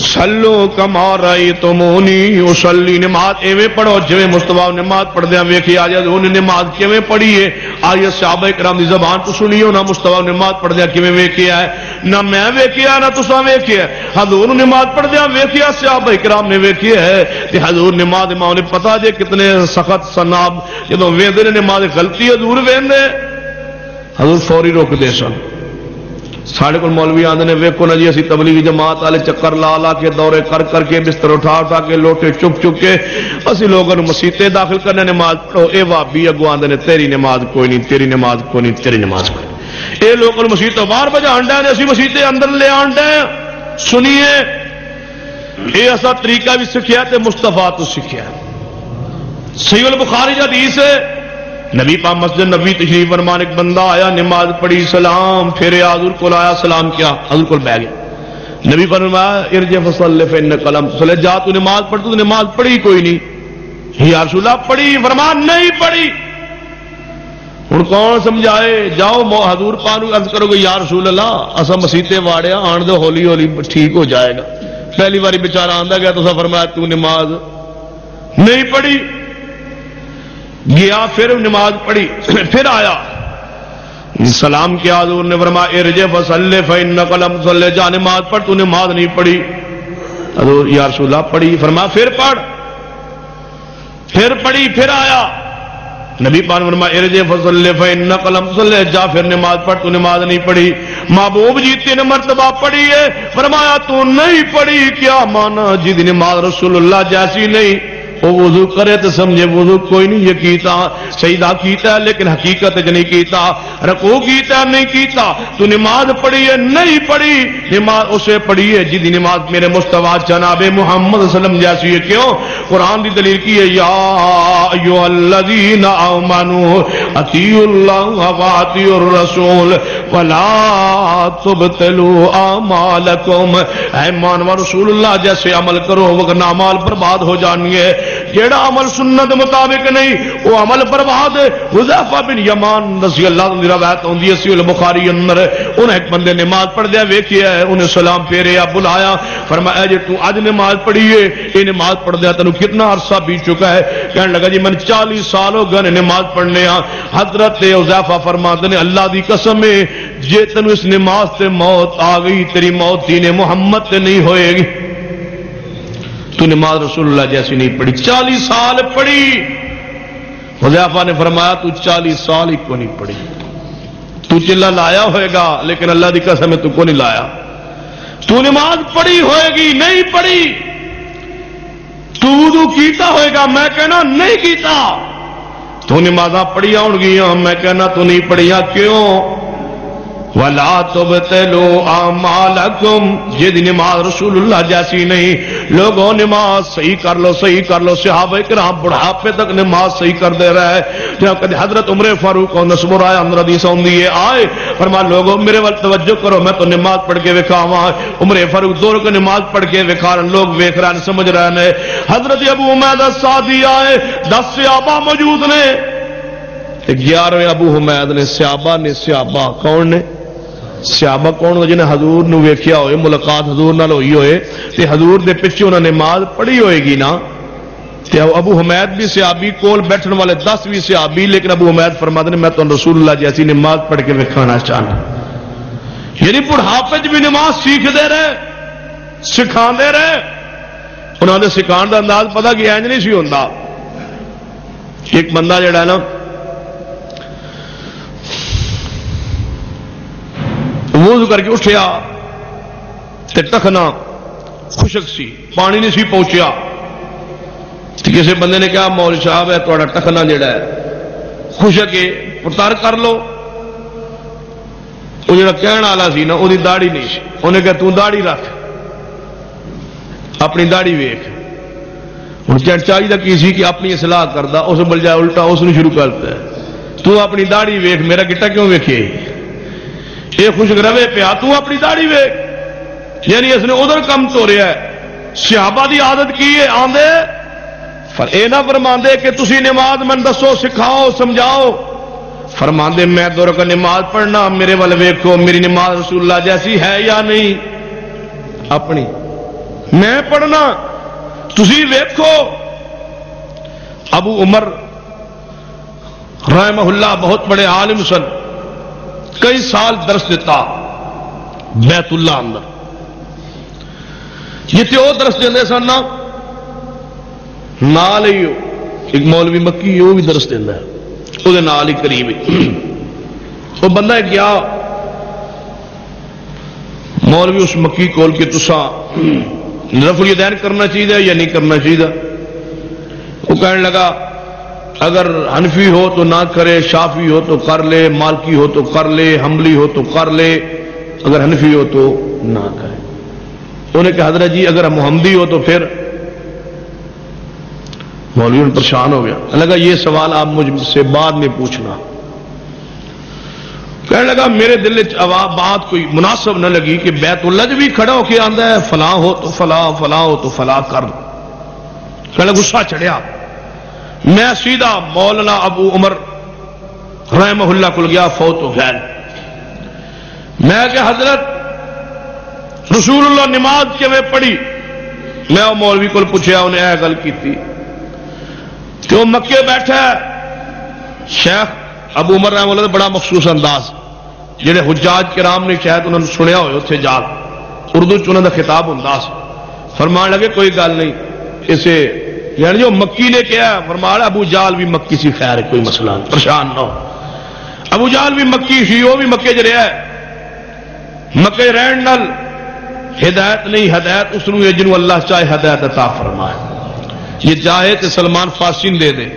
Speaker 2: سلو کما رہی تو مونی اسلی نماز ایویں پڑھو جی مستفا نماز پڑھدیا ویکھی آ جائے انہیں نماز کیویں پڑھی ہے آج صحابہ کرام دی زبان تو سنی ہو نہ مستفا نماز پڑھدیا کیویں ویکھیا ہے نہ میں ویکھیا نہ تسا ویکھیا حضور نماز پڑھ پڑھدیا ویکھیا صحابہ کرام نے ویکھیا ہے کہ حضور نماز ماں نے پتا جے کتنے سخت سناب جدو ویندے نے نماز غلطی حضور ویندے حضور فوری روک دے سن سارے کو مولوی آدھے نے ویکو نا جی اسی تبلیغی جماعت والے چکر لا لا کے دورے کر کر کے بستر اٹھا اٹھا کے لوٹے چک چک کے اسی لوگوں مسیطے داخل کرنے نماز پڑھو۔ اے وابی اگو آدھے نے، تیری نماز کوئی نہیں، تیری نماز کوئی نہیں، تیری نماز کوئی نہیں۔ اے لوگوں مسیط باہر بجا آنڈا نے، اسی مسیطے اندر لے آنڈا سنیے یہ ایسا طریقہ بھی سیکھا تے مستفا تو سیکھا سی البخاری حدیث ہے۔ نبی پا مسجد نبی تشریف فرمان، ایک بندہ آیا، نماز پڑھی، سلام، پھر حضور کو آیا، سلام کیا، حضور کو بہ گیا۔ نبی فرمایا ارج فصل فن قلم صلی جا تو نماز پڑھ، تو نماز پڑھی کوئی نہیں۔ یا رسول اللہ، پڑھی، فرمان نہیں پڑھی۔ ہوں کون سمجھائے؟ جاؤ حضور پانو عرض کرو گے یا رسول اللہ اصا مسیطے واڑیا ہاں، آن دو ہولی ہولی ٹھیک ہو جائے گا۔ پہلی باری بےچارا آندا گیا، تو فرمایا، تو نماز نہیں پڑھی۔ گیا، پھر نماز پڑھی، پھر آیا۔ سلام کیا حضور نے فرما ارج فصل فن قلم صلی جا نماز پڑھ، تو نماز نہیں پڑھی۔ حضور، یا رسول اللہ، پڑھی۔ فرما پھر پڑھ۔ پھر پڑھی، پھر آیا۔ نبی پان فرما ارج فصل فن قلم صلی جا، پھر نماز پڑھ، تو نماز نہیں پڑھی۔ محبوب جی تین مرتبہ پڑھی ہے۔ فرمایا، تو نہیں پڑھی۔ کیا مانا جی نماز رسول اللہ جیسی نہیں؟ وہ وضو کرے تو سمجھے وضو کوئی نہیں یہ کیتا سیدہ کیتا ہے لیکن حقیقت نہیں کیتا رکو کیتا ہے نہیں کیتا، تو نماز پڑھی ہے نہیں پڑھی، نماز اسے پڑھی ہے جی نماز میرے مستوا جناب محمد صلی اللہ علیہ وسلم جیسی ہے، کیوں؟ قرآن دی دلیل کی ہے، یا ایو الذین آمنو اطیع اللہ و اطیع الرسول ولا تبتلوا اعمالکم۔ اے مانوا رسول اللہ، جیسے عمل کرو ورنہ اعمال برباد ہو جانی ہے جیڑا عمل سنت مطابق نہیں، وہ عمل برباد حذیفہ بن یمان رضی اللہ عنہ روایت ہوندی ہے سی البخاری اندر انہیں ایک بندے نماز پڑھ دیا، ویکھیا ہے، انہیں سلام پھیریا بلایا۔ فرمایا جی تو اج نماز پڑھی ہے، یہ نماز پڑھ دیا تینوں کتنا عرصہ بیت چکا ہے۔ کہنے لگا جی من چالیس سال ہو گئے نماز پڑھنے ہاں حضرت حذیفہ فرماتے نے، اللہ دی قسم ہے، جے تینوں اس نماز تے موت آ گئی، تیری موت دین محمد تے نہیں ہوئے گی۔ تو نماز رسول اللہ جیسی نہیں پڑھی، چالیس سال پڑھی۔ حضیفہ نے فرمایا، تو چالیس سال ہی کو نہیں پڑھی؟ تو چلا لایا ہوئے گا، لیکن اللہ دی قسم ہے تو کو نہیں لایا؟ تو نماز پڑھی ہوئے گی، نہیں پڑھی۔ تو وضو کیتا ہوئے گا، میں کہنا نہیں کیتا۔ تو نمازاں پڑھیا ہوں گیا میں کہنا تو نہیں پڑھیا کیوں؟ ولا تبتلو اعمالکم یہ دی نماز رسول اللہ جیسی نہیں۔ لوگوں نماز صحیح کر لو، صحیح کر لو، صحابہ کرام بڑھاپے تک نماز صحیح کر دے رہے۔ جب کدی حضرت عمر فاروق اور نصب آیا اندر حدیث ہوندی ہے، آئے۔ فرما لوگوں، میرے ول توجہ کرو، میں تو نماز پڑھ کے وکھاواں۔ عمر فاروق دور کو نماز پڑھ کے وکھا لوگ ویکھ رہے ہیں، سمجھ رہے ہیں۔ حضرت ابو عمید سعدی آئے، دس صحابہ موجود نے۔ گیارہویں ابو حمید نے سیابا نے سیابا کون نے؟ سیابا کون جنہیں حضور نو ویکھیا ہوئے، ملاقات حضور نال ہوئی ہوئے، تے حضور دے پیچھے انہوں نے نماز پڑھی ہوئے گی نا۔ تے ابو حمید بھی سیابی کول بیٹھن والے دس بھی سیابی، لیکن ابو حمید فرماتے نے میں تو رسول اللہ جیسی نماز پڑھ کے وکھانا چاہنا۔ یعنی بڑھاپے بھی نماز سیکھ دے رہے سکھا دے رہے۔ انہوں نے سکھان کا انداز پتا کہ اینج نہیں سی ہوتا ایک بندہ جڑا ہے نا وضو کر کے اٹھیا تے ٹکنا خشک سی، پانی نہیں سی پہنچیا۔ کسی بندے نے کہا مول صاحب ہے تا ٹکنا جڑا ہے، خشک ہے کر لو۔ وہ جڑا کہنے والا سی نا وہ داڑی نہیں سی۔ انہیں کہا، تو رکھ۔ اپنی داڑی ویخ ہوں چاہیے کی سی کہ اپنی اصلاح کرتا اس بل جائے الٹا، اس نے شروع کرتا ہے تو اپنی داڑی ویخ میرا گٹا کیوں ویکھے؟ یہ خشک روے پیا تو اپنی داڑی ویخ یعنی اس نے ادھر کم تو رہا ہے۔ صحابہ دی عادت کی ہے، آندے؟ اے نہ فرماندے کہ تسی نماز من دسو، سکھاؤ، سمجھاؤ۔ فرماندے، میں دور کا نماز پڑھنا، میرے والے ویکھو، میری نماز رسول اللہ جیسی ہے یا نہیں؟ اپنی۔ میں پڑھنا تھی ویکھو۔ ابو عمر رحمہ اللہ بہت بڑے عالم سن۔ کئی سال درس دیتا بیت اللہ اندر۔ جتنے وہ درس دے سن نال ہی ایک مولوی مکی وہ بھی درس دینا ہے۔ وہ نال ہی قریب وہ بندہ گیا مولوی اس مکی کول کے تسا رف الدین کرنا چاہیے یا نہیں کرنا چاہیے۔ وہ کہنے لگا اگر حنفی ہو تو نہ کرے شافی ہو تو کر لے، مالکی ہو تو کر لے، حملی ہو تو کر لے، اگر حنفی ہو تو نہ کرے۔ انہیں کہا، حضرت جی اگر محمدی ہو تو پھر مولوی پریشان ہو گیا۔ لگا، یہ سوال آپ مجھ سے بعد میں پوچھنا۔ کہنے لگا، میرے دل بات کوئی مناسب نہ لگی کہ بیت اللہ بھی کھڑا ہو کے آتا ہے، فلاں ہو تو فلاں فلاں ہو تو فلاں کر۔ کہنے لگا، غصہ چڑھیا۔ میں سیدھا مولانا ابو عمر رحمہ اللہ کو گیا، فوت ہو گیا۔ میں کہ حضرت رسول اللہ نماز کے میں پڑھی، میں وہ مولوی کو پوچھا انہیں یہ گل کی تھی کہ وہ مکے بیٹھا ہے، شیخ ابو عمر رحم اللہ بڑا مخصوص انداز جہے حجاج کرام نے شاید انہوں نے سنیا ہوئے اتنے جا اردو چ انہوں کا خطاب ہوں فرمان لگے، کوئی گل نہیں، اسے یعنی جو مکی نے کیا فرمان ابو جال بھی مکی سی، خیر، کوئی مسئلہ نہیں، پریشان نہ ہو۔ ابو جال بھی مکی سی، وہ بھی مکے چ رہا ہے مکے رہن نل ہدایت نہیں، ہدایت اس نے جنوں اللہ چاہے ہدایت عطا فرمائے۔ یہ چاہے تو سلمان فارسین دے دے،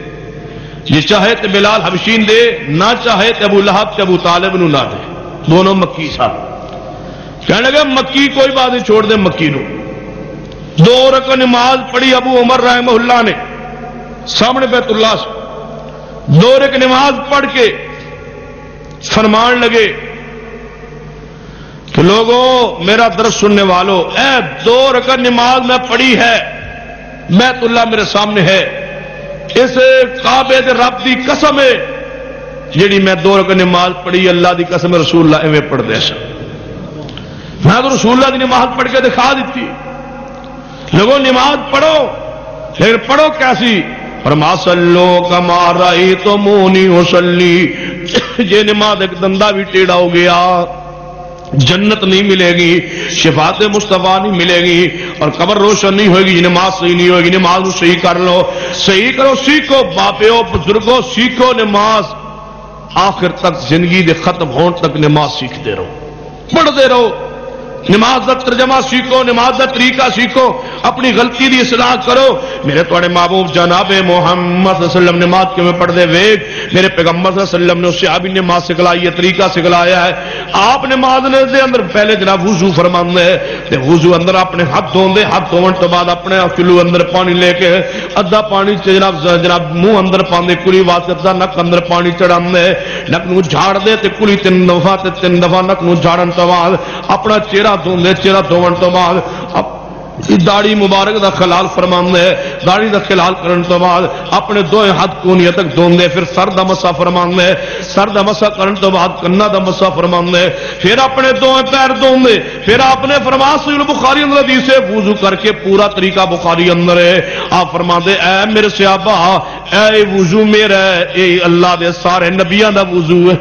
Speaker 2: یہ چاہے تو بلال حبشین دے، نہ چاہے تو ابو لہب تو ابو طالب نو نہ دے۔ دونوں مکی صاحب کہنے لگا مکی کوئی بات نہیں، چھوڑ دے مکی نو۔ دو رک نماز پڑھی ابو عمر رحمہ اللہ نے، سامنے بیت اللہ سے۔ دو رک نماز پڑھ کے فرمان لگے کہ لوگوں میرا درس سننے والوں اے دو رکن نماز میں پڑھی ہے بیت اللہ میرے سامنے ہے۔ اس کعبے دے رب دی قسم ہے، جیڑی میں دو رکن نماز پڑھی، اللہ دی قسم رسول اللہ ایویں پڑھ دے سا میں تو رسول اللہ دی نماز پڑھ کے دکھا دیتی۔ لوگوں نماز پڑھو، پھر پڑھو کیسی؟ فرما سلو کما رائی تو منہ نہیں ہو سلی یہ نماز ایک دندہ بھی ٹیڑھا ہو گیا۔ جنت نہیں ملے گی، شفاعت مصطفیٰ نہیں ملے گی اور قبر روشن نہیں ہوگی نماز صحیح نہیں ہوگی نماز صحیح کر لو۔ صحیح کرو، سیکھو۔ باپیو بزرگوں سیکھو نماز۔ آخر تک زندگی دے ختم ہون تک نماز سیکھتے رہو۔ پڑھتے رہو۔ نماز کا ترجمہ سیکھو، نماز کا طریقہ سیکھو، اپنی غلطی دی اصلاح کرو۔ میرے تھوڑے محبوب جناب محمد صلی اللہ علیہ وسلم نماز کیوں پڑھتے ویگ میرے پیغمبر صلی اللہ علیہ وسلم نے اس سے ابھی نماز سکھلائی ہے، طریقہ سکھلایا ہے۔ آپ نماز نے دے اندر، پہلے جناب وضو فرما ہے وضو اندر اپنے ہاتھ دھوندے، ہاتھ دھون تو بعد اپنے کلو اندر پانی لے کے ادھا پانی جناب جناب منہ اندر پاندے، کلی واسطے ادھا نک اندر پانی چڑھا نک نو جھاڑ دے تے کلی تین دفعہ تے تین دفعہ نک نو جھاڑن تو بعد اپنا چہرہ دھوندے چہرہ دھون تو بعد جی داڑی مبارک دا خلال فرما ہے داڑی دا خلال کرن تو بعد اپنے دو ہاتھ کونیا تک دون دے پھر سر دا مسا فرما ہے سر دا مسا کرن تو بعد کنا دا مسا فرما ہے پھر اپنے دو پیر دون دے پھر آپ نے فرما سیل بخاری اندر حدیث وضو کر کے پورا طریقہ بخاری اندر ہے۔ آپ فرما دے اے میرے صحابہ اے وضو میرا اے اللہ دے سارے نبیاں دا وضو ہے۔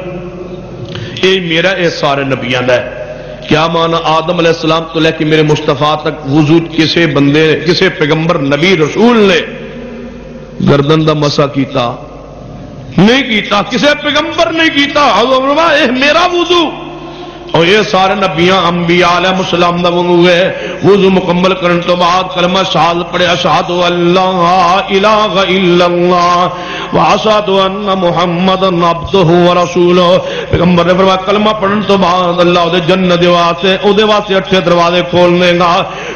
Speaker 2: اے میرا، اے سارے نبیاں دا ہے۔ کیا مانا آدم علیہ السلام تو لے کے میرے مستفا تک وضو کسے بندے کسے پیغمبر، نبی، رسول نے گردن دا مسا کیتا؟ نہیں کیتا، کسے پیغمبر نہیں کیتا؟ میرا وضو۔ اور یہ سارے نبیاں، انبیاء علیہ السلام دا وضو ہے وضو مکمل کرن تو بعد کلمہ شہادت پڑھے اشہد اللہ الہ الا اللہ واشهد ان محمد عبده ورسوله پیغمبر نے فرمایا، کلمہ پڑھن تو بعد اللہ دے جنت دے واسطے او دے واسطے اٹھے دروازے کھولنے گا۔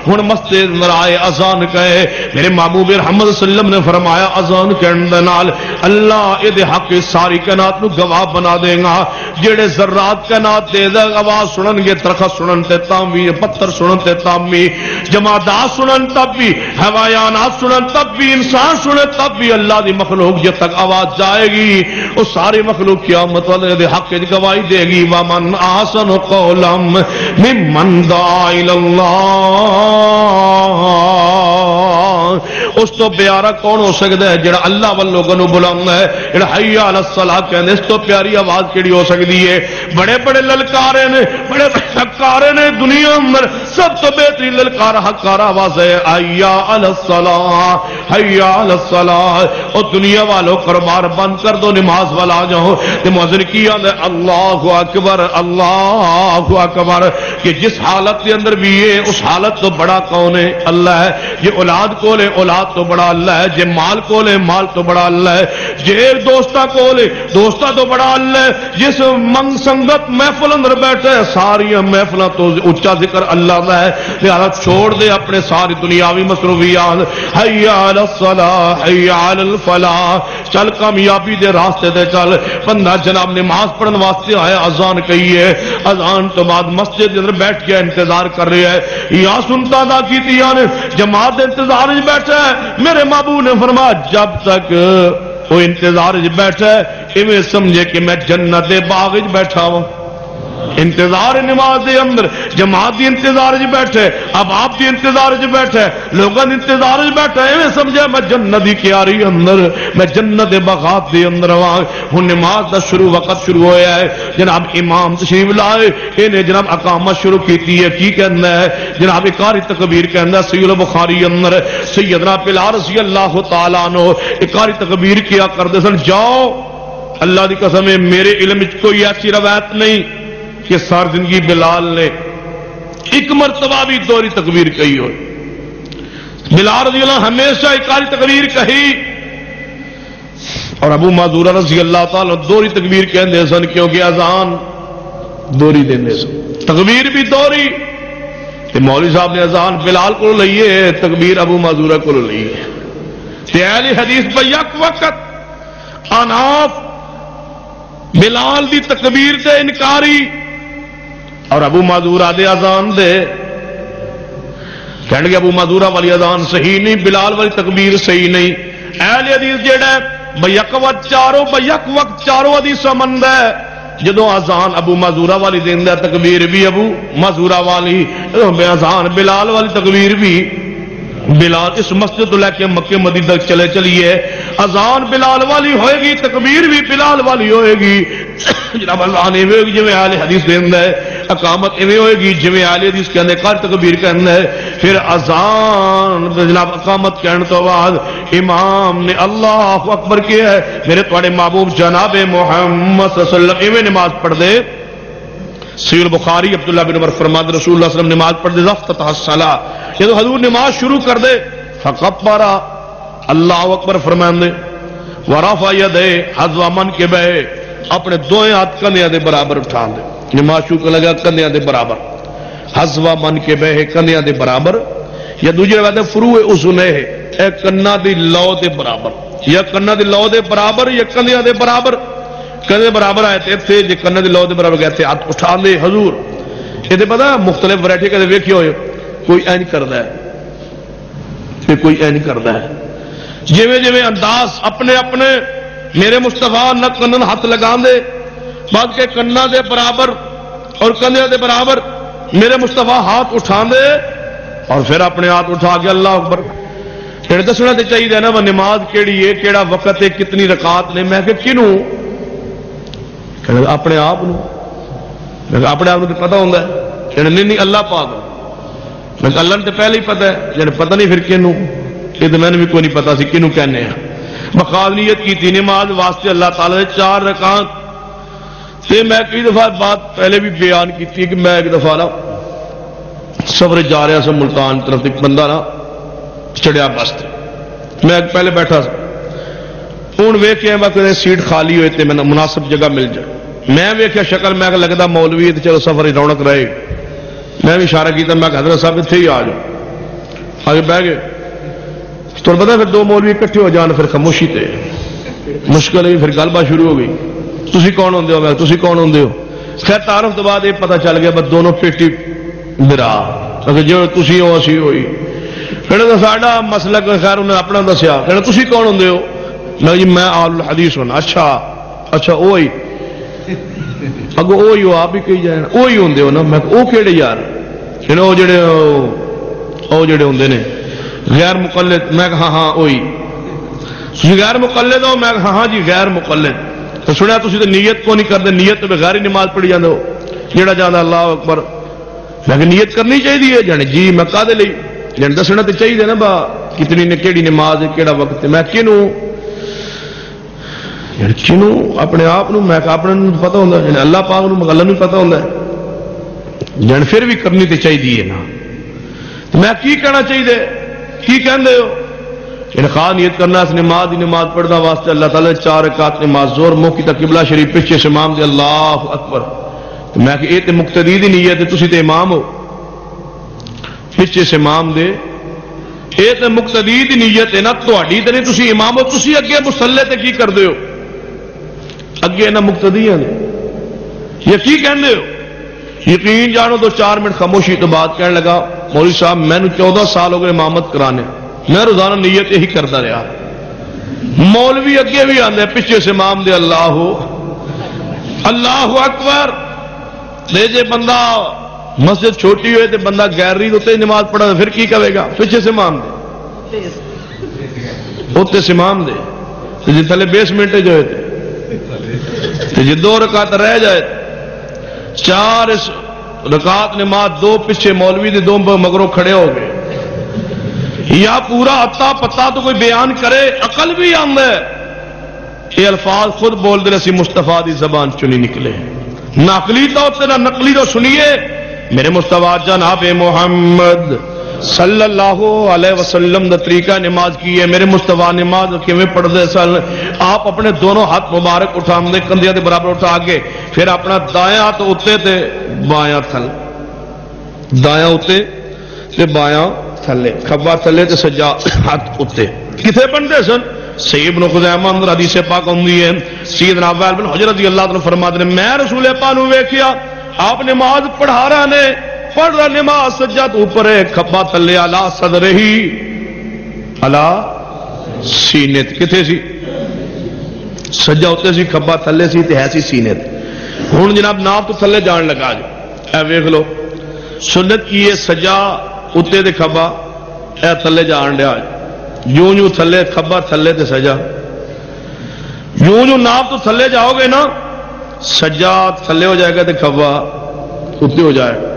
Speaker 2: ہن مسجد اندر آئے، اذان کہے۔ میرے محبوب رحمت صلی اللہ علیہ وسلم نے فرمایا، اذان کہن دے نال اللہ اے دے حق ساری کائنات نو گواہ بنا دے گا۔ جڑے ذرات کائنات دے دے آواز سنن گے، درخت سنن تے تام تامی پتھر سنن تے تام تامی جمادات سنن تب بھی حیوانات سنن تب بھی، انسان سنے تب بھی، اللہ دی مخلوق جب تک آواز جائے گی، وہ ساری مخلوق قیامت والے دے حق وچ گواہی دے گی، ومن احسن قولا ممن دعا اللہ اس تو پیارا کون ہو سکتا ہے جڑا اللہ وال لوگوں نو بلاوندا ہے؟ جڑا حی علی الصلاۃ کہندے اس تو پیاری آواز کیڑی ہو سکتی ہے؟ بڑے بڑے للکارے نے، بڑے حکارے نے دنیا اندر سب تو بہترین للکار حکار آواز ہے حی علی الصلاۃ او دنیا والوں کاروبار بند کر دو، نماز والا جاؤ۔ تے مؤذن کی اللہ اکبر اللہ اکبر. کہ جس حالت کے اندر بھی ہے اس حالت تو بڑا کون ہے؟ اللہ ہے۔ یہ اولاد کو لے اولاد تو بڑا اللہ ہے۔ جے مال کو لے مال تو بڑا اللہ ہے۔ جے دوستا کو لے دوستا تو بڑا اللہ ہے۔ جس منگ سنگت محفل اندر بیٹھ بیٹھے ساری محفل تو اچا ذکر اللہ کا ہے۔ لہذا چھوڑ دے اپنے ساری دنیاوی مصروفیات۔ حی علی الصلاح، حی علی الفلاح۔ چل کامیابی دے راستے دے چل۔ بندہ جناب نماز پڑھن واسطے آیا، اذان کہی ہے۔ اذان تو بعد مسجد اندر بیٹھ کے انتظار کر رہے ہے۔ یا سنتا دا کی تیا نے جماعت انتظار بیٹھا ہے۔ میرے مابو نے فرمایا، جب تک وہ انتظار بیٹھا ہے اویں سمجھے کہ میں جنت باغ بیٹھا ہوں۔ انتظار نماز دے اندر، جماعت دی انتظار جی بیٹھے، اب آپ دی انتظار جی بیٹھے لوگوں دی انتظار جی بیٹھے، ایویں سمجھا میں جنت دی کیاری اندر، میں جنت بغات دے اندر ہاں ہن نماز دا شروع وقت شروع ہویا ہے، جناب امام تشریف لائے انہیں جناب اقامت شروع کیتی ہے، کی کہندا ہے؟ جناب اقاری تکبیر کہندا ہے، سید البخاری اندر، سیدنا بلال رضی اللہ تعالی عنہ اقاری تکبیر کیا کردے سن، جاؤ، اللہ دی قسم ہے، میرے علم وچ کوئی ایسی روایت نہیں۔ کہ سار زندگی بلال نے ایک مرتبہ بھی دوری تقبیر کہی ہو بلال رضی اللہ ہمیشہ اکاری تقبیر کہی۔ اور ابو معذورہ رضی اللہ تعالی دوری تقبیر کہندے سن، کیونکہ اذان دوری دیندے سن۔ تقبیر بھی دوری تے مولوی صاحب نے اذان بلال کو لئیے تقبیر ابو معذورہ کو لئیے۔ تے اہل حدیث پہ یک وقت اناف بلال دی تکبیر تے انکاری اور ابو معذورہ دے اذان دے۔ کہنے گے ابو معذورہ والی اذان صحیح نہیں، بلال والی تکبیر صحیح نہیں۔ اہل حدیث جیڑا ہے بیک وقت چاروں بیک وقت چاروں حدیث مند ہے۔ جدو اذان ابو معذورہ والی دیندا تکبیر بھی، ابو معذورہ والی اذان بلال والی تکبیر بھی۔ بلال اس مسجد لے کے مکے مدی تک چلے چلیے۔ اذان بلال والی ہوئے گی، تکبیر بھی بلال والی ہوئے گی۔ جناب اللہ نے جی آل حدیث دینا ہے۔ اقامت ایویں ہوئے گی جی آل حدیث کے اندر کر تکبیر کہنا ہے۔ پھر اذان جناب اقامت کہنے تو بعد امام نے اللہ اکبر کیا ہے۔ میرے تھوڑے محبوب جناب محمد صلی اللہ علیہ وسلم ایویں نماز پڑھ دے۔ سیر بخاری عبداللہ بن عمر فرماد رسول اللہ علیہ وسلم نماز پڑھ دے ضفت تحصلہ یہ تو حضور نماز شروع کر دے فقط پارا اللہ اکبر فرمان دے ورافا یدے حضو من کے بے اپنے دو ہاتھ کندیاں دے برابر اٹھا دے۔ نماز شروع کر لگا کندیاں دے برابر حضوا من کے بے کندیاں دے برابر، یا دوجے وعدے فروع اسنے ہے، اے کنا دی لو دے برابر، یا کنا دی لو دے برابر، یا کندیاں دے برابر۔ کندے برابر آئے تھے تھے جے کنا دی لو دے برابر گئے تھے ہاتھ اٹھا دے، حضور۔ یہ دے پتا مختلف ورائٹی کدے ویکھے ہوئے کوئی این کردا ہے، کہ کوئی این کردا ہے۔ جویں جویں انداز اپنے اپنے، میرے مصطفیٰ نہ کنن ہاتھ لگا دے بعد کے کنا دے برابر اور کندے دے برابر میرے مصطفیٰ ہاتھ اٹھا دے اور پھر اپنے ہاتھ اٹھا کے اللہ اکبر۔ پھر دسنا تو چاہیے نا وہ نماز کیڑی ہے، کیڑا وقت ہے، کتنی رکعت نے۔ میں کہ کنوں؟ اپنے آپ اپنے آپ کو پتا ہوں نہیں نہیں، اللہ پاک میں اللہ نے تو پہلے ہی پتا ہے۔ جن پتہ نہیں پھر کنوں۔ یہ تو میں نے بھی کوئی نہیں پتا سی کنوں کہنے ہیں۔ بخال کی تھی، نماز واسطے اللہ تعالی نے چار رکعت تے میں کئی دفعہ بات پہلے بھی بیان کی تھی کہ میں ایک دفعہ نا سفر جا رہا سا ملتان طرف ایک بندہ نا چڑیا بس میں پہلے بیٹھا سا۔ ہوں ویخیا میں کہ سیٹ خالی ہوئے تے میں مناسب جگہ مل جائے۔ میں ویخیا شکل، میں لگتا مولوی تو چلو سفر ہی رونق رہے۔ میں بھی اشارہ کیا میں حضرت صاحب اتنے ہی آ جاؤ۔ آگے بہ گئے۔ تو پتا پھر دو مولوی کٹھے ہو جان پھر خاموشی تے۔ مشکل ہے، پھر گل بات شروع ہو گئی۔ تھی کون ہوں میں تھی کون ہوں خیر، تعارف تو بعد یہ پتا چل گیا بس دونوں پیٹی برا۔ جو تھی ہو، اسی ہوئی۔ پھر ساڈا مسلک خیر انہیں اپنا دسیا۔ کہ تھی کون ہوں میں جی میں آل حدیث ہونا اچھا۔ اچھا وہی اگو وہی ہو، آپ ہی کہی جائے وہی ہوں نا؟ میں وہ کہڑے یار؟ پھر وہ جڑے وہ جڑے ہوں نے۔ غیر مقلد، میں ہاں ہاں وہی غیر مقلد ہو؟ میں ہاں ہاں جی غیر مقلد۔ تو سنیا تھی تو نیت کو نہیں کرتے، نیت تو بغیر ہی نماز پڑھی جانے ہو۔ جہاں جانا اللہ اکبر۔ میں نیت کرنی چاہیے جانے یعنی جی میں کا لی جن یعنی دسنا تو چاہیے نا با کتنی نے کہڑی نماز ہے کہڑا وقت ہے۔ میں کنوں یعنی کنوں اپنے آپ میں اپنے پتا ہوں جن اللہ پاک نو اللہ پتا ہوں جن پھر بھی کرنی تو چاہیے نا۔ میں کی کہنا چاہیے کی کہندے ہو؟ انخواہ نیت کرنا اس نماز نماز پڑھنا واسطے اللہ تعالیٰ چار رکعت نماز زور موقع تک قبلہ شریف پیچھے سے امام دے، اللہ اکبر۔ تو میں کہ اے تے مقتدی دی نیت ہے، تسی تے امام ہو۔ پیچھے سے امام دے۔ اے تے مقتدی دی نیت ہے نا، تہاڈی تے نہیں، تسی امام ہو، تسی اگے مصلی تے کی کردے ہو؟ اگے نہ مقتدیاں نے۔ یہ کی کہندے ہو؟ یقین جانو تو چار منٹ خاموشی تو بات کہنے لگا، مولوی صاحب، میں نے چودہ سال ہو گئے امامت کرانے۔ میں روزانہ نیت یہی کرتا رہا۔ مولوی اگے بھی آدھے پیچھے سے مام دے اللہ ہو۔ اللہ اکبر۔ دے جے بندہ مسجد چھوٹی ہوئے تو بندہ گیرری ہوتے نماز پڑھا پھر کی کرے گا؟ پیچھے سے مام دے۔ ہوتے سے مام دے۔ جی تھلے بیس منٹ جو ہے جی دو رکعت رہ جائے۔ چار رکعت نماز دو پیچھے مولوی دے دو مگروں کھڑے ہو گئے۔ یا پورا اتا پتا تو کوئی بیان کرے، عقل بھی آند ہے۔ یہ الفاظ خود بول دے سی مستفا دی زبان چنی نکلے نقلی تو نقلی تو سنیے۔ میرے مستفا جناب محمد صلی اللہ علیہ وسلم دا طریقہ نماز کی ہے۔ میرے مستفا نماز کیویں پڑھتے سن؟ آپ اپنے دونوں ہاتھ مبارک اٹھا دے کندیا دے برابر اٹھا کے پھر اپنا دایاں ہاتھ اتنے تے بایاں تھل۔ دایاں اتنے تے بایاں تھلے کھبا تھلے تے سجا ہاتھ اتنے کتنے بنتے سن سیب نو خزیمہ اندر حدیث پاک ہوندی ہے سیدنا عبال بن حجر رضی اللہ عنہ فرماتے ہیں میں رسول پاک نو ویکھیا آپ نماز پڑھا رہا نے پڑھ رہا نماز سجاد اوپر ہے کھبا تھلے الا صدر ہی الا سینے کتے سی سجا اتنے سی کھبا تھلے سی تے ہے سی سینے ہوں جناب ناپ تو تھلے جان لگا جو اے ویکھ لو سنت کی یہ سجا اتنے دے کھبا اے تھلے جان دیا یوں یوں تھلے کھبا تھلے تے سجا یوں یوں ناپ تو تھلے جاؤ گے نا سجا تھلے ہو جائے گا تو کھبا اتنے ہو جائے گا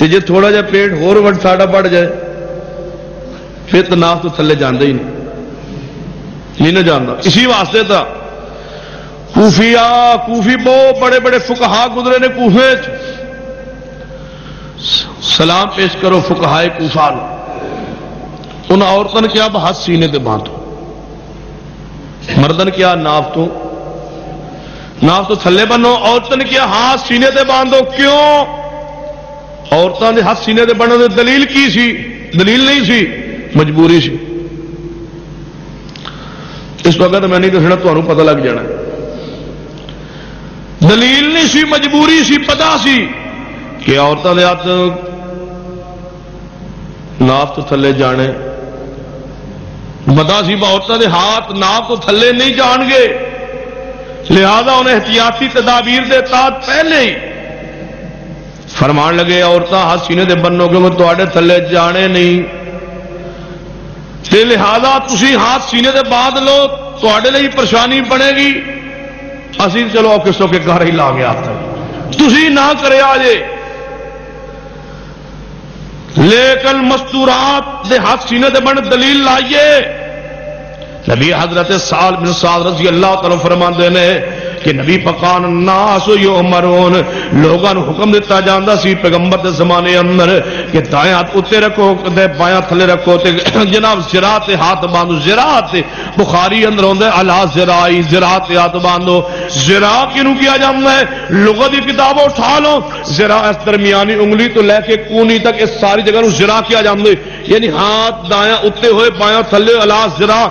Speaker 2: جی تھوڑا جا پیٹ ہور وٹ ساڈا بڑھ جائے پھر تو ناپ تو تھلے جانے ہی نہیں نہیں نہ جانتا اسی واسطے تھا کوفیا کوفی بہت بڑے بڑے فکہا گزرے نے کوفے سلام پیش کرو فکہائے کوفہ ان عورتوں نے کیا ہاتھ سینے تے باندھو مردن کیا ناف تو۔ ناف تو تھلے بنو۔ عورتوں نے ہاں، کیا ہاتھ سینے تے باندھو۔ کیوں؟ عورتوں نے ہاتھ سینے تے بننے دے دلیل کی سی؟ دلیل نہیں سی، مجبوری سی۔ اس وقت میں نہیں دسنا تمہیں پتہ لگ جانا۔ دلیل نہیں سی، مجبوری سی پتا سی کہ عورتوں کے ہاتھ ناف تو تھلے جانے۔ پتا سی عورتوں کے ہاتھ ناف تو تھلے نہیں جان گے لہذا انہیں احتیاطی تدابیر دے تحت پہلے ہی فرمان لگے عورتیں ہاتھ سینے دے بنو گے تے تھلے جانے نہیں۔ تے لہذا تھی ہاتھ سینے دے بعد لو تے لیے پریشانی بنے گی۔ اسی چلو کس کے گھر ہی لا گیا تھی نہ کرے آجے۔ لیکن مستورات دے ہاتھ سینے دے بن دلیل لائیے۔ نبی حضرت سال بن سال رضی اللہ تعالی فرما نے کہ نبی پکان ناس یو مرون لوگوں حکم دیتا جاندہ سی پیغمبر دے زمانے اندر کہ دائیں ہاتھ اتے رکھو، دے بایاں تھلے رکھو تے جناب زراعت ہاتھ باندھو زراعت بخاری اندر ہوندے علا زراعی زراعت ہاتھ باندھو۔ زراع کینو کیا جاندہ ہے؟ لغت کتابوں اٹھا لو۔ زراع اس درمیانی انگلی تو لے کے کونی تک اس ساری جگہ نو زراع کیا جاندہ ہے؟ یعنی ہاتھ دایاں اتے ہوئے بایاں تھلے علا زراع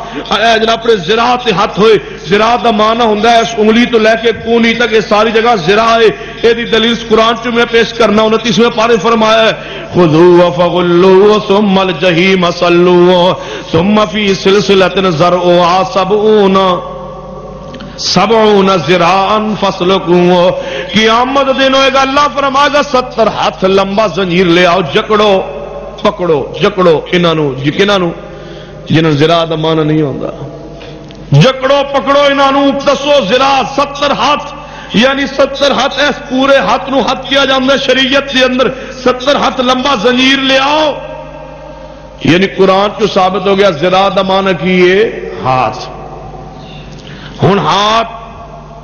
Speaker 2: جناب، اپنے زرا زراعت ہاتھ ہوئے۔ زراعت دا معنی ہوندہ ہے، اس انگلی تو لے کے کونی تک یہ ساری جگہ زرا ہے۔ یہ دلیل قرآن چ میں پیش کرنا انتیسویں پارے فرمایا ہے، خذو فغلو ثم الجحیم صلو ثم فی سلسلۃ زرعها سبعون سبعون زراعا فسلکو قیامت دن ہوئے گا، اللہ فرمائے گا، ستر ہاتھ لمبا زنجیر لے آؤ، جکڑو، پکڑو، جکڑو، انہاں جکنہاں جنہاں زراع دا معنی نہیں ہوندا۔ جکڑو پکڑو انہوں دسو زرا ستر ہاتھ یعنی ستر ہاتھ اس پورے ہاتھ نو ہاتھ کیا جاتا ہے، شریعت کے اندر ستر ہاتھ لمبا زنجیر لے آؤ۔ یعنی قرآن جو ثابت ہو گیا، زرا دمان کیے ہاتھ۔ ہوں ہاتھ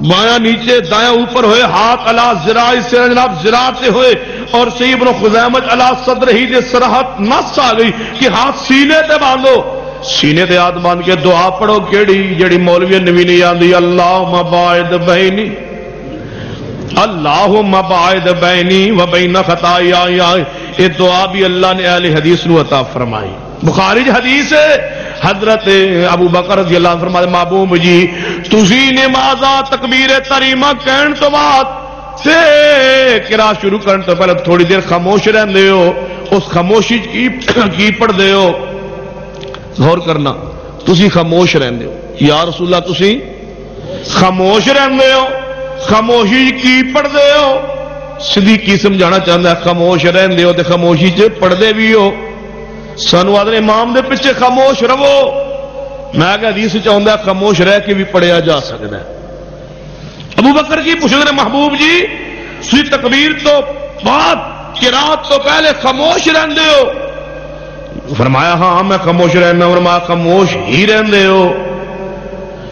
Speaker 2: بایاں نیچے، دایاں اوپر ہوئے، ہاتھ اللہ زرا، اس سے جناب زرا سے ہوئے۔ اور سیب نو خزامت اللہ صدر ہی سرحد نس آ گئی کہ ہاتھ سینے تے باندھو۔ سینے تے ہاتھ باندھ کے دعا پڑھو کیڑی جڑی مولوی نوی نہیں آتی اللہ مباعد بہنی اللہ مباعد بہنی و بین خطا یہ دعا بھی اللہ نے اہل حدیث نو عطا فرمائی۔ بخاری حدیث ہے، حضرت ابو بکر رضی اللہ عنہ فرمائے محبوب جی تسی نمازا تکبیر تریمہ کہن تو بعد سے کرا شروع کرن تو پہلے تھوڑی دیر خاموش رہن دے ہو۔ اس خاموشی کی پڑھ دے ہو۔ غور کرنا، تسی خاموش رہندے ہو۔ یا رسول اللہ، تسی خاموش رہندے ہو۔ خاموشی کی پڑھتے ہو؟ سدھی کی سمجھانا چاہتا ہے، خاموش رہندے ہو تے خاموشی چ پڑھتے بھی ہو۔ سانو آدھے امام دے پیچھے خاموش رہو۔ میں کہ حدیث چاہتا ہے، خاموش رہ کے بھی پڑھیا جا سکتا ہے۔ ابو بکر کی پوچھ رہے محبوب جی سی تکبیر تو بعد رات تو پہلے خاموش رہندے ہو۔ فرمایا ہاں میں خاموش رہنا فرمایا، خاموش ہی رہندے ہو۔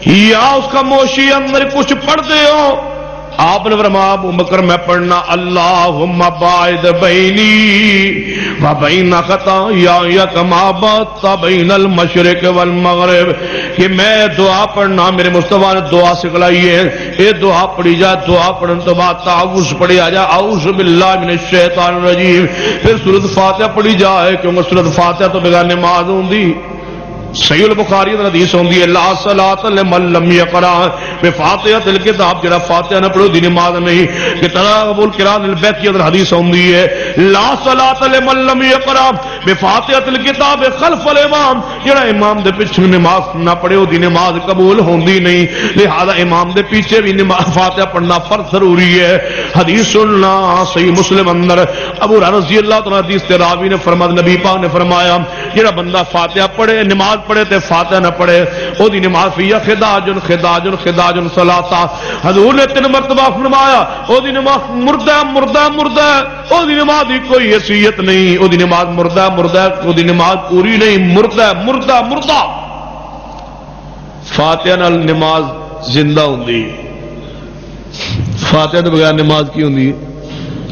Speaker 2: یا اس خاموشی اندر کچھ پڑھتے ہو۔ آپ نے فرمایا، ابو بکر، میں پڑھنا اللہم باعد بینی و بین خطا یا یکما بات بین المشرق والمغرب. کہ میں دعا پڑھنا، میرے مصطفیٰ نے دعا سکھلائی ہے۔ اے دعا پڑھی جائے دعا پڑھن تو بعد تعوذ پڑھی آ جائے اعوذ باللہ من الشیطان الرجیم۔ پھر سورۃ فاتحہ پڑھی جائے، کیونکہ سورۃ فاتحہ تو بغیر نماز ہوندی۔ صحیح البخاری اندر حدیث ہوندی ہے، لا صلاۃ لمن لم يقرا بفاتحه الكتاب جڑا فاتحہ نہ پڑھو دی نماز نہیں۔ کہ تناول قران البیت کی اندر حدیث ہوندی ہے، لا صلاۃ لمن لم يقرا بفاتحه الكتاب خلف الامام۔ جڑا امام دے پیچھے نماز نہ پڑھے دی نماز قبول ہوندی نہیں۔ لہذا امام دے پیچھے بھی نماز فاتحہ پڑھنا فرض ضروری ہے۔ حدیث سننا صحیح مسلم اندر۔ ابو رضی اللہ تعالی حدیث تے راوی نے فرمایا، نبی پاک نے فرمایا، جڑا بندہ فاتحہ پڑھے، نماز پڑھے تے فاتحہ نہ پڑھے او دی نماز فی خداجن خداجن خداجن صلاتا۔ حضور نے تین مرتبہ فرمایا او دی نماز مردہ مردہ مردہ۔ او دی نماز دی کوئی حیثیت نہیں او دی نماز مردہ مردہ او دی نماز پوری نہیں، مردہ مردہ مردہ۔ فاتحہ نال نماز زندہ ہوندی۔ فاتحہ تو بغیر نماز کی ہوندی۔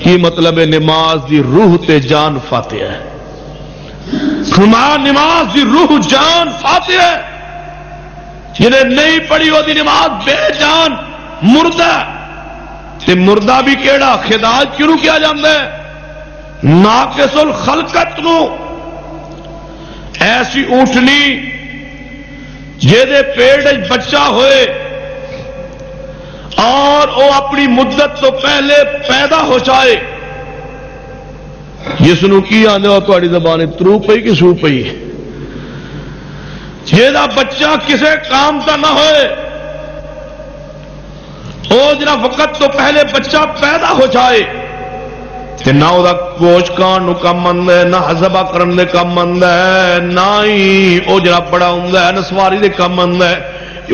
Speaker 2: کی مطلب ہے؟ نماز دی روح تے جان فاتح ہے۔ فرمایا نماز دی روح جان فاتح ہے۔ جنہیں نہیں پڑھی وہ نماز بے جان مردہ تے مردہ بھی کیڑا خداج کیوں کیا جاتا ہے؟ ناقص الخلقت نو۔ ایسی اونٹنی جہے پیٹ بچہ ہوئے۔ اور وہ اپنی مدت تو پہلے پیدا ہو جائے۔ جس کی آنے ہو تاری زبان ترو پئی کہ سو پئی جہاں بچہ کسے کام کا نہ ہوئے وہ جنا وقت تو پہلے بچہ پیدا ہو جائے، تے نہ وہ گوشت کھان کم آد ہے، نہ ہزبا کرنے کم آد ہے، نہ ہی وہ جڑا بڑا ہوں نہ سواری دے کم آد ہے۔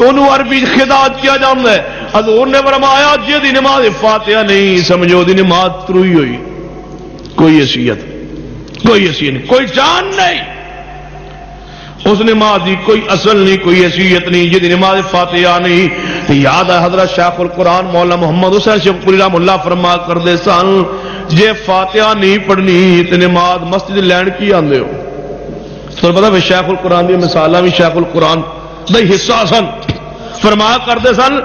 Speaker 2: انہوں عربی خداج کیا جاتا ہے۔ حضور نے فرمایا جی دی نماز فاتحہ نہیں، سمجھو دی نماز تروئی ہوئی۔ کوئی حیثیت کوئی حیثیت نہیں، کوئی جان نہیں۔ اس نماز دی کوئی اصل نہیں، کوئی حیثیت نہیں جی نماز فاتحہ نہیں۔ یاد ہے حضرت شیخ القرآن مولا محمد حسین شیخ پوری رحم اللہ فرما کر دے سن، جے فاتحہ نہیں پڑھنی تو نماز مسجد لین کی آندے ہو۔ تو پتا شیخ القرآن دی مثالہ بھی شیخ القرآن دا حصہ سن۔ فرما کرتے سن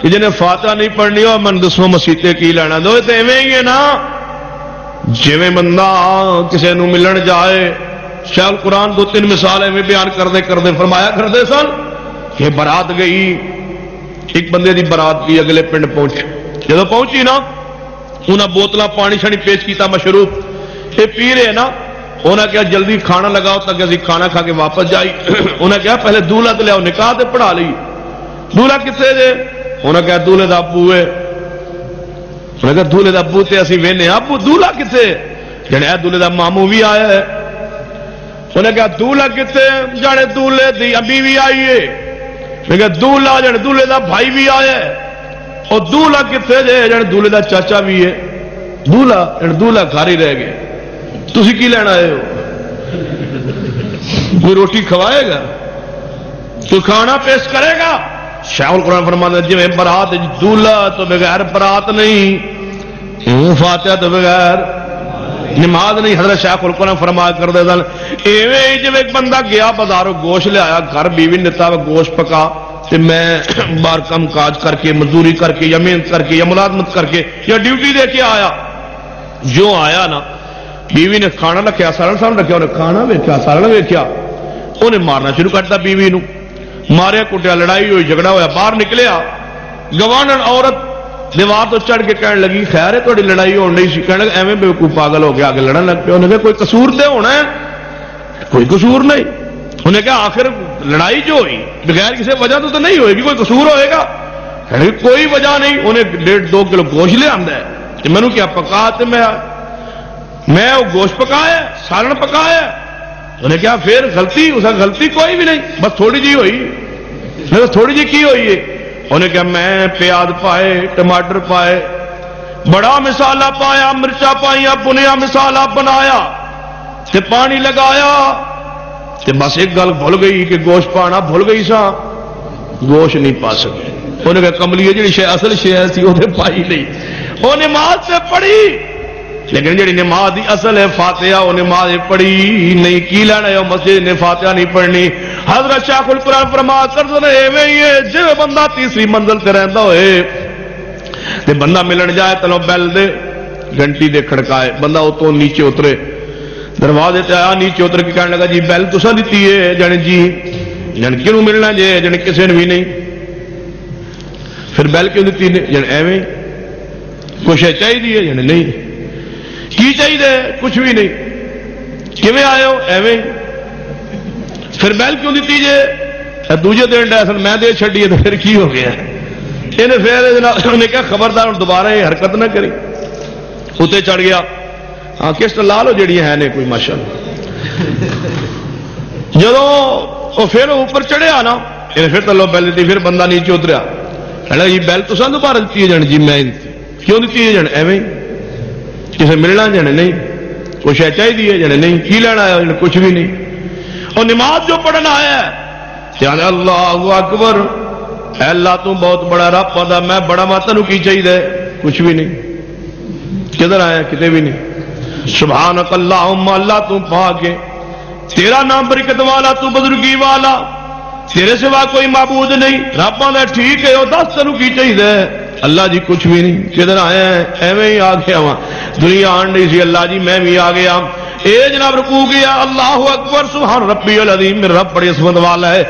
Speaker 2: کہ جنہیں فاتحہ نہیں پڑھنی ہو من دسو مسیطے کی لینا۔ دو تو ایویں ہی ہے نا۔ جی بندہ کسی نو ملن جائے شیخ قرآن دو تین مثال ایویں بیان کرتے کرتے فرمایا کرتے سن کہ برات گئی۔ ایک بندے دی برات بھی اگلے پنڈ پہنچ۔ جب پہنچی نا انہیں بوتل پانی شانی پیش کیتا مشروب۔ یہ پی رہے نا انہیں کیا جلدی کھانا لگاؤ تک اسی کھانا کھا کے واپس جائی۔ انہیں کیا پہلے دولہا تو لیا نکاح تے پڑھا لی۔ دولہا کتنے دے؟ انہیں کیا دولہے دا ابو ہے۔ انہیں کیا دولہے دا ابو تے اسی وینے ابو دولہا کتنے جانے اے دولہے دا مامو بھی آیا ہے انہیں کیا دولہا کتنے جانے دولہے دی ابھی بھی آئی ہے انہیں کیا دولہا جانے دولہے دا بھائی بھی آیا ہے اور دولہا کتنے جے جانے دولہے دا چاچا بھی ہے دولہا جانے دولہا گھاری رہ گئے تھی کی لینا آئے ہو کوئی روٹی کھوائے گا کوئی کھانا پیش کرے گا شاہ قرآن فرما جی میں برات دولہ تو بغیر برات نہیں فاتحہ تو بغیر نماز نہیں حضرت شاہ القرآن فرما کر دے سن۔ ایویں جب ایک بندہ گیا بازاروں گوشت لیا گھر بیوی نتا گوشت پکا تے میں بار کم کاج کر کے، مزدوری کر کے یا محنت کر کے یا ملازمت کر کے یا ڈیوٹی دے کے آیا۔ جو آیا نا، بیوی نے کھانا رکھا سالن سالن رکھا انہیں کھانا ویکیا سالن ویکیا انہیں مارنا شروع کرتا بیوی نو۔ ماریا، کٹیا، لڑائی ہوئی، جھگڑا ہوا باہر نکلیا۔ گوان عورت دیوار تو چڑھ کے کہنے لگی خیر ہے تھوڑی لڑائی ہو نہیں سی۔ کہنے ایویں بے کوئی پاگل ہو گیا آگے لڑن لگ پیا انہیں کہا کوئی قصور تے ہونا ہے؟ کوئی قصور نہیں۔ انہیں کہا آخر لڑائی جو ہوئی بغیر کسی وجہ تو, تو نہیں ہوئے گی کوئی قصور ہوئے گا؟ کہنے کوئی وجہ نہیں۔ انہیں ڈیڑھ دو کلو گوشت لے آدھا ہے۔ مینو کیا پکا تو میں میں وہ گوشت پکایا سالن پکایا انہیں کیا پھر غلطی اس غلطی کوئی بھی نہیں۔ بس تھوڑی جی ہوئی۔ بس تھوڑی جی کی ہوئی ہے؟ انہیں کیا میں پیاز پائے، ٹماٹر پائے، بڑا مسالہ پایا مرچا پائیا پنیا مسالہ بنایا، تے پانی لگایا، تے بس ایک گل بھول گئی کہ گوشت پانا بھول گئی سا گوشت نہیں پا سکے۔ انہیں کہا، کملی جی اصل شہ سی وہ پائی نہیں۔ وہ نماز سے پڑھی لیکن جی نماز دی اصل ہے فاتحہ، وہ نماز پڑھی نہیں۔ کی لینا ہے؟ مسجد نے فاتحہ نہیں پڑھنی۔ حضرت شاہ القرآن فرما کر جی بندہ تیسری منزل سے رہتا ہوئے، تے بندہ ملن جائے تلو بیل دے گھنٹی دے کھڑکائے، بندہ اتوں نیچے اترے۔ دروازے تے آیا، نیچے اتر کے کہنے لگا جی بیل تو دیتی ہے؟ جن جی جن کیوں ملنا جی؟ یعنی جن کسی نے بھی نہیں۔ پھر بیل کیوں دیتی نے جن ایویں کچھ چاہیے؟ جن نہیں۔ کی چاہیے؟ کچھ بھی نہیں۔ کیون آئے ہو؟ ایویں۔ پھر بیل کیوں دیتی جے؟ دوجے دن ڈے سن میں دے چڈیے تو پھر کی ہو گیا؟ انہیں پھر کیا خبردار دوبارہ یہ حرکت نہ کری اتنے چڑھ گیا۔ ہاں کس لا لو جڑی ہے نے کوئی ماشاء جدو پھر اوپر چڑھیا نا انہیں پھر تلو بیل دیتی، پھر بندہ نیچے اتریا۔ جی بیل تو سن دوبارہ دیتی ہے جان جی میں کیوں دیتی ہے جان ایویں۔ کسی ملنا جانے نہیں کچھ ہے چاہیے جانے نہیں، کی لینا آیا جانے کچھ بھی نہیں۔ اور نماز جو پڑھنا آیا ہے یعنی اللہ اکبر، اے اللہ تو بہت بڑا رب پتا میں بڑا ماتا نو کی چاہیے، کچھ بھی نہیں۔ کدھر آیا کتنے بھی نہیں۔ سبحان اللہ اللہ تو پا کے تیرا نام برکت والا، تو بزرگی والا۔ تیرے سوا کوئی معبود نہیں۔ رب آدھا ٹھیک ہے، وہ دس تینوں کی چاہیے۔ اللہ جی کچھ بھی نہیں۔ کدھر آیا ہے ایویں ہی آ گیا وا دنیا آن نہیں سی، اللہ جی میں بھی آ گیا اے جناب رکو گیا اللہ اکبر، سبحان ربی العظیم میرا رب بڑی عظمت والا ہے۔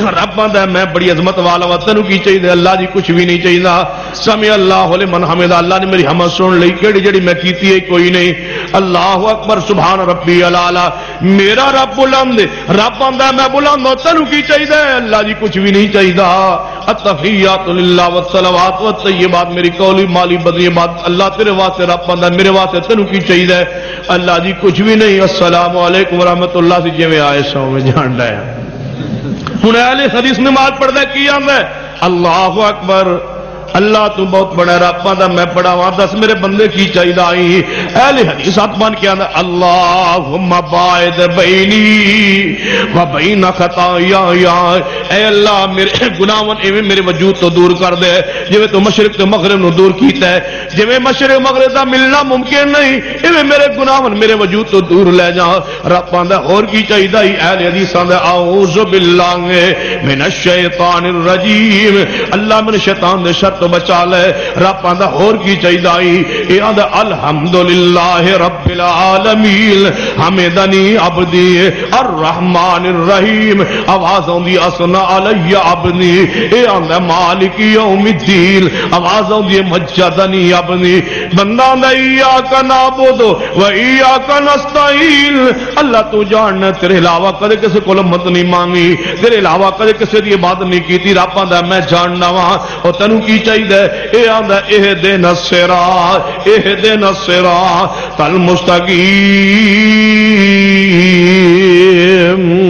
Speaker 2: رب آندا ہے، میں بڑی عظمت والا وا تینو کی چاہیے، اللہ جی کچھ بھی نہیں چاہیے۔ سمع اللہ لمن حمد اللہ نے میری حمد سن لئی کیڑی جڑی میں کیتی ہے، کوئی نہیں۔ اللہ اکبر، سبحان ربی العلا۔ میرا رب بلند رب آندا میں بلند ہوں۔ تینو کی چاہیے، اللہ جی کچھ بھی نہیں چاہیے۔ التحیات للہ والصلوات والت بات میری قولی مالی بدنی بات اللہ تیرے واسطے رب بندہ میرے واسطے تینوں کی چاہیے۔ اللہ جی کچھ بھی نہیں۔ السلام علیکم ورحمۃ اللہ۔ سے جی آئے سو، میں جان ڈایا ہوں۔ اہل حدیث نماز پڑھتا کی آدھا اللہ اکبر۔ اللہ تو بہت بڑا رابطہ دا میں بڑا ہوا دس میرے بندے کی چاہیے آئی اہل حدیث آتمان کیا نا اللہم باعد بینی و بین خطا یا یا اے اللہ، میرے گناہون ایویں میرے وجود تو دور کر دے۔ جویں تو مشرق تو مغرب نو دور کیتا ہے۔ جویں مشرق مغرب دا ملنا ممکن نہیں، ایویں میرے گناہون میرے وجود تو دور لے جا۔ رب آندا اور کی چاہیے اہل حدیث آندا اعوذ باللہ من الشیطان الرجیم۔ اللہ من شیطان دے شر تو بچا لے۔ رب آندا اور کی چاہیے اے آندا، الحمدللہ رب العالمین۔ حمدنی عبدی، الرحمن الرحیم۔ آواز آندی اسنا علی عبدی۔ اے آندا، مالک یوم الدین۔ آواز آندی مجدنی عبدی۔ بندہ آندا، ایاک نعبد و ایاک نستعین۔ اللہ تو جاننا تیرے علاوہ کدے کسی کو مت نہیں مانگی۔ تیرے علاوہ کدے کسی دی عبادت نہیں کیتی۔ رب آندا، میں جاننا وا او تینو کی چاہیے یہ آندا یہ دن سرا یہ دن سرا تل مستقیم۔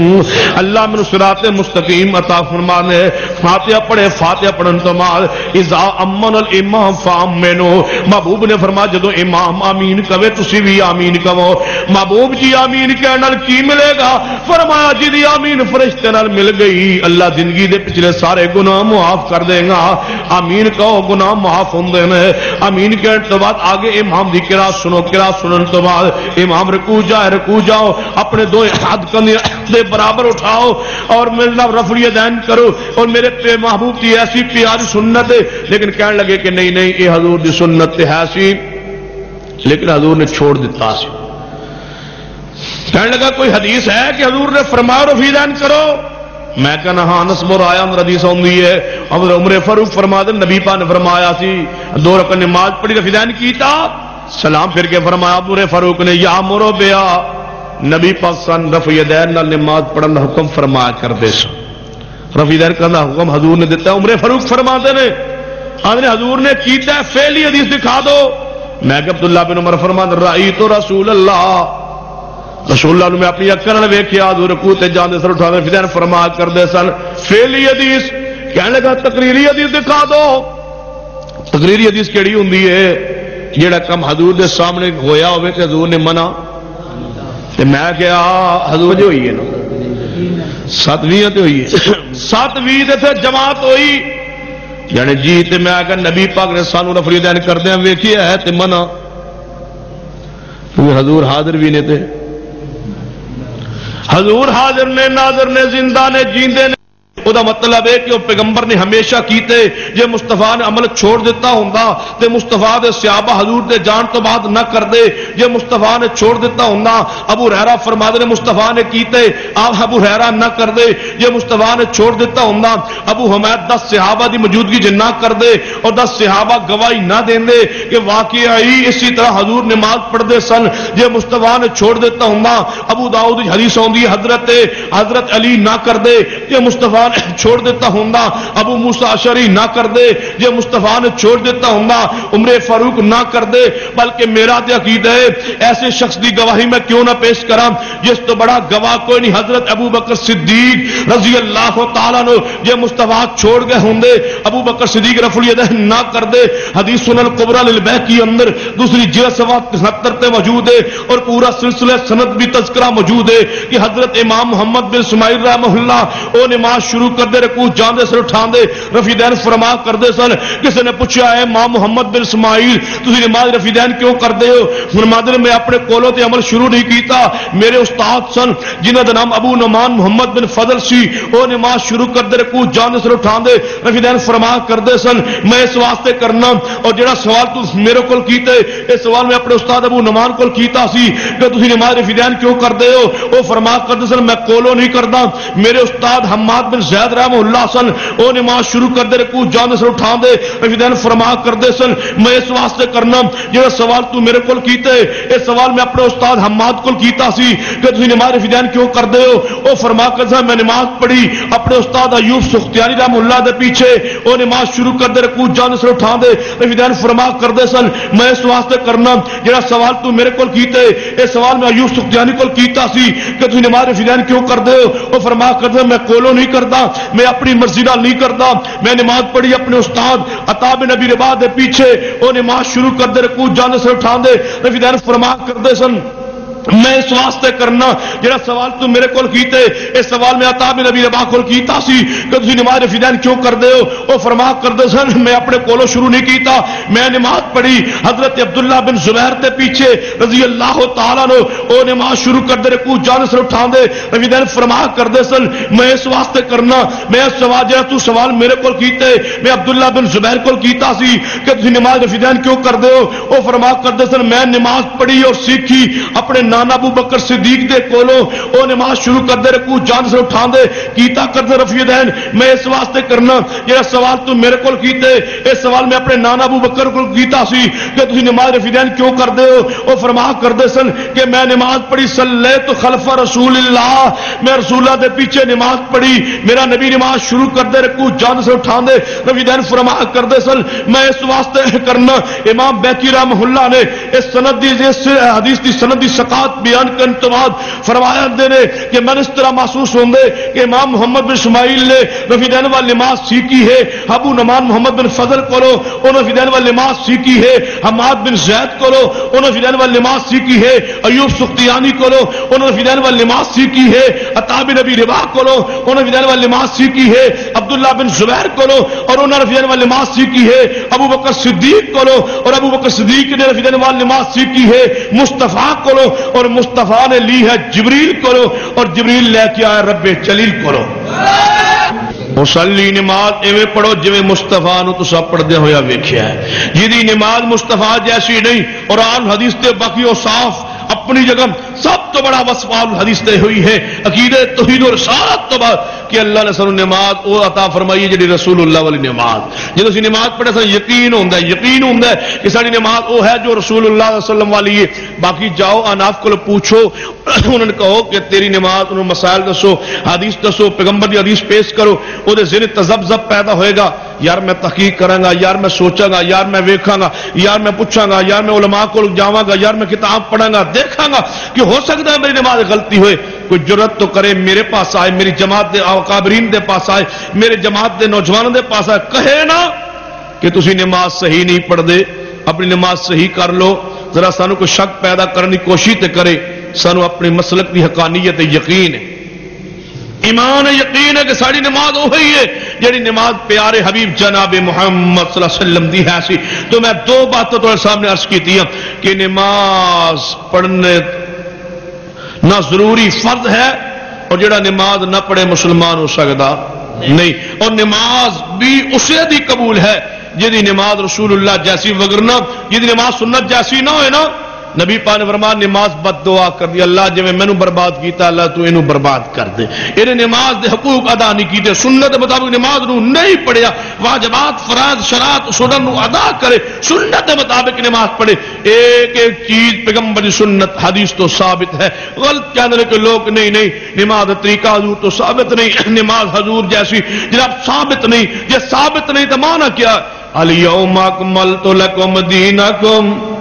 Speaker 2: اللہ من صراط مستقیم عطا فرمانے، فاتحہ پڑھے، فاتحہ پڑھن تو بعد، اذا امن الامام فامنو، محبوب نے فرمایا جدو امام آمین کہے، تسی بھی آمین کہو۔ محبوب جی آمین کہنے نال کی ملے گا؟ فرمایا جی دی آمین فرشتے نال مل گئی۔ اللہ زندگی دے پچھلے سارے گناہ معاف کر دے گا۔ آمین کہو، گناہ معاف ہوندے نے۔ آمین کہنے تو بعد آگے امام دی قرات سنو قرات سنن تو بعد امام رکوع جائے، رکوع جاؤ۔ اپنے دو ہاتھ کندے دے برابر اٹھاؤ اور میرے نام رفڑی دین کرو اور میرے پہ محبوب کی ایسی پیاری سنت ہے۔ لیکن کہنے لگے کہ نہیں نہیں، یہ حضور دی سنت ہے سی۔ لیکن حضور نے چھوڑ دیتا سی۔ کہنے لگا کوئی حدیث ہے کہ حضور نے فرمایا رفی دین کرو؟ میں کہنا ہاں نسب اور آیا اندر حدیث ہوندی ہے۔ عمر عمر فاروق فرما دے، نبی پاک نے فرمایا سی۔ دو رکن نماز پڑھی رفی دین کیتا، سلام پھر کے فرمایا۔ عمر فاروق نے، یا مرو بیا نبی پاک سن رفی دین نال نماز پڑھن دا حکم فرمایا کر دے سو رفی دین کرن دا حکم حضور نے دیتا ہے عمر فاروق فرما دے نے۔ آدھے حضور نے کیتا ہے فعلی حدیث دکھا دو۔ میں کہ عبداللہ بن عمر فرما دے رائی تو رسول اللہ۔ رسول اللہ نے میں اپنی اکر نے ویکھیا، حضور رکوع تے جاندے سر اٹھا دے فدین فرما کر دے سن فعلی حدیث۔ کہنے لگا، تقریری حدیث دکھا دو۔ تقریری حدیث کیڑی ہوندی ہے؟ جیڑا کم حضور دے سامنے ہویا ہوئے کہ حضور نے منع تے میں کیا حضور جو ہوئی ہے نا? ساتویں تے ہوئی ہے۔ ساتویں تے پھر جماعت ہوئی۔ یعنی جی تے میں کہ نبی پاک نے سانو نفری دین کردے ہیں ویکھیا ہے تے منع. کیونکہ حضور حاضر بھی نے تے۔ حضور حاضر نے، ناظر نے، زندہ نے، جیندے نے۔ وہ مطلب ہے کہ وہ پیغمبر نے ہمیشہ کیتے جے مستفا نے عمل چھوڑ دیتا ہوں تے مستفا دے سیابہ حضور دے جان تو بعد نہ کر دے جے مستفا نے چھوڑ دیتا ہوں ابو رحرا فرماد نے مستفا نے کیتے آپ ابو رحرا نہ کر دے جے مستفا نے چھوڑ دیتا ہوں ابو حمید دس صحابہ دی موجودگی جے نہ کر دے اور دس صحابہ گواہی نہ دیں دے کہ واقعی اسی طرح حضور نماز پڑھ دے سن جے مستفا نے چھوڑ دیتا ہوں ابو داؤد حدیث آؤں حضرت حضرت علی نہ کر دے جے مستفا نے چھوڑ دیتا ہوں ابو موسا شری نہ کر دے، یہ مستفا نے چھوڑ دیتا ہوں عمر فاروق نہ کر دے، بلکہ میرا عقید ہے، ایسے شخص کی گواہی میں کیوں نہ پیش کرا جس تو بڑا گواہ کوئی نہیں، حضرت ابو بکر صدیق رضی اللہ تعالیٰ نے یہ مستفا چھوڑ گئے ہوں ابو بکر صدیق رفلی نہ کر دے، حدیث سنن قبرا للبہ کی اندر، دوسری جیل سوات ستر تے موجود ہے، اور پورا سلسلہ سند بھی تذکرہ موجود ہے کہ حضرت امام محمد بن اسماعیل رحمہ اللہ وہ نماز شروع کرتے رکو جانے سر اٹھا دے رفیدین فرما کرتے سن۔ کسی نے پوچھا ہے ماں محمد بن اسماعیل تھی نماز رفیدین کیوں کرتے ہو؟ فرما میں اپنے کولوں تے عمل شروع نہیں کیتا۔ میرے استاد سن جنہ کا نام ابو نمان محمد بن فضل سی وہ نماز شروع کرتے رکو جانے سر اٹھا دے رفیدین فرما کرتے سن۔ میں اس واسطے کرنا، اور جڑا سوال تو میرے کو کیتے اس سوال میں اپنے استاد ابو نمان کو کیتا سی کہ تھی نماز رفیدین کیوں کرتے ہو؟ وہ فرما کرتے سن، میں کولو نہیں کرتا میرے استاد حماد بن زید رحم اللہ سن وہ نماز شروع کر دے رکو جان سر اٹھا دے رفیدین فرما کرتے سن، میں اس واسطے کرنا جہاں سوال تو میرے کو کیتے، اس سوال میں اپنے استاد حماد کو کیتا سی کہ تھی نماز رفیدین کیوں کر دے ہو؟ وہ فرما کر سن میں نماز پڑھی، اپنے استاد ایوب سختیانی رحم اللہ دے پیچھے وہ نماز شروع کر دے رکو جان سر اٹھا دے رفیدین فرما کر دے سن، میں اس واسطے کرنا جہاں سوال تو میرے کو کیتے، اس سوال میں ایوب سختیانی کو کیتا سی کہ تھی نماز رفیدین کیوں کر دے ہو؟ وہ فرما کر دے میں کولو نہیں کرتا میں اپنی مرضی نہ نہیں کرتا۔ میں نماز پڑھی، اپنے استاد اتاب نبی ربا دے پیچھے، وہ نماز شروع کر دے رکو جانے سے اٹھا دے رفیدین فرما کرتے سن۔ میں اس واسطے کرنا، جڑا سوال تو میرے کو کیتے اس سوال میں عطاب نبی ربا کو کیتا سی کہ تسی نماز فدین کیوں کر دے ہو؟ او فرما کر دے سن، میں اپنے کولو شروع نہیں کیتا، میں نماز پڑھی، حضرت عبداللہ بن زبیر تے پیچھے رضی اللہ تعالیٰ نو او نماز شروع کر دے رکو جان سے اٹھا دے فدین فرما کر دے سن، میں اس واسطے کرنا، میں اس سوال، جڑا تو سوال میرے کو کیتے میں عبداللہ بن زبیر کو کیتا سی کہ تسی نماز فدین کیوں کر دے ہو؟ او فرما کر دے سن، میں نماز پڑھی اور سیکھی، اپنے نانا ابو بکر صدیق دے کولو او نماز شروع کر دے رکو جان سے اٹھا دے کیتا کر دے رفیع دین۔ میں اس واسطے کرنا یہ سوال تو میرے کول کیتے، اس سوال میں اپنے نانا ابو بکر کو کیتا سی کہ تسی نماز رفیع دین کیوں کر دے ہو؟ او فرما کر دے سن کہ میں نماز پڑھی صلی تو خلف رسول اللہ۔ میں رسول اللہ دے پیچھے نماز پڑھی، میرا نبی نماز شروع کر دے رکو جان سے اٹھا دے رفیع دین فرما کر دے سن، میں اس واسطے کرنا، امام بیکی رحمہ اللہ نے اس سند دی، اس حدیث دی سند دی سقات بیان کرنے تو بعد فرمایا دینے کہ میں اس طرح محسوس ہوں گے کہ امام محمد بن اسماعیل نے رفیدین والی نماز سیکھی ہے۔ ابو نمان محمد بن فضل کرو انہوں رفیدین والی نماز سیکھی ہے۔ حماد بن زید کرو انہوں رفیدین والی نماز سیکھی ہے۔ ایوب سختیانی کرو انہوں رفیدین والی نماز سیکھی ہے۔ عطاب نبی ربا کرو انہوں رفیدین والی نماز سیکھی ہے۔ عبداللہ بن زبیر کرو، اور انہوں رفیدین والی نماز سیکھی ہے۔ ابو بکر صدیق کرو، اور ابو بکر صدیق نے رفیدین والی نماز سیکھی ہے۔ مصطفیٰ کرو اور مصطفیٰ نے لی ہے جبریل کرو اور جبریل لے کے آیا رب چلیل کرو۔ مسلی نماز ایویں پڑھو جی مستفا نسا پڑھتے ہوا ویخیا ہے۔ جی نماز مستفا جیسی نہیں اور آن حدیث تے باقی وہ صاف اپنی جگہ سب تو بڑا وسفال حدیث تے ہوئی ہے عقیدے توحید اور رسالت تو بعد کہ اللہ نے سانو نماز او عطا فرمائی ہے جڑی رسول اللہ والی نماز۔ جب اسی نماز پڑھے سن، یقین ہوندا ہے، یقین ہوندا ہے کہ ساری نماز او ہے جو رسول اللہ صلی اللہ علیہ وسلم والی ہے۔ باقی جاؤ اناف کو پوچھو، انہوں نے کہو کہ تیری نماز، انہوں مسائل دسو، حدیث دسو، پیغمبر دی حدیث پیش کرو او دے ذہن تذبذب پیدا ہوئے گا۔ یار میں تحقیق کراں گا، یار میں سوچاں گا، یار میں ویکھاں گا، یار میں پوچھاں گا، یار میں علماء کو جاواں گا، یار میں کتاب پڑھاں گا، دیکھاں گا کہ ہو سکتا ہے میری نماز غلطی ہوئے۔ کوئی جرت تو کرے، میرے پاس آئے، میری جماعت دے اکابرین دے پاس آئے، میرے جماعت دے نوجوانوں دے پاس آئے، کہے نا کہ تسی نماز صحیح نہیں پڑھ دے اپنی نماز صحیح کر لو۔ ذرا سانو کوئی شک پیدا کرنے کی کوشش تے کرے، سانو اپنی مسلک کی حقانیت یقین ہے۔ ایمان یقین ہے کہ ساری نماز وہی ہے جڑی نماز پیارے حبیب جناب محمد صلی اللہ علیہ وسلم دی ہے سی۔ تو میں دو باتوں تمہارے سامنے عرض کی تھی کہ نماز پڑھنے نہ ضروری فرد ہے اور جڑا نماز نہ پڑھے مسلمان ہو سکتا نہیں۔ اور نماز بھی اسے دی قبول ہے جی نماز رسول اللہ جیسی وگرنا جی نماز سنت جیسی نہ ہوئے نا نبی پان فرما نماز بد دعا کر دی. اللہ جی مینو برباد کیتا، اللہ تو اینو برباد کر دے. یہ نماز دے حقوق ادا نہیں کیتے. سنت مطابق نماز نو نہیں پڑھیا. واجبات، فرائض شرات سنن نو ادا کرے. سنت مطابق نماز پڑھے. ایک ایک چیز پیغمبر دی سنت، حدیث تو ثابت ہے. غلط کہنے کہ لوگ نہیں نہیں. نماز طریقہ حضور تو ثابت نہیں. نماز حضور جیسی جناب ثابت نہیں. یہ ثابت نہیں تو مانا کیا؟ الیوم اکملت لکم دینکم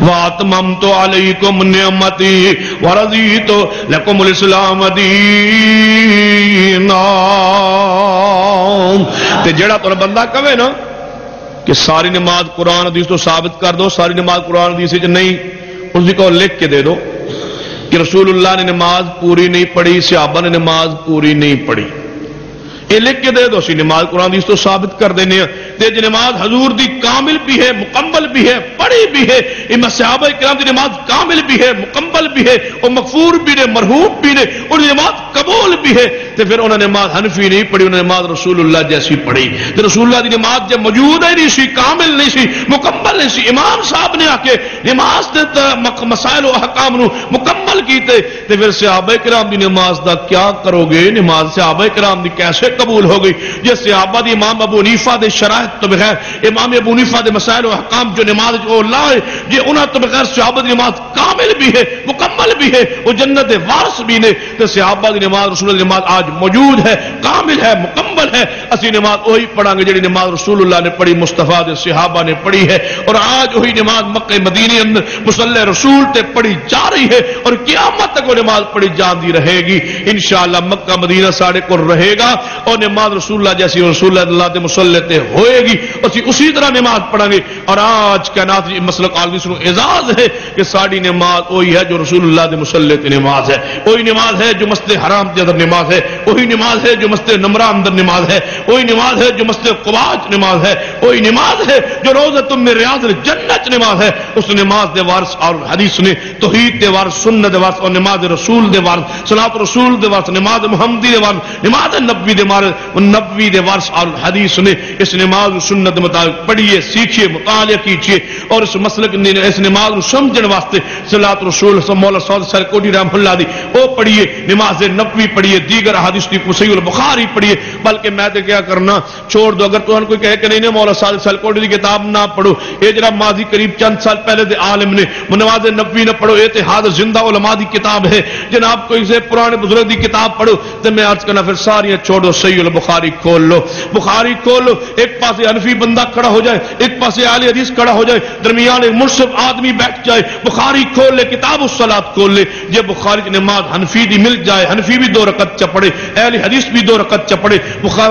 Speaker 2: واتمم تو علیکم نعمتی ورضی تو لکم الاسلام دینا تے جڑا تو بندہ کہے نا کہ ساری نماز قرآن حدیث تو ثابت کر دو، ساری نماز قرآن حدیث نہیں، اس کو لکھ کے دے دو کہ رسول اللہ نے نماز پوری نہیں پڑھی، صحابہ نے نماز پوری نہیں پڑھی۔ یہ لکھ کے دے دو سی نماز قرآن دیس تو ثابت کر دینے ہیں۔ تے جی نماز حضور دی کامل بھی ہے، مکمل بھی ہے پڑھی بھی ہے۔ یہ صحابہ کرام دی نماز کامل بھی ہے، مکمل بھی ہے، اور مغفور بھی نے، مرحوم بھی نے، اور نماز قبول بھی ہے۔ تے پھر انہوں نے نماز حنفی نہیں پڑھی انہوں نے نماز رسول اللہ جیسی پڑھی۔ تے رسول اللہ دی نماز جب موجود ہے نہیں سی، کامل نہیں سی، مکمل نہیں سی۔ امام صاحب نے آ کے نماز دے مسائل و حکام نو مکمل کیتے۔ تے پھر صحابہ کرام دی نماز دا کیا کرو گے؟ نماز صحابہ کرام دی کیسے کرو قبول ہو گئی، جس صحابہ دی امام ابو نیفا دے شرائط تو بغیر، امام ابو نیفا دے مسائل و حکام جو نماز جو لائے جے انہاں تو بغیر صحابہ دی نماز کامل بھی ہے، مکمل بھی ہے، وہ جنت وارث بھی نے تے صحابہ دی نماز، رسول اللہ دی نماز آج موجود ہے، کامل ہے، مکمل ہے۔ اسی نماز وہی پڑھاں گے جڑی نماز رسول اللہ نے پڑھی، مصطفیٰ دے صحابہ نے پڑھی ہے۔ اور آج وہی نماز مکہ مدینے اندر مسلح رسول تے پڑھی جا رہی ہے۔ اور قیامت تک وہ نماز پڑھی جاندی رہے گی۔ انشاءاللہ مکہ مدینہ ساڑے کو رہے گا۔ اور نماز رسول اللہ جیسی رسول اللہ دے مسلح ہوئے گی، اسی اسی طرح نماز پڑھیں گے۔ اور آج کائنات جی مسلک عالمی سنو اعزاز ہے کہ ساڑی نماز وہی ہے جو رسول اللہ دے مسلح نماز ہے۔ وہی نماز ہے جو مسجد حرام کے اندر نماز ہے۔ وہی نماز ہے جو مسجد نمرہ اندر نماز ہے۔ وہی نماز ہے جو مسجد قباج نماز ہے۔ وہی نماز ہے جو روز تم میں ریاض جنت نماز ہے۔ اس نماز دے وارث اور حدیث نے توحید دے وارث، سنت دے وارث اور نماز رسول دے وارث صلاۃ رسول دے وارث، نماز محمدی دے وارث، نماز نبی دے وارث نبی دے وارث اور حدیث نے اس نماز سنت مطابق پڑھیے، سیکھیے، مطالعہ کیجیے اور اس مسلک نے اس نماز کو سمجھنے واسطے صلاۃ رسول مولا سعود سر کوٹی رحم اللہ دی او پڑھیے، نماز نبی پڑھیے، دیگر حدیث دی صحیح البخاری پڑھیے۔ بلکہ میں تے کیا کرنا، چھوڑ دو، اگر تو کوئی کہے کہ نہیں مولا سعود سر کوٹی دی کتاب نہ پڑھو۔ یہ جڑا ماضی قریب چند سال پہلے دے عالم نے نماز نبی نہ پڑھو اتحاد زندہ علماء دی کتاب ہے۔ جناب کوئی سے پرانے بزرگ دی کتاب پڑھو، تو میں عرض کرنا پھر ساری چھوڑو صحیح البخاری کھول لو۔ بخاری کھول لو۔ ایک پاس حنفی بندہ کھڑا ہو جائے، ایک پاس عالی حدیث کھڑا ہو جائے، درمیان ایک منصف آدمی بیٹھ جائے، بخاری کھول لے، کتاب الصلاۃ کھول لے۔ یہ بخاری کی نماز حنفی دی مل جائے، حنفی بھی دو رکعت چپڑے اہل حدیث بھی دو رکعت چپڑے۔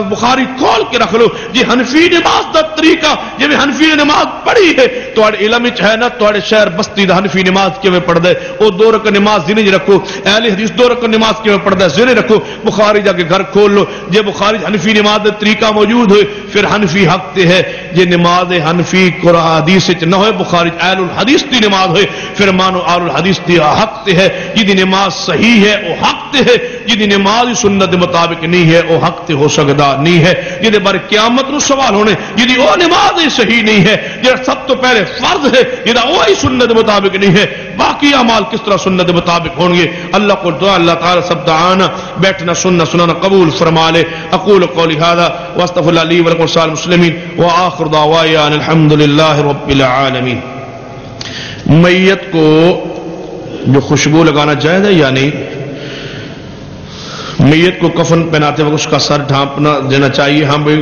Speaker 2: بخاری کھول کے رکھ لو۔ جی حنفی نماز دا طریقہ جی حنفی نے نماز پڑھی ہے تو علم ہے نا تو شہر بستی دا حنفی نماز کیویں پڑھ دے او دو رکعت نماز زنے رکھو اہل حدیث دو رکعت نماز کیویں پڑھ دے زنے رکھو۔ بخاری جا کے گھر کھول لو۔ جے بخاری حنفی نماز طریقہ موجود ہوئے، پھر حنفی حق تے ہے جے نماز حنفی قرآن حدیث نہ ہوئے، بخاری اہل الحدیث دی نماز ہوئے، پھر مانو اہل الحدیث دی حق تے ہے جی نماز صحیح ہے، او حق تے ہے جی نماز سنت دے مطابق نہیں ہے، او حق تے ہو سکدا نہیں ہے جے بارے قیامت نو سوال ہونے جی او نماز صحیح نہیں ہے، جڑا سب تو پہلے فرض ہے جہاں وہی سنت دے مطابق نہیں ہے، باقی اعمال کس طرح سنت دے مطابق ہوں گے اللہ کو دعا، اللہ تعالی سب دعانا بیٹھنا، سننا، سنانا قبول فرما لے۔ اقول قولی هذا واستغفر الله لي ولكم ولسائر المسلمين واخر دعوایا ان الحمد لله رب العالمین میت کو جو خوشبو لگانا چاہیے یا نہیں؟ میت کو کفن پہناتے وقت اس کا سر ڈھانپنا دینا چاہیے۔ ہم بھی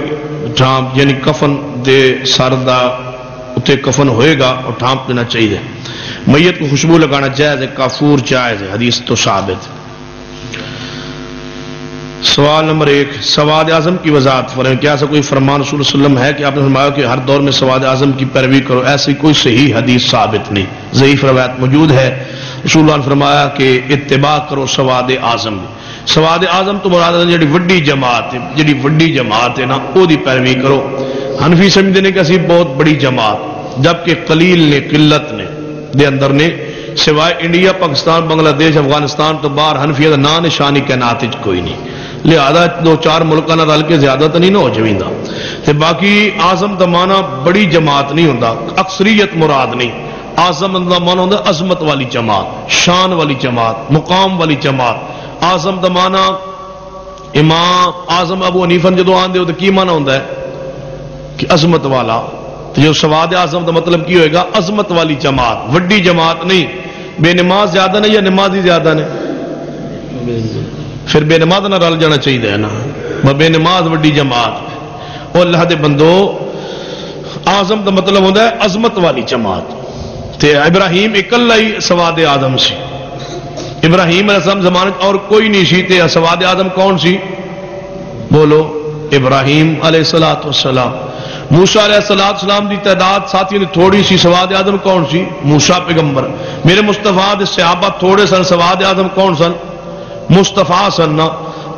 Speaker 2: ڈھانپ یعنی کفن دے سر دا اتنے کفن ہوئے گا اور ڈھانپ دینا چاہیے۔ میت کو خوشبو لگانا جائز ہے، کافور جائز ہے، حدیث تو ثابت۔ ہے سوال نمبر ایک، سواد اعظم کی وضاحت فرمائیں۔ کیا ایسا کوئی فرمان رسول اللہ علیہ وسلم ہے کہ آپ نے فرمایا کہ ہر دور میں سواد اعظم کی پیروی کرو؟ ایسی کوئی صحیح حدیث ثابت نہیں۔ ضعیف روایت موجود ہے۔ رسول اللہ نے فرمایا کہ اتباع کرو سواد اعظم۔ سواد اعظم تو مراد جی وڈی جماعت ہے جی وڈی جماعت ہے نا، وہ پیروی کرو۔ حنفی سمجھتے ہیں کہ اسی بہت بڑی جماعت، جبکہ قلیل نے، قلت نے، دے اندر نے، سوائے انڈیا، پاکستان، بنگلہ دیش، افغانستان تو باہر حنفیہ دا نا نشانی کے کوئی نہیں۔ لہذا دو چار ملکوں نہ رل کے زیادہ تو نہیں نہ ہو جویندا۔ تے باقی اعظم دا معنی بڑی جماعت نہیں ہوندا، اکثریت مراد نہیں۔ اعظم دا معنی ہوندا عظمت والی جماعت، شان والی جماعت، مقام والی جماعت۔ اعظم دا معنی امام اعظم ابو حنیفہ جدو آندے ہو تے کی معنی ہوندا ہے؟ کہ عظمت والا۔ تو جو سواد اعظم کا مطلب کی ہوئے گا؟ عظمت والی جماعت، وڈی جماعت نہیں۔ بے نماز زیادہ نہیں یا نماز ہی زیادہ نے؟ پھر بے نماز نہ رل جانا چاہیے نا۔ بے نماز وڈی جماعت وہ اللہ دے بندو آزم کا مطلب ہوتا ہے عظمت والی جماعت۔ تے ابراہیم اکلا ہی سواد آدم سی۔ ابراہیم رسم زمانت اور کوئی نہیں سی، تے سواد آدم کون سی؟ بولو، ابراہیم علیہ السلاۃ والسلام۔ موسا علیہ السلام سلام دی تعداد ساتھی نے تھوڑی سی، سواد آدم کون سی؟ موسا پیغمبر۔ میرے مستفا صحابہ تھوڑے سن، سواد آدم کون سن؟ مستفا سن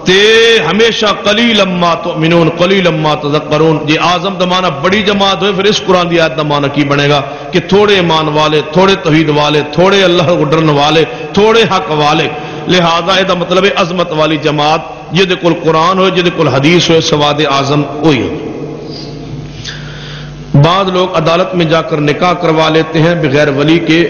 Speaker 2: تے ہمیشہ کلی لما تو منون کلی لما تذکرون۔ جی آزم دمانا بڑی جماعت ہوئے، پھر اس قرآن دی آیت دمانا کی بنے گا؟ کہ تھوڑے ایمان والے، تھوڑے توحید والے، تھوڑے اللہ کو ڈرن والے، تھوڑے حق والے۔ لہذا یہ مطلب عظمت والی جماعت جہد کول قرآن ہوئے جہد کول حدیث ہوئے، سواد اعظم ہوئی ہو بعض لوگ عدالت میں جا کر نکاح کروا لیتے ہیں، بغیر ولی کے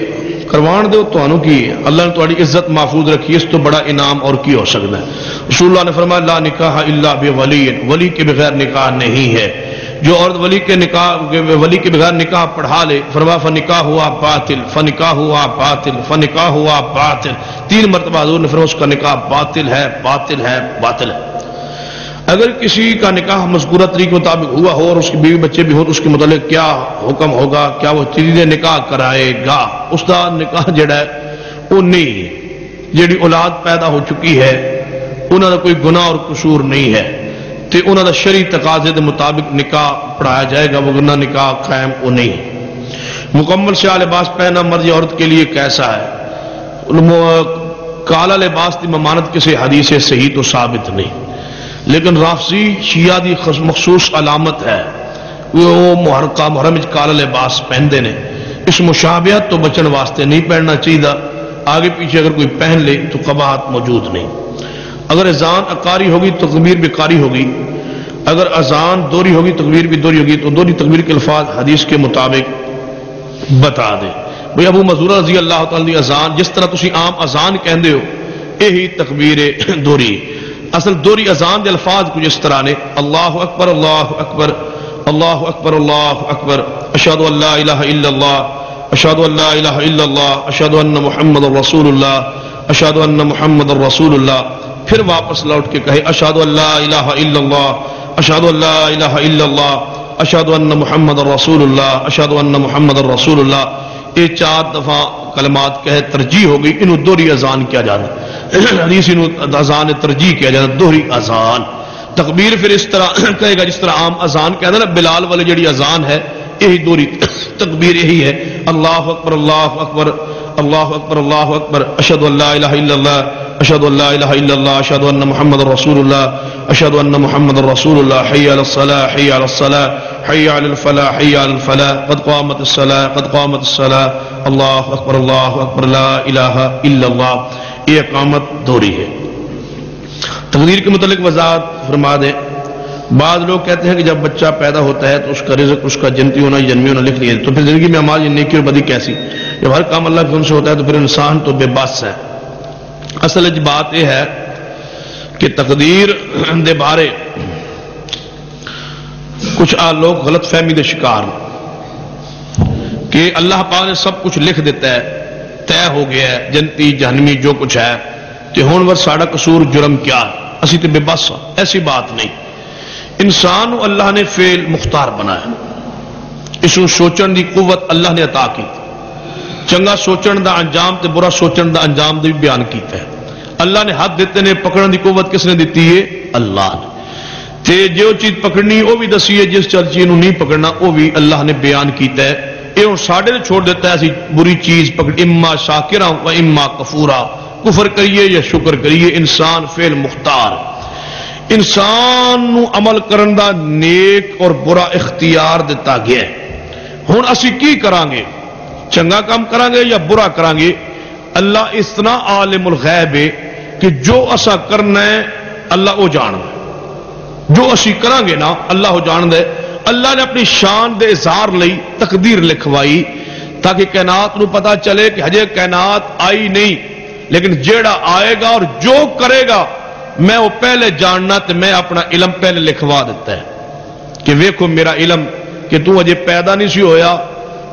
Speaker 2: کروان دو تو کی اللہ نے تھوڑی عزت محفوظ رکھی، اس تو بڑا انعام اور کی ہو سکتا ہے؟ رسول اللہ نے فرمایا، لا نکاح اللہ بے ولی ولی کے بغیر نکاح نہیں ہے۔ جو عورت ولی کے نکاح، ولی کے بغیر نکاح پڑھا لے فرما فنکاح ہوا باطل، فنکاح ہوا باطل، فنکاح ہوا باطل۔ تین مرتبہ حضور نے فرما اس کا نکاح باطل ہے باطل ہے باطل ہے۔ اگر کسی کا نکاح مذکورہ طریقے کے مطابق ہوا ہو اور اس کی بیوی بچے بھی ہو تو اس کے متعلق کیا حکم ہوگا؟ کیا وہ چیزیں نکاح کرائے گا؟ اس کا نکاح جڑا ہے، وہ نہیں جڑی اولاد پیدا ہو چکی ہے انہوں کا کوئی گناہ اور قصور نہیں ہے۔ تو انہوں کا شری تقاضے کے مطابق نکاح پڑھایا جائے گا وہ گنا نکاح قائم وہ نہیں مکمل شاہ لباس پہنا مرضی عورت کے لیے کیسا ہے؟ کالا لباس کی ممانت کسی حدیث صحیح تو ثابت نہیں۔ لیکن رافضی شیعہ دی مخصوص علامت ہے۔ وہ محرکہ محرم کالا لباس پہنتے ہیں اس مشابہت تو بچن واسطے نہیں پہننا چاہیے آگے پیچھے اگر کوئی پہن لے تو قباحت موجود نہیں۔ اگر اذان اکاری ہوگی تو تقبیر بھی کاری ہوگی۔ اگر اذان دوری ہوگی تقبیر بھی دوری ہوگی، تو دوری تقبیر کے الفاظ حدیث کے مطابق بتا دے۔ بھئی ابو مزور رضی اللہ تعالی اذان، جس طرح تسی عام اذان کہندے ہو، یہی تقبیر دوری۔ اصل دوری اذان دے الفاظ کچھ اس طرح نے۔ اللہ اکبر اللہ اکبر اللہ اکبر اللہ اکبر۔ اشہد اللہ الہ الا اللہ، اشہد اللہ الہ الا اللہ، اشہد ان محمد رسول اللہ، اشہد ان محمد رسول اللہ۔ پھر واپس لوٹ کے کہے، اشہد اللہ الہ الا اللہ، اشہد اللہ الہ الا اللہ، اشہد ان محمد رسول اللہ، اشہد ان محمد رسول اللہ۔ یہ چار دفعہ کلمات کہے، ترجیح ہو گئی، انہوں دوری اذان کیا جانا حدیث اذان ترجیح کیا جاتا دوہری اذان۔ تکبیر پھر اس طرح کہے گا جس طرح عام اذان کہہ نا، بلال والے جڑی اذان ہے، یہی دوری تکبیر یہی ہے۔ اللہ اکبر اللہ اکبر اللہ اکبر اللہ اکبر۔ اشد اللہ الہ الا اللہ اشد اللہ الہ الا اللہ اشد ان محمد رسول اللہ اشد ان محمد رسول اللہ۔ حی علی الصلاة حی علی الصلاة حی علی الفلاح، حی علی الفلاح۔ قد قامت الصلاة قد قامت الصلاة اللہ اکبر اللہ اکبر، لا الہ الا اللہ۔ یہ اقامت دوری ہے۔ تقدیر کے متعلق وضاحت فرما دیں۔ بعض لوگ کہتے ہیں کہ جب بچہ پیدا ہوتا ہے تو اس کا رزق، اس کا جنتی ہونا جنمی ہونا لکھ لیا تو پھر زندگی میں ہماری نیکی اور بدی کیسی؟ جب ہر کام اللہ کے ان سے ہوتا ہے تو پھر انسان تو بے بس ہے۔ اصل بات یہ ہے کہ تقدیر دے بارے کچھ آ لوگ غلط فہمی دے شکار کہ اللہ پاک نے سب کچھ لکھ دیتا ہے۔ طے ہو گیا ہے جنتی جہنمی جو کچھ ہے تو ہوں ور ساڑا قصور جرم کیا اسی تو بے بس ایسی بات نہیں انسان اللہ نے فیل مختار بنایا اس سوچن دی قوت اللہ نے عطا کی چنگا سوچن دا انجام تے برا سوچن دا انجام بھی بیان کیتا ہے اللہ نے ہاتھ دیتے نے پکڑن دی قوت کس نے دیتی ہے اللہ نے تے جو چیز پکڑنی وہ بھی دسی ہے جس چیز نہیں پکڑنا وہ بھی اللہ نے بیان کیتا ہے یہ ہوں ساڈے چھوڑ دیتا ہے ایسی بری چیز پکڑ، اما شاکرا و اما کفورا کفر کریے یا شکر کریے، انسان فیل مختار۔ انسان نو عمل کرن دا نیک اور برا اختیار دیتا گیا ہوں اسی کی کران گے چنگا کام کران گے یا برا کران گے اللہ اتنا عالم الغیب ہے کہ جو اسا کرنا ہے، اللہ وہ جان جو اسی کران گے نا، اللہ وہ جان دے اللہ نے اپنی شان دے اظہار لئی تقدیر لکھوائی تاکہ کائنات نو پتا چلے کہ ہجے کائنات آئی نہیں، لیکن جیڑا آئے گا اور جو کرے گا، میں وہ پہلے جاننا تو میں اپنا علم پہلے لکھوا دیتا ہے۔ کہ ویکو میرا علم کہ تو اجے پیدا نہیں سی ہویا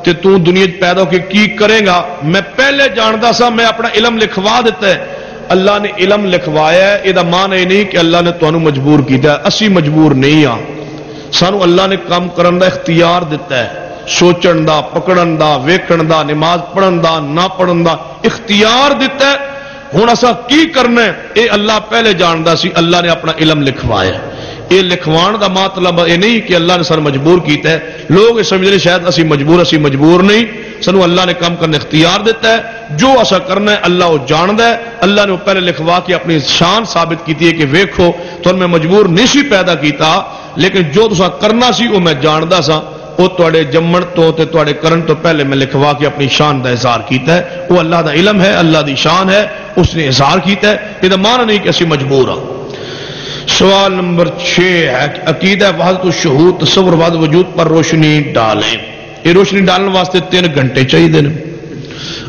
Speaker 2: کہ تو دنیا پیدا ہو کے کی کرے گا؟ میں پہلے جانتا سا، میں اپنا علم لکھوا دیتا ہے۔ اللہ نے علم لکھوایا ہے یہ مان یہ نہیں کہ اللہ نے تمہیں مجبور کیا اسی مجبور نہیں ہاں۔ سانو اللہ نے کام کرن دا اختیار دیتا ہے۔ سوچن دا، پکڑن دا، ویکھن دا، نماز پڑھن دا، نہ پڑھن دا، اختیار دیتا ہے۔ ہوں اصا کی کرنا ہے؟ اے اللہ پہلے جاندا سی، اللہ نے اپنا علم لکھوایا۔ یہ لکھوان کا مطلب یہ نہیں کہ اللہ نے سر مجبور کیتا ہے۔ لوگ یہ سمجھتے شاید اسی مجبور اسی مجبور نہیں۔ سنو اللہ نے کام کرنے اختیار دیتا ہے۔ جو ایسا کرنا ہے، اللہ وہ جاند ہے۔ اللہ نے وہ پہلے لکھوا کے اپنی شان ثابت کی ہے کہ ویکھو، تو میں مجبور نہیں سی پیدا کیتا۔ لیکن جو تسا کرنا سی وہ میں جاندا سا وہ تے جمن تو تے تے کرن تو پہلے میں لکھوا کے اپنی شان کا اظہار کیتا ہے۔ وہ اللہ دا علم ہے، اللہ دی شان ہے، اس نے اظہار کیتا ہے۔ یہ مانا نہیں کہ اسی مجبور ہاں۔ سوال نمبر چھ ہے کہ عقیدہ وحدت الشہود تصور وحد وجود پر روشنی ڈالیں۔ یہ روشنی ڈالنے واسطے تین گھنٹے چاہیے۔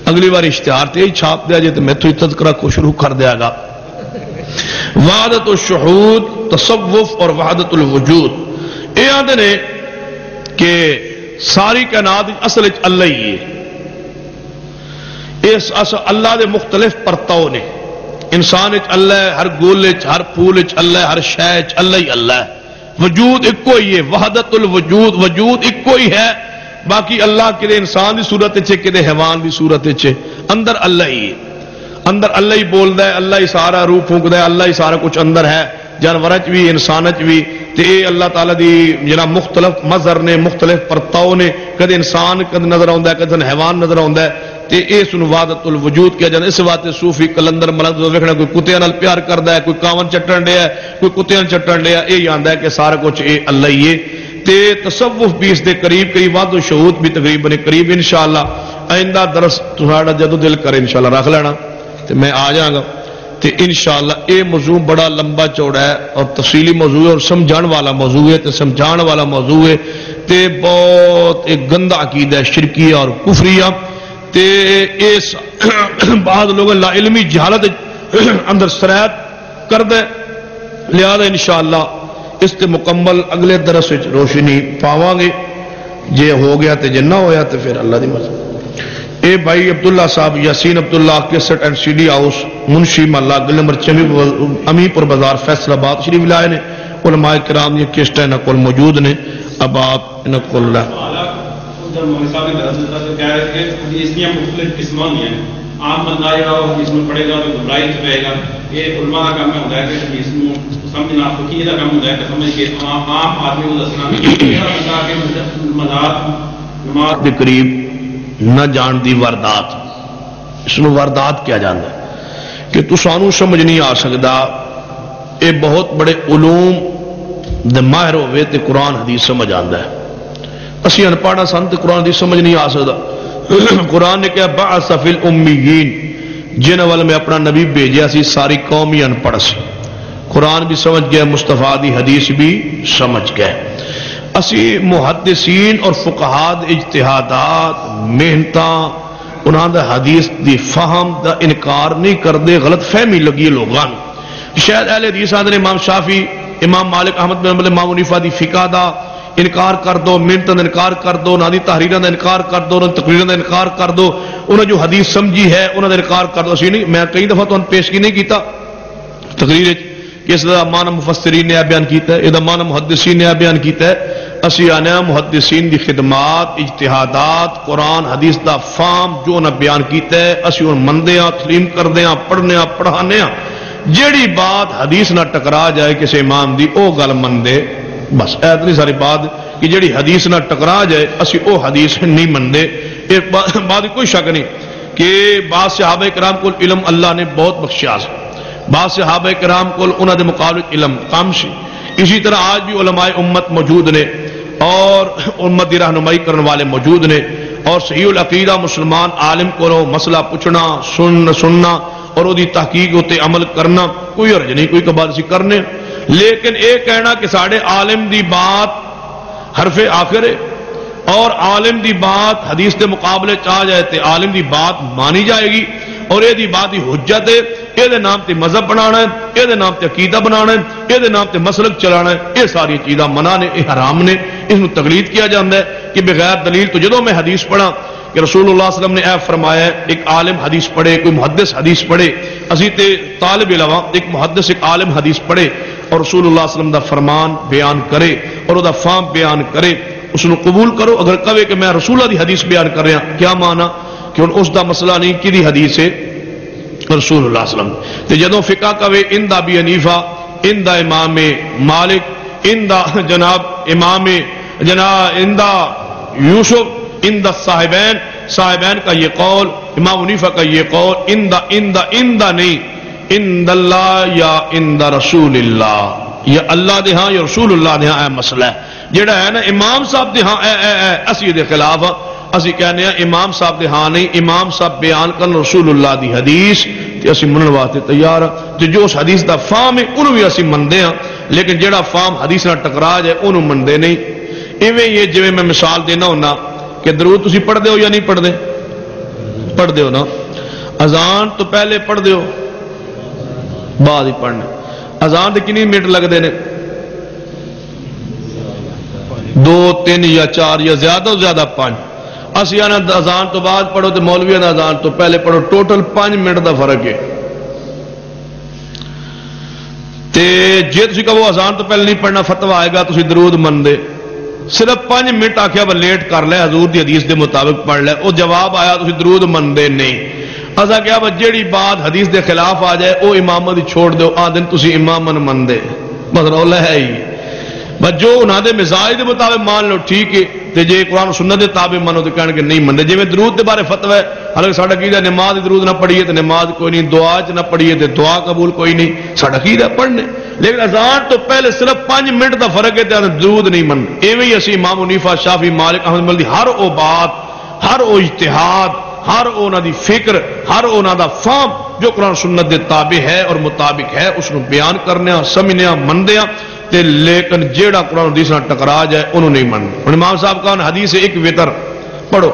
Speaker 2: اگلی بار اشتہار تے چھاپ دیا جائے تو میں تو تذکرہ کو شروع کر دیا گا۔ وحدت الشہود تصوف اور وحدت الوجود۔ یہ آتے نے کہ ساری کائنات اصل اللہ ہی ہے۔ اس اللہ دے مختلف پرتاؤ نے۔ انسان اللہ ہے، ہر گول ہر پھول اللہ ہے، ہر شہ اللہ ہی اللہ ہے۔ وجود ایک ہی ہے، وحدت الوجود، وجود ایک ہی ہے۔ باقی اللہ کدے انسان کی صورت کدے حیوان کی صورت اندر اللہ ہی ہے۔ اندر اللہ ہی بولتا ہے، اللہ ہی سارا روح پھونکتا ہے، اللہ ہی سارا کچھ اندر ہے۔ جانور بھی انسان بھی۔ تے اے اللہ تعالیٰ دی جنا مختلف مظہر نے، مختلف پرتاؤ نے، کدے انسان کد نظر آتا ہے، کدے حیوان نظر آتا ہے۔ تے اے سن وادت الوجود کیا جاتا اس واسطے صوفی کلندر ملند ویکھنا کوئی کتیا نال پیار کرتا ہے، کوئی کاون چٹن ڈیا کوئی کتیا چٹن ڈیا یہ آتا ہے کہ سارا کچھ اے اللہ ہی ہے۔ تے تصوف بھی اس دے قریب قریب واد شہود بھی تقریباً قریب، انشاءاللہ۔ آئندہ درس تھوڑا جدو دل کرے، انشاءاللہ رکھ لینا۔ تے میں آ جاؤں گا تے انشاءاللہ اے موضوع بڑا لمبا چوڑا ہے اور تفصیلی موضوع ہے اور سمجھان والا موضوع ہے تے سمجھان والا موضوع ہے تے بہت ایک گندہ عقیدہ ہے شرکیہ اور کفریہ تے اس بعض لوگ لا علمی جہالت اندر سرایت کر دے لہذا انشاءاللہ اس تے مکمل اگلے درس روشنی پاواں گے۔ جے ہو گیا تے جے نہ ہویا تے پھر اللہ دی مرضی اے بھائی عبداللہ صاحب Yasin Abdullah cassette and C D house Munshi Mohalla Gul number چمی امی پور بازار فیصل آباد شریف لائے نے۔ علماء کرام یہ کیسٹ ان کو موجود نے۔ اب آپ ان کو اللہ
Speaker 3: عام بندہ جڑا وہ حدیث میں پڑھے گا تو گمراہی چ پائے گا۔ یہ علماء کا کام ہوتا ہے کہ حدیث نو سمجھنا فقیر کا کام ہوتا ہے کہ سمجھ کے عام آدمی کو دسنا۔ بندہ کے مزار نماز
Speaker 2: کے قریب نہ جان دی واردات اس کو واردات کیا جانا ہے؟ کہ تو سانو سمجھ نہیں آ سکتا اے بہت بڑے علوم دے ماہر ہوئے تے قرآن حدیث سمجھ آندا ہے۔ اسی ان پڑھا سن تے قرآن حدیث سمجھ نہیں آ سکتا قرآن نے کہا، بعث فی الامیین جن وال میں اپنا نبی بھیجیا سی، ساری قوم ہی ان پڑھ سی۔ قرآن بھی سمجھ گیا مصطفیٰ دی حدیث بھی سمجھ گئے۔ اسی محدثین اور فقہاد اجتہادات محنت انہوں دا حدیث دی فہم دا انکار نہیں کرتے غلط فہمی لگی لوگوں شاید اہل حدیث آدھے امام شافی امام مالک احمد بن امام منیفا دی فقہ دا انکار کر دو، محنت کا انکار کر دو نہ تحریر کا انکار کر دو تقریر کا انکار کر دو۔ انہیں جو حدیث سمجھی ہے انہوں نے انکار کر دو۔ اسی نہیں، میں کئی دفعہ تو پیش کی نہیں کیتا، تقریر اس کا مان مفسرین نے بیان کیتا ہے یہ مان محدثین نے بیان کیتا ہے۔ اسی آنے محدثین دی خدمات، اجتہادات، قرآن، حدیث دا فام جو انہیں بیان کیتا ہے، اسی ان مندے ہاں تسلیم کردے ہاں پڑھنے ہاں پڑھانے ہاں جیڑی بات حدیث نہ ٹکرا جائے کسی امام دی، او گل مندے۔ بس اتنی ساری بات کہ جیڑی حدیث نہ ٹکرا جائے، اسی او حدیث نہیں مندے۔ بات کوئی شک نہیں کہ بعض صحابہ کرام کو علم اللہ نے بہت بخشیا۔ بعض صحابہ کرام کو انہوں دے مقابلے علم کام سی اسی طرح آج بھی علماء امت موجود نے اور امت کی رہنمائی کرنے والے موجود نے اور صحیح العقیدہ مسلمان عالم کو مسئلہ پوچھنا سن سننا اور وہ تحقیق ہوتے عمل کرنا، کوئی عرض نہیں، کوئی کبار سی کرنے۔ لیکن یہ کہنا کہ سارے عالم دی بات حرف آخر ہے اور عالم دی بات حدیث کے مقابلے چاہ جائے تو عالم دی بات مانی جائے گی۔ اور یہ بات ہی حجت ہے یہ نام تے مذہب بنا ہے، یہ نام تے عقیدہ بنا ہے، یہ نام تے مسلک چلا ہے۔ یہ ساری چیزاں منع نے، یہ حرام نے۔ اس کو تقلید کیا جاتا ہے کہ بغیر دلیل تو جدو میں حدیث پڑھا کہ رسول اللہ علیہ وسلم نے اے فرمایا ہے، ایک عالم حدیث پڑھے، کوئی محدث حدیث پڑھے۔ اسی تے طالب علما ایک محدث، ایک عالم حدیث پڑھے اور رسول اللہ علیہ وسلم دا فرمان بیان کرے اور وہ فام بیان کرے۔ اس کو قبول کرو، اگر کہے کہ میں رسول اللہ دی حدیث بیان کر رہا ہاں، کیا مانا کہ اس دا مسئلہ نہیں کہ حدیث ہے؟ رسول اللہ علیہ وسلم۔ تے جدو فقہ کہے ان دا بھی انیفا ان دا امام مالک اندہ جناب امام جناب اندہ یوسف اندہ صاحبین صاحبین کا یہ قول، امام منیفہ کا یہ قول اندہ اندہ اندہ نہیں۔ اند اللہ یا اند رسول اللہ۔ یا اللہ دے ہاں یا رسول اللہ دے ہاں اے مسئلہ ہے۔ جڑا ہے نا امام صاحب دے ہاں اے اے اے اسی دے خلاف اسی کہنے ہیں امام صاحب دے ہاں نہیں، امام صاحب بیان کرن رسول اللہ دی حدیث تے اسی منن واسطے تیار ہاں تے جو اس حدیث دا فام ہے، انہوں بھی اسی مندے ہاں لیکن جڑا فام حدیث نہ ٹکرا جائے انہوں مندے نہیں۔ ایویں یہ جویں میں مثال دینا ہونا کہ درود تسی پڑھ دے ہو یا نہیں پڑھ دے پڑھ دے ہو نا۔ اذان تو پہلے پڑھ دے ہو، بعد ہی پڑھنے اذان کنی منٹ لگتے ہیں دو، تین یا چار یا زیادہ تو زیادہ پانچ۔ اسی آنا اذان تو بعد پڑھو تو مولوی نے اذان تو پہلے پڑھو۔ ٹوٹل پانچ منٹ دا فرق ہے۔ تے جے تسی کہو اذان تو پہلے نہیں پڑھنا فتوا آئے گا، تسی درود من دے صرف پانچ منٹ آخیا وہ لیٹ کر لے، حضور دی حدیث دے مطابق پڑھ لے۔ وہ جواب آیا تسی درود من دے نہیں۔ اصا کیا بس جیڑی بات حدیث دے خلاف آ جائے وہ امامت چھوڑ دو آ دن تھی امامن من دے بس رولا ہے ہی۔ بس جو انہوں دے مزاج دے مطابق مان لو، ٹھیک ہے۔ تے جے قرآن سنت دے تابع منو تو کہنے کہ نہیں منڈے جی درود دے بارے فتوا ہے حالانکہ ساڈا کی نماز درود نہ پڑھیے تو نماز کوئی نہیں، دعا چ نہ پڑھیے تو دعا قبول کوئی نہیں۔ ساڈا کی پڑھنے۔ لیکن اذان تو پہلے صرف پانچ منٹ دا فرق ہے تے درود نہیں من ایویں ہی اسی امام منیفا شافی مالک، احمد ملدی ہر او بات، ہر او اجتہاد ہر اونا دی فکر، ہر اونا دا فام جو قرآن سنت دے تابع ہے اور مطابق ہے، اس نے بیان کرنے سمجھنے مندے تے لیکن جیڑا قرآن حدیث نہ ٹکرا جائے انہوں نہیں من امام صاحب کا حدیث ایک وطر۔ پڑھو۔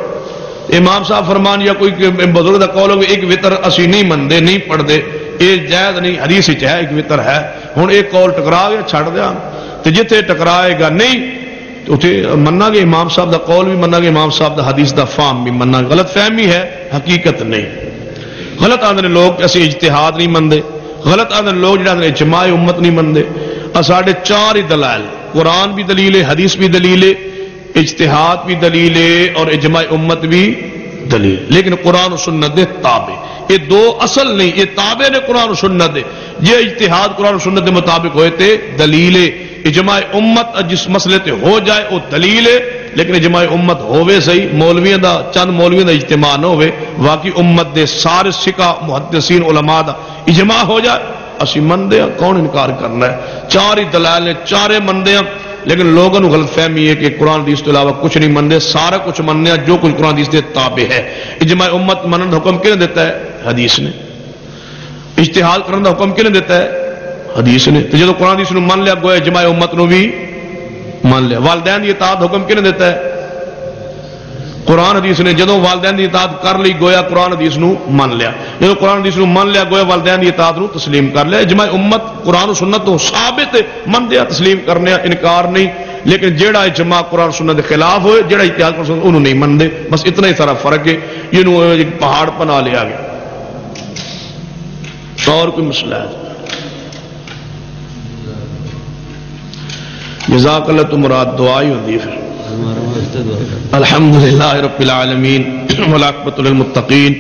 Speaker 2: امام صاحب فرمان یا کوئی بزرگ دا قول ہو ایک وطر اسی نہیں مندے نہیں پڑھ دے یہ جائز نہیں، حدیث ہے، ایک وطر ہے۔ ہوں ایک قول ٹکرا گیا چھڑ دیا تے جتھے ٹکرائے گا نہیں منا گے امام صاحب دا قول بھی منا گے امام صاحب دا حدیث دا فام بھی منا غلط فہمی ہے، حقیقت نہیں۔ غلط آدھے لوگ ایسے اجتہاد نہیں منتے غلط آدھے لوگ جہاں اجماع امت نہیں منتے ساڑھے چار ہی دلائل۔ قرآن بھی دلیل ہے، حدیث بھی دلیل ہے، اجتہاد بھی دلیل ہے اور اجماع امت بھی دلیل۔ لیکن قرآن و سنت دے تابع۔ یہ دو اصل نہیں، یہ تابع نے قرآن و سنت دے۔ یہ اجتہاد قرآن و سنت دے مطابق ہوئے تھے دلیل اجماع امت جس مسئلے تے ہو جائے وہ دلیل ہے، لیکن اجماع امت ہوے صحیح مولویوں دا، چند مولویوں دا اجتماع نہ ہوئے واقعی امت دے سارے سکا محدثین، علماء دا اجماع ہو جائے، اسی مندے ہیں کون انکار کرنا ہے؟ چار ہی دلائل ہیں چارے مندے ہیں لیکن لوگوں نے غلط فہمی ہے کہ قرآن حدیث کے علاوہ کچھ نہیں مندے، سارا کچھ مننے جو کچھ قرآن حدیث دے تابع ہے۔ اجماع امت منن حکم کیوں دیتا ہے؟ حدیث نے۔ اجتہاد کرنے کا حکم کیوں دیتا ہے؟ حدیث نے۔ تو جب قرآن حدیث نے من لیا، گویا جماع امت نو بھی من لیا۔ والدین کی اطاعت حکم کنے دیتا ہے؟ قرآن حدیث نے جدو والدین کی اطاعت کر لی، گویا قرآن حدیث نو من لیا۔ جب قرآن حدیث نو من لیا، گویا والدین کی اطاعت نو تسلیم کر لیا۔ جماع امت قرآن و سنت تو ثابت من دیا، تسلیم کرنے ہاں، انکار نہیں۔ لیکن جیڑا اجماع قرآن سنت کے خلاف ہوئے، جیڑا اتحاد قرآن سنت انہوں نہیں من دے بس اتنا ہی سارا فرق ہے۔ یہ پہاڑ پنا لیا گیا۔ اور کوئی مسئلہ ہے؟ جزاک اللہ تو مراد دعا ہی ہوتی ہے پھر۔ الحمد للہ رب العالمین ملاقبت للمتقین،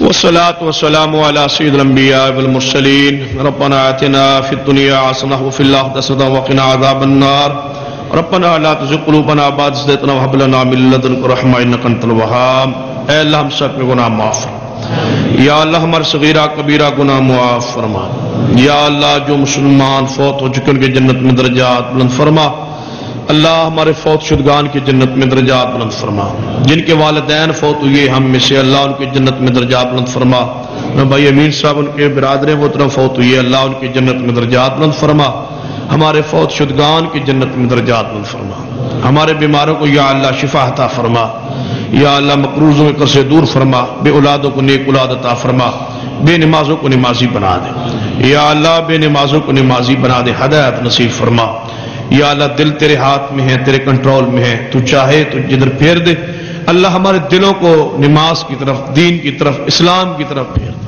Speaker 2: والصلاة والسلام على سيد الأنبياء والمرسلين ربنا آتنا في الدنيا حسنة وفي الآخرة حسنة وقنا عذاب النار۔ ربنا لا تزغ قلوبنا بعد إذ هديتنا وهب لنا من لدنك رحمة إنك أنت الوهاب اے اللہ، ہم سب کے گناہ معاف یا اللہ ہمارے صغیرہ کبیرہ گناہ معاف فرما۔ یا اللہ جو مسلمان فوت ہو چکے ان کے جنت میں درجات بلند فرما۔ اللہ ہمارے فوت شدگان کی جنت میں درجات بلند فرما۔ جن کے والدین فوت ہوئے، ہم میں سے اللہ ان کی جنت میں درجات بلند فرما۔ بھائی امین صاحب، ان کے برادر وہ طرف فوت ہوئی اللہ ان کی جنت میں درجات بلند فرما۔ ہمارے فوت شدگان کی جنت میں درجات بلند فرما۔ ہمارے بیماروں کو یا اللہ شفا عطا فرما۔ یا اللہ مقروضوں کر سے دور فرما۔ بے اولادوں کو نیک اولاد عطا فرما۔ بے نمازوں کو نمازی بنا دے۔ یا اللہ بے نمازوں کو نمازی بنا دے، ہدایت نصیب فرما۔ یا اللہ دل تیرے ہاتھ میں ہے، تیرے کنٹرول میں ہے۔ تو چاہے تو جدھر پھیر دے۔ اللہ ہمارے دلوں کو نماز کی طرف، دین کی طرف، اسلام کی طرف پھیر دے۔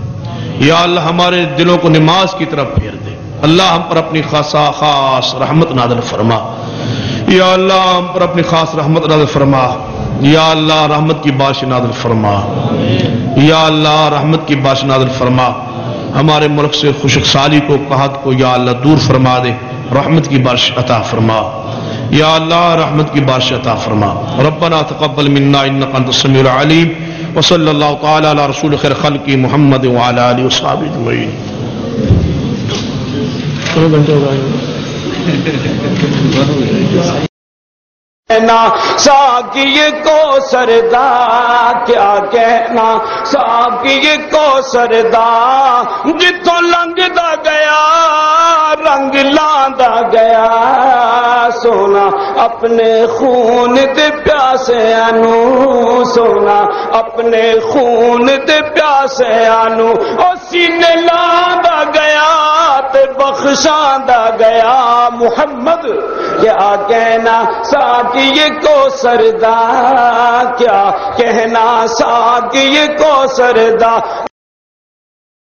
Speaker 2: یا اللہ ہمارے دلوں کو نماز کی طرف پھیر دے۔ اللہ ہم پر اپنی خاصا خاص رحمت نادل فرما۔ یا اللہ ہم پر اپنی خاص رحمت نادل فرما۔ یا اللہ رحمت کی باش نادل فرما۔ یا اللہ رحمت کی باش نادل فرما۔ ہمارے ملک سے خوشک سالی کو قحط کو یا اللہ دور فرما دے۔ رحمت کی بارش عطا فرما۔ یا اللہ رحمت کی بارش عطا فرما۔ ربنا تقبل منا انك انت السميع العليم وصلى الله تعالى على رسول خير خلق محمد وعلى اله وصحبه
Speaker 1: ساکی کو سردا کیا کہنا؟ ساکی کو سردا جتوں لنگتا گیا، رنگ لاندا گیا۔ سونا، اپنے خون دے پیاسے انو، سونا، اپنے خون دے پیاسے انو او سینے لاندا گیا۔ تے بخشاندا گیا محمد کیا کہنا ساکی کو سردا کیا کہنا ساکی کو سردا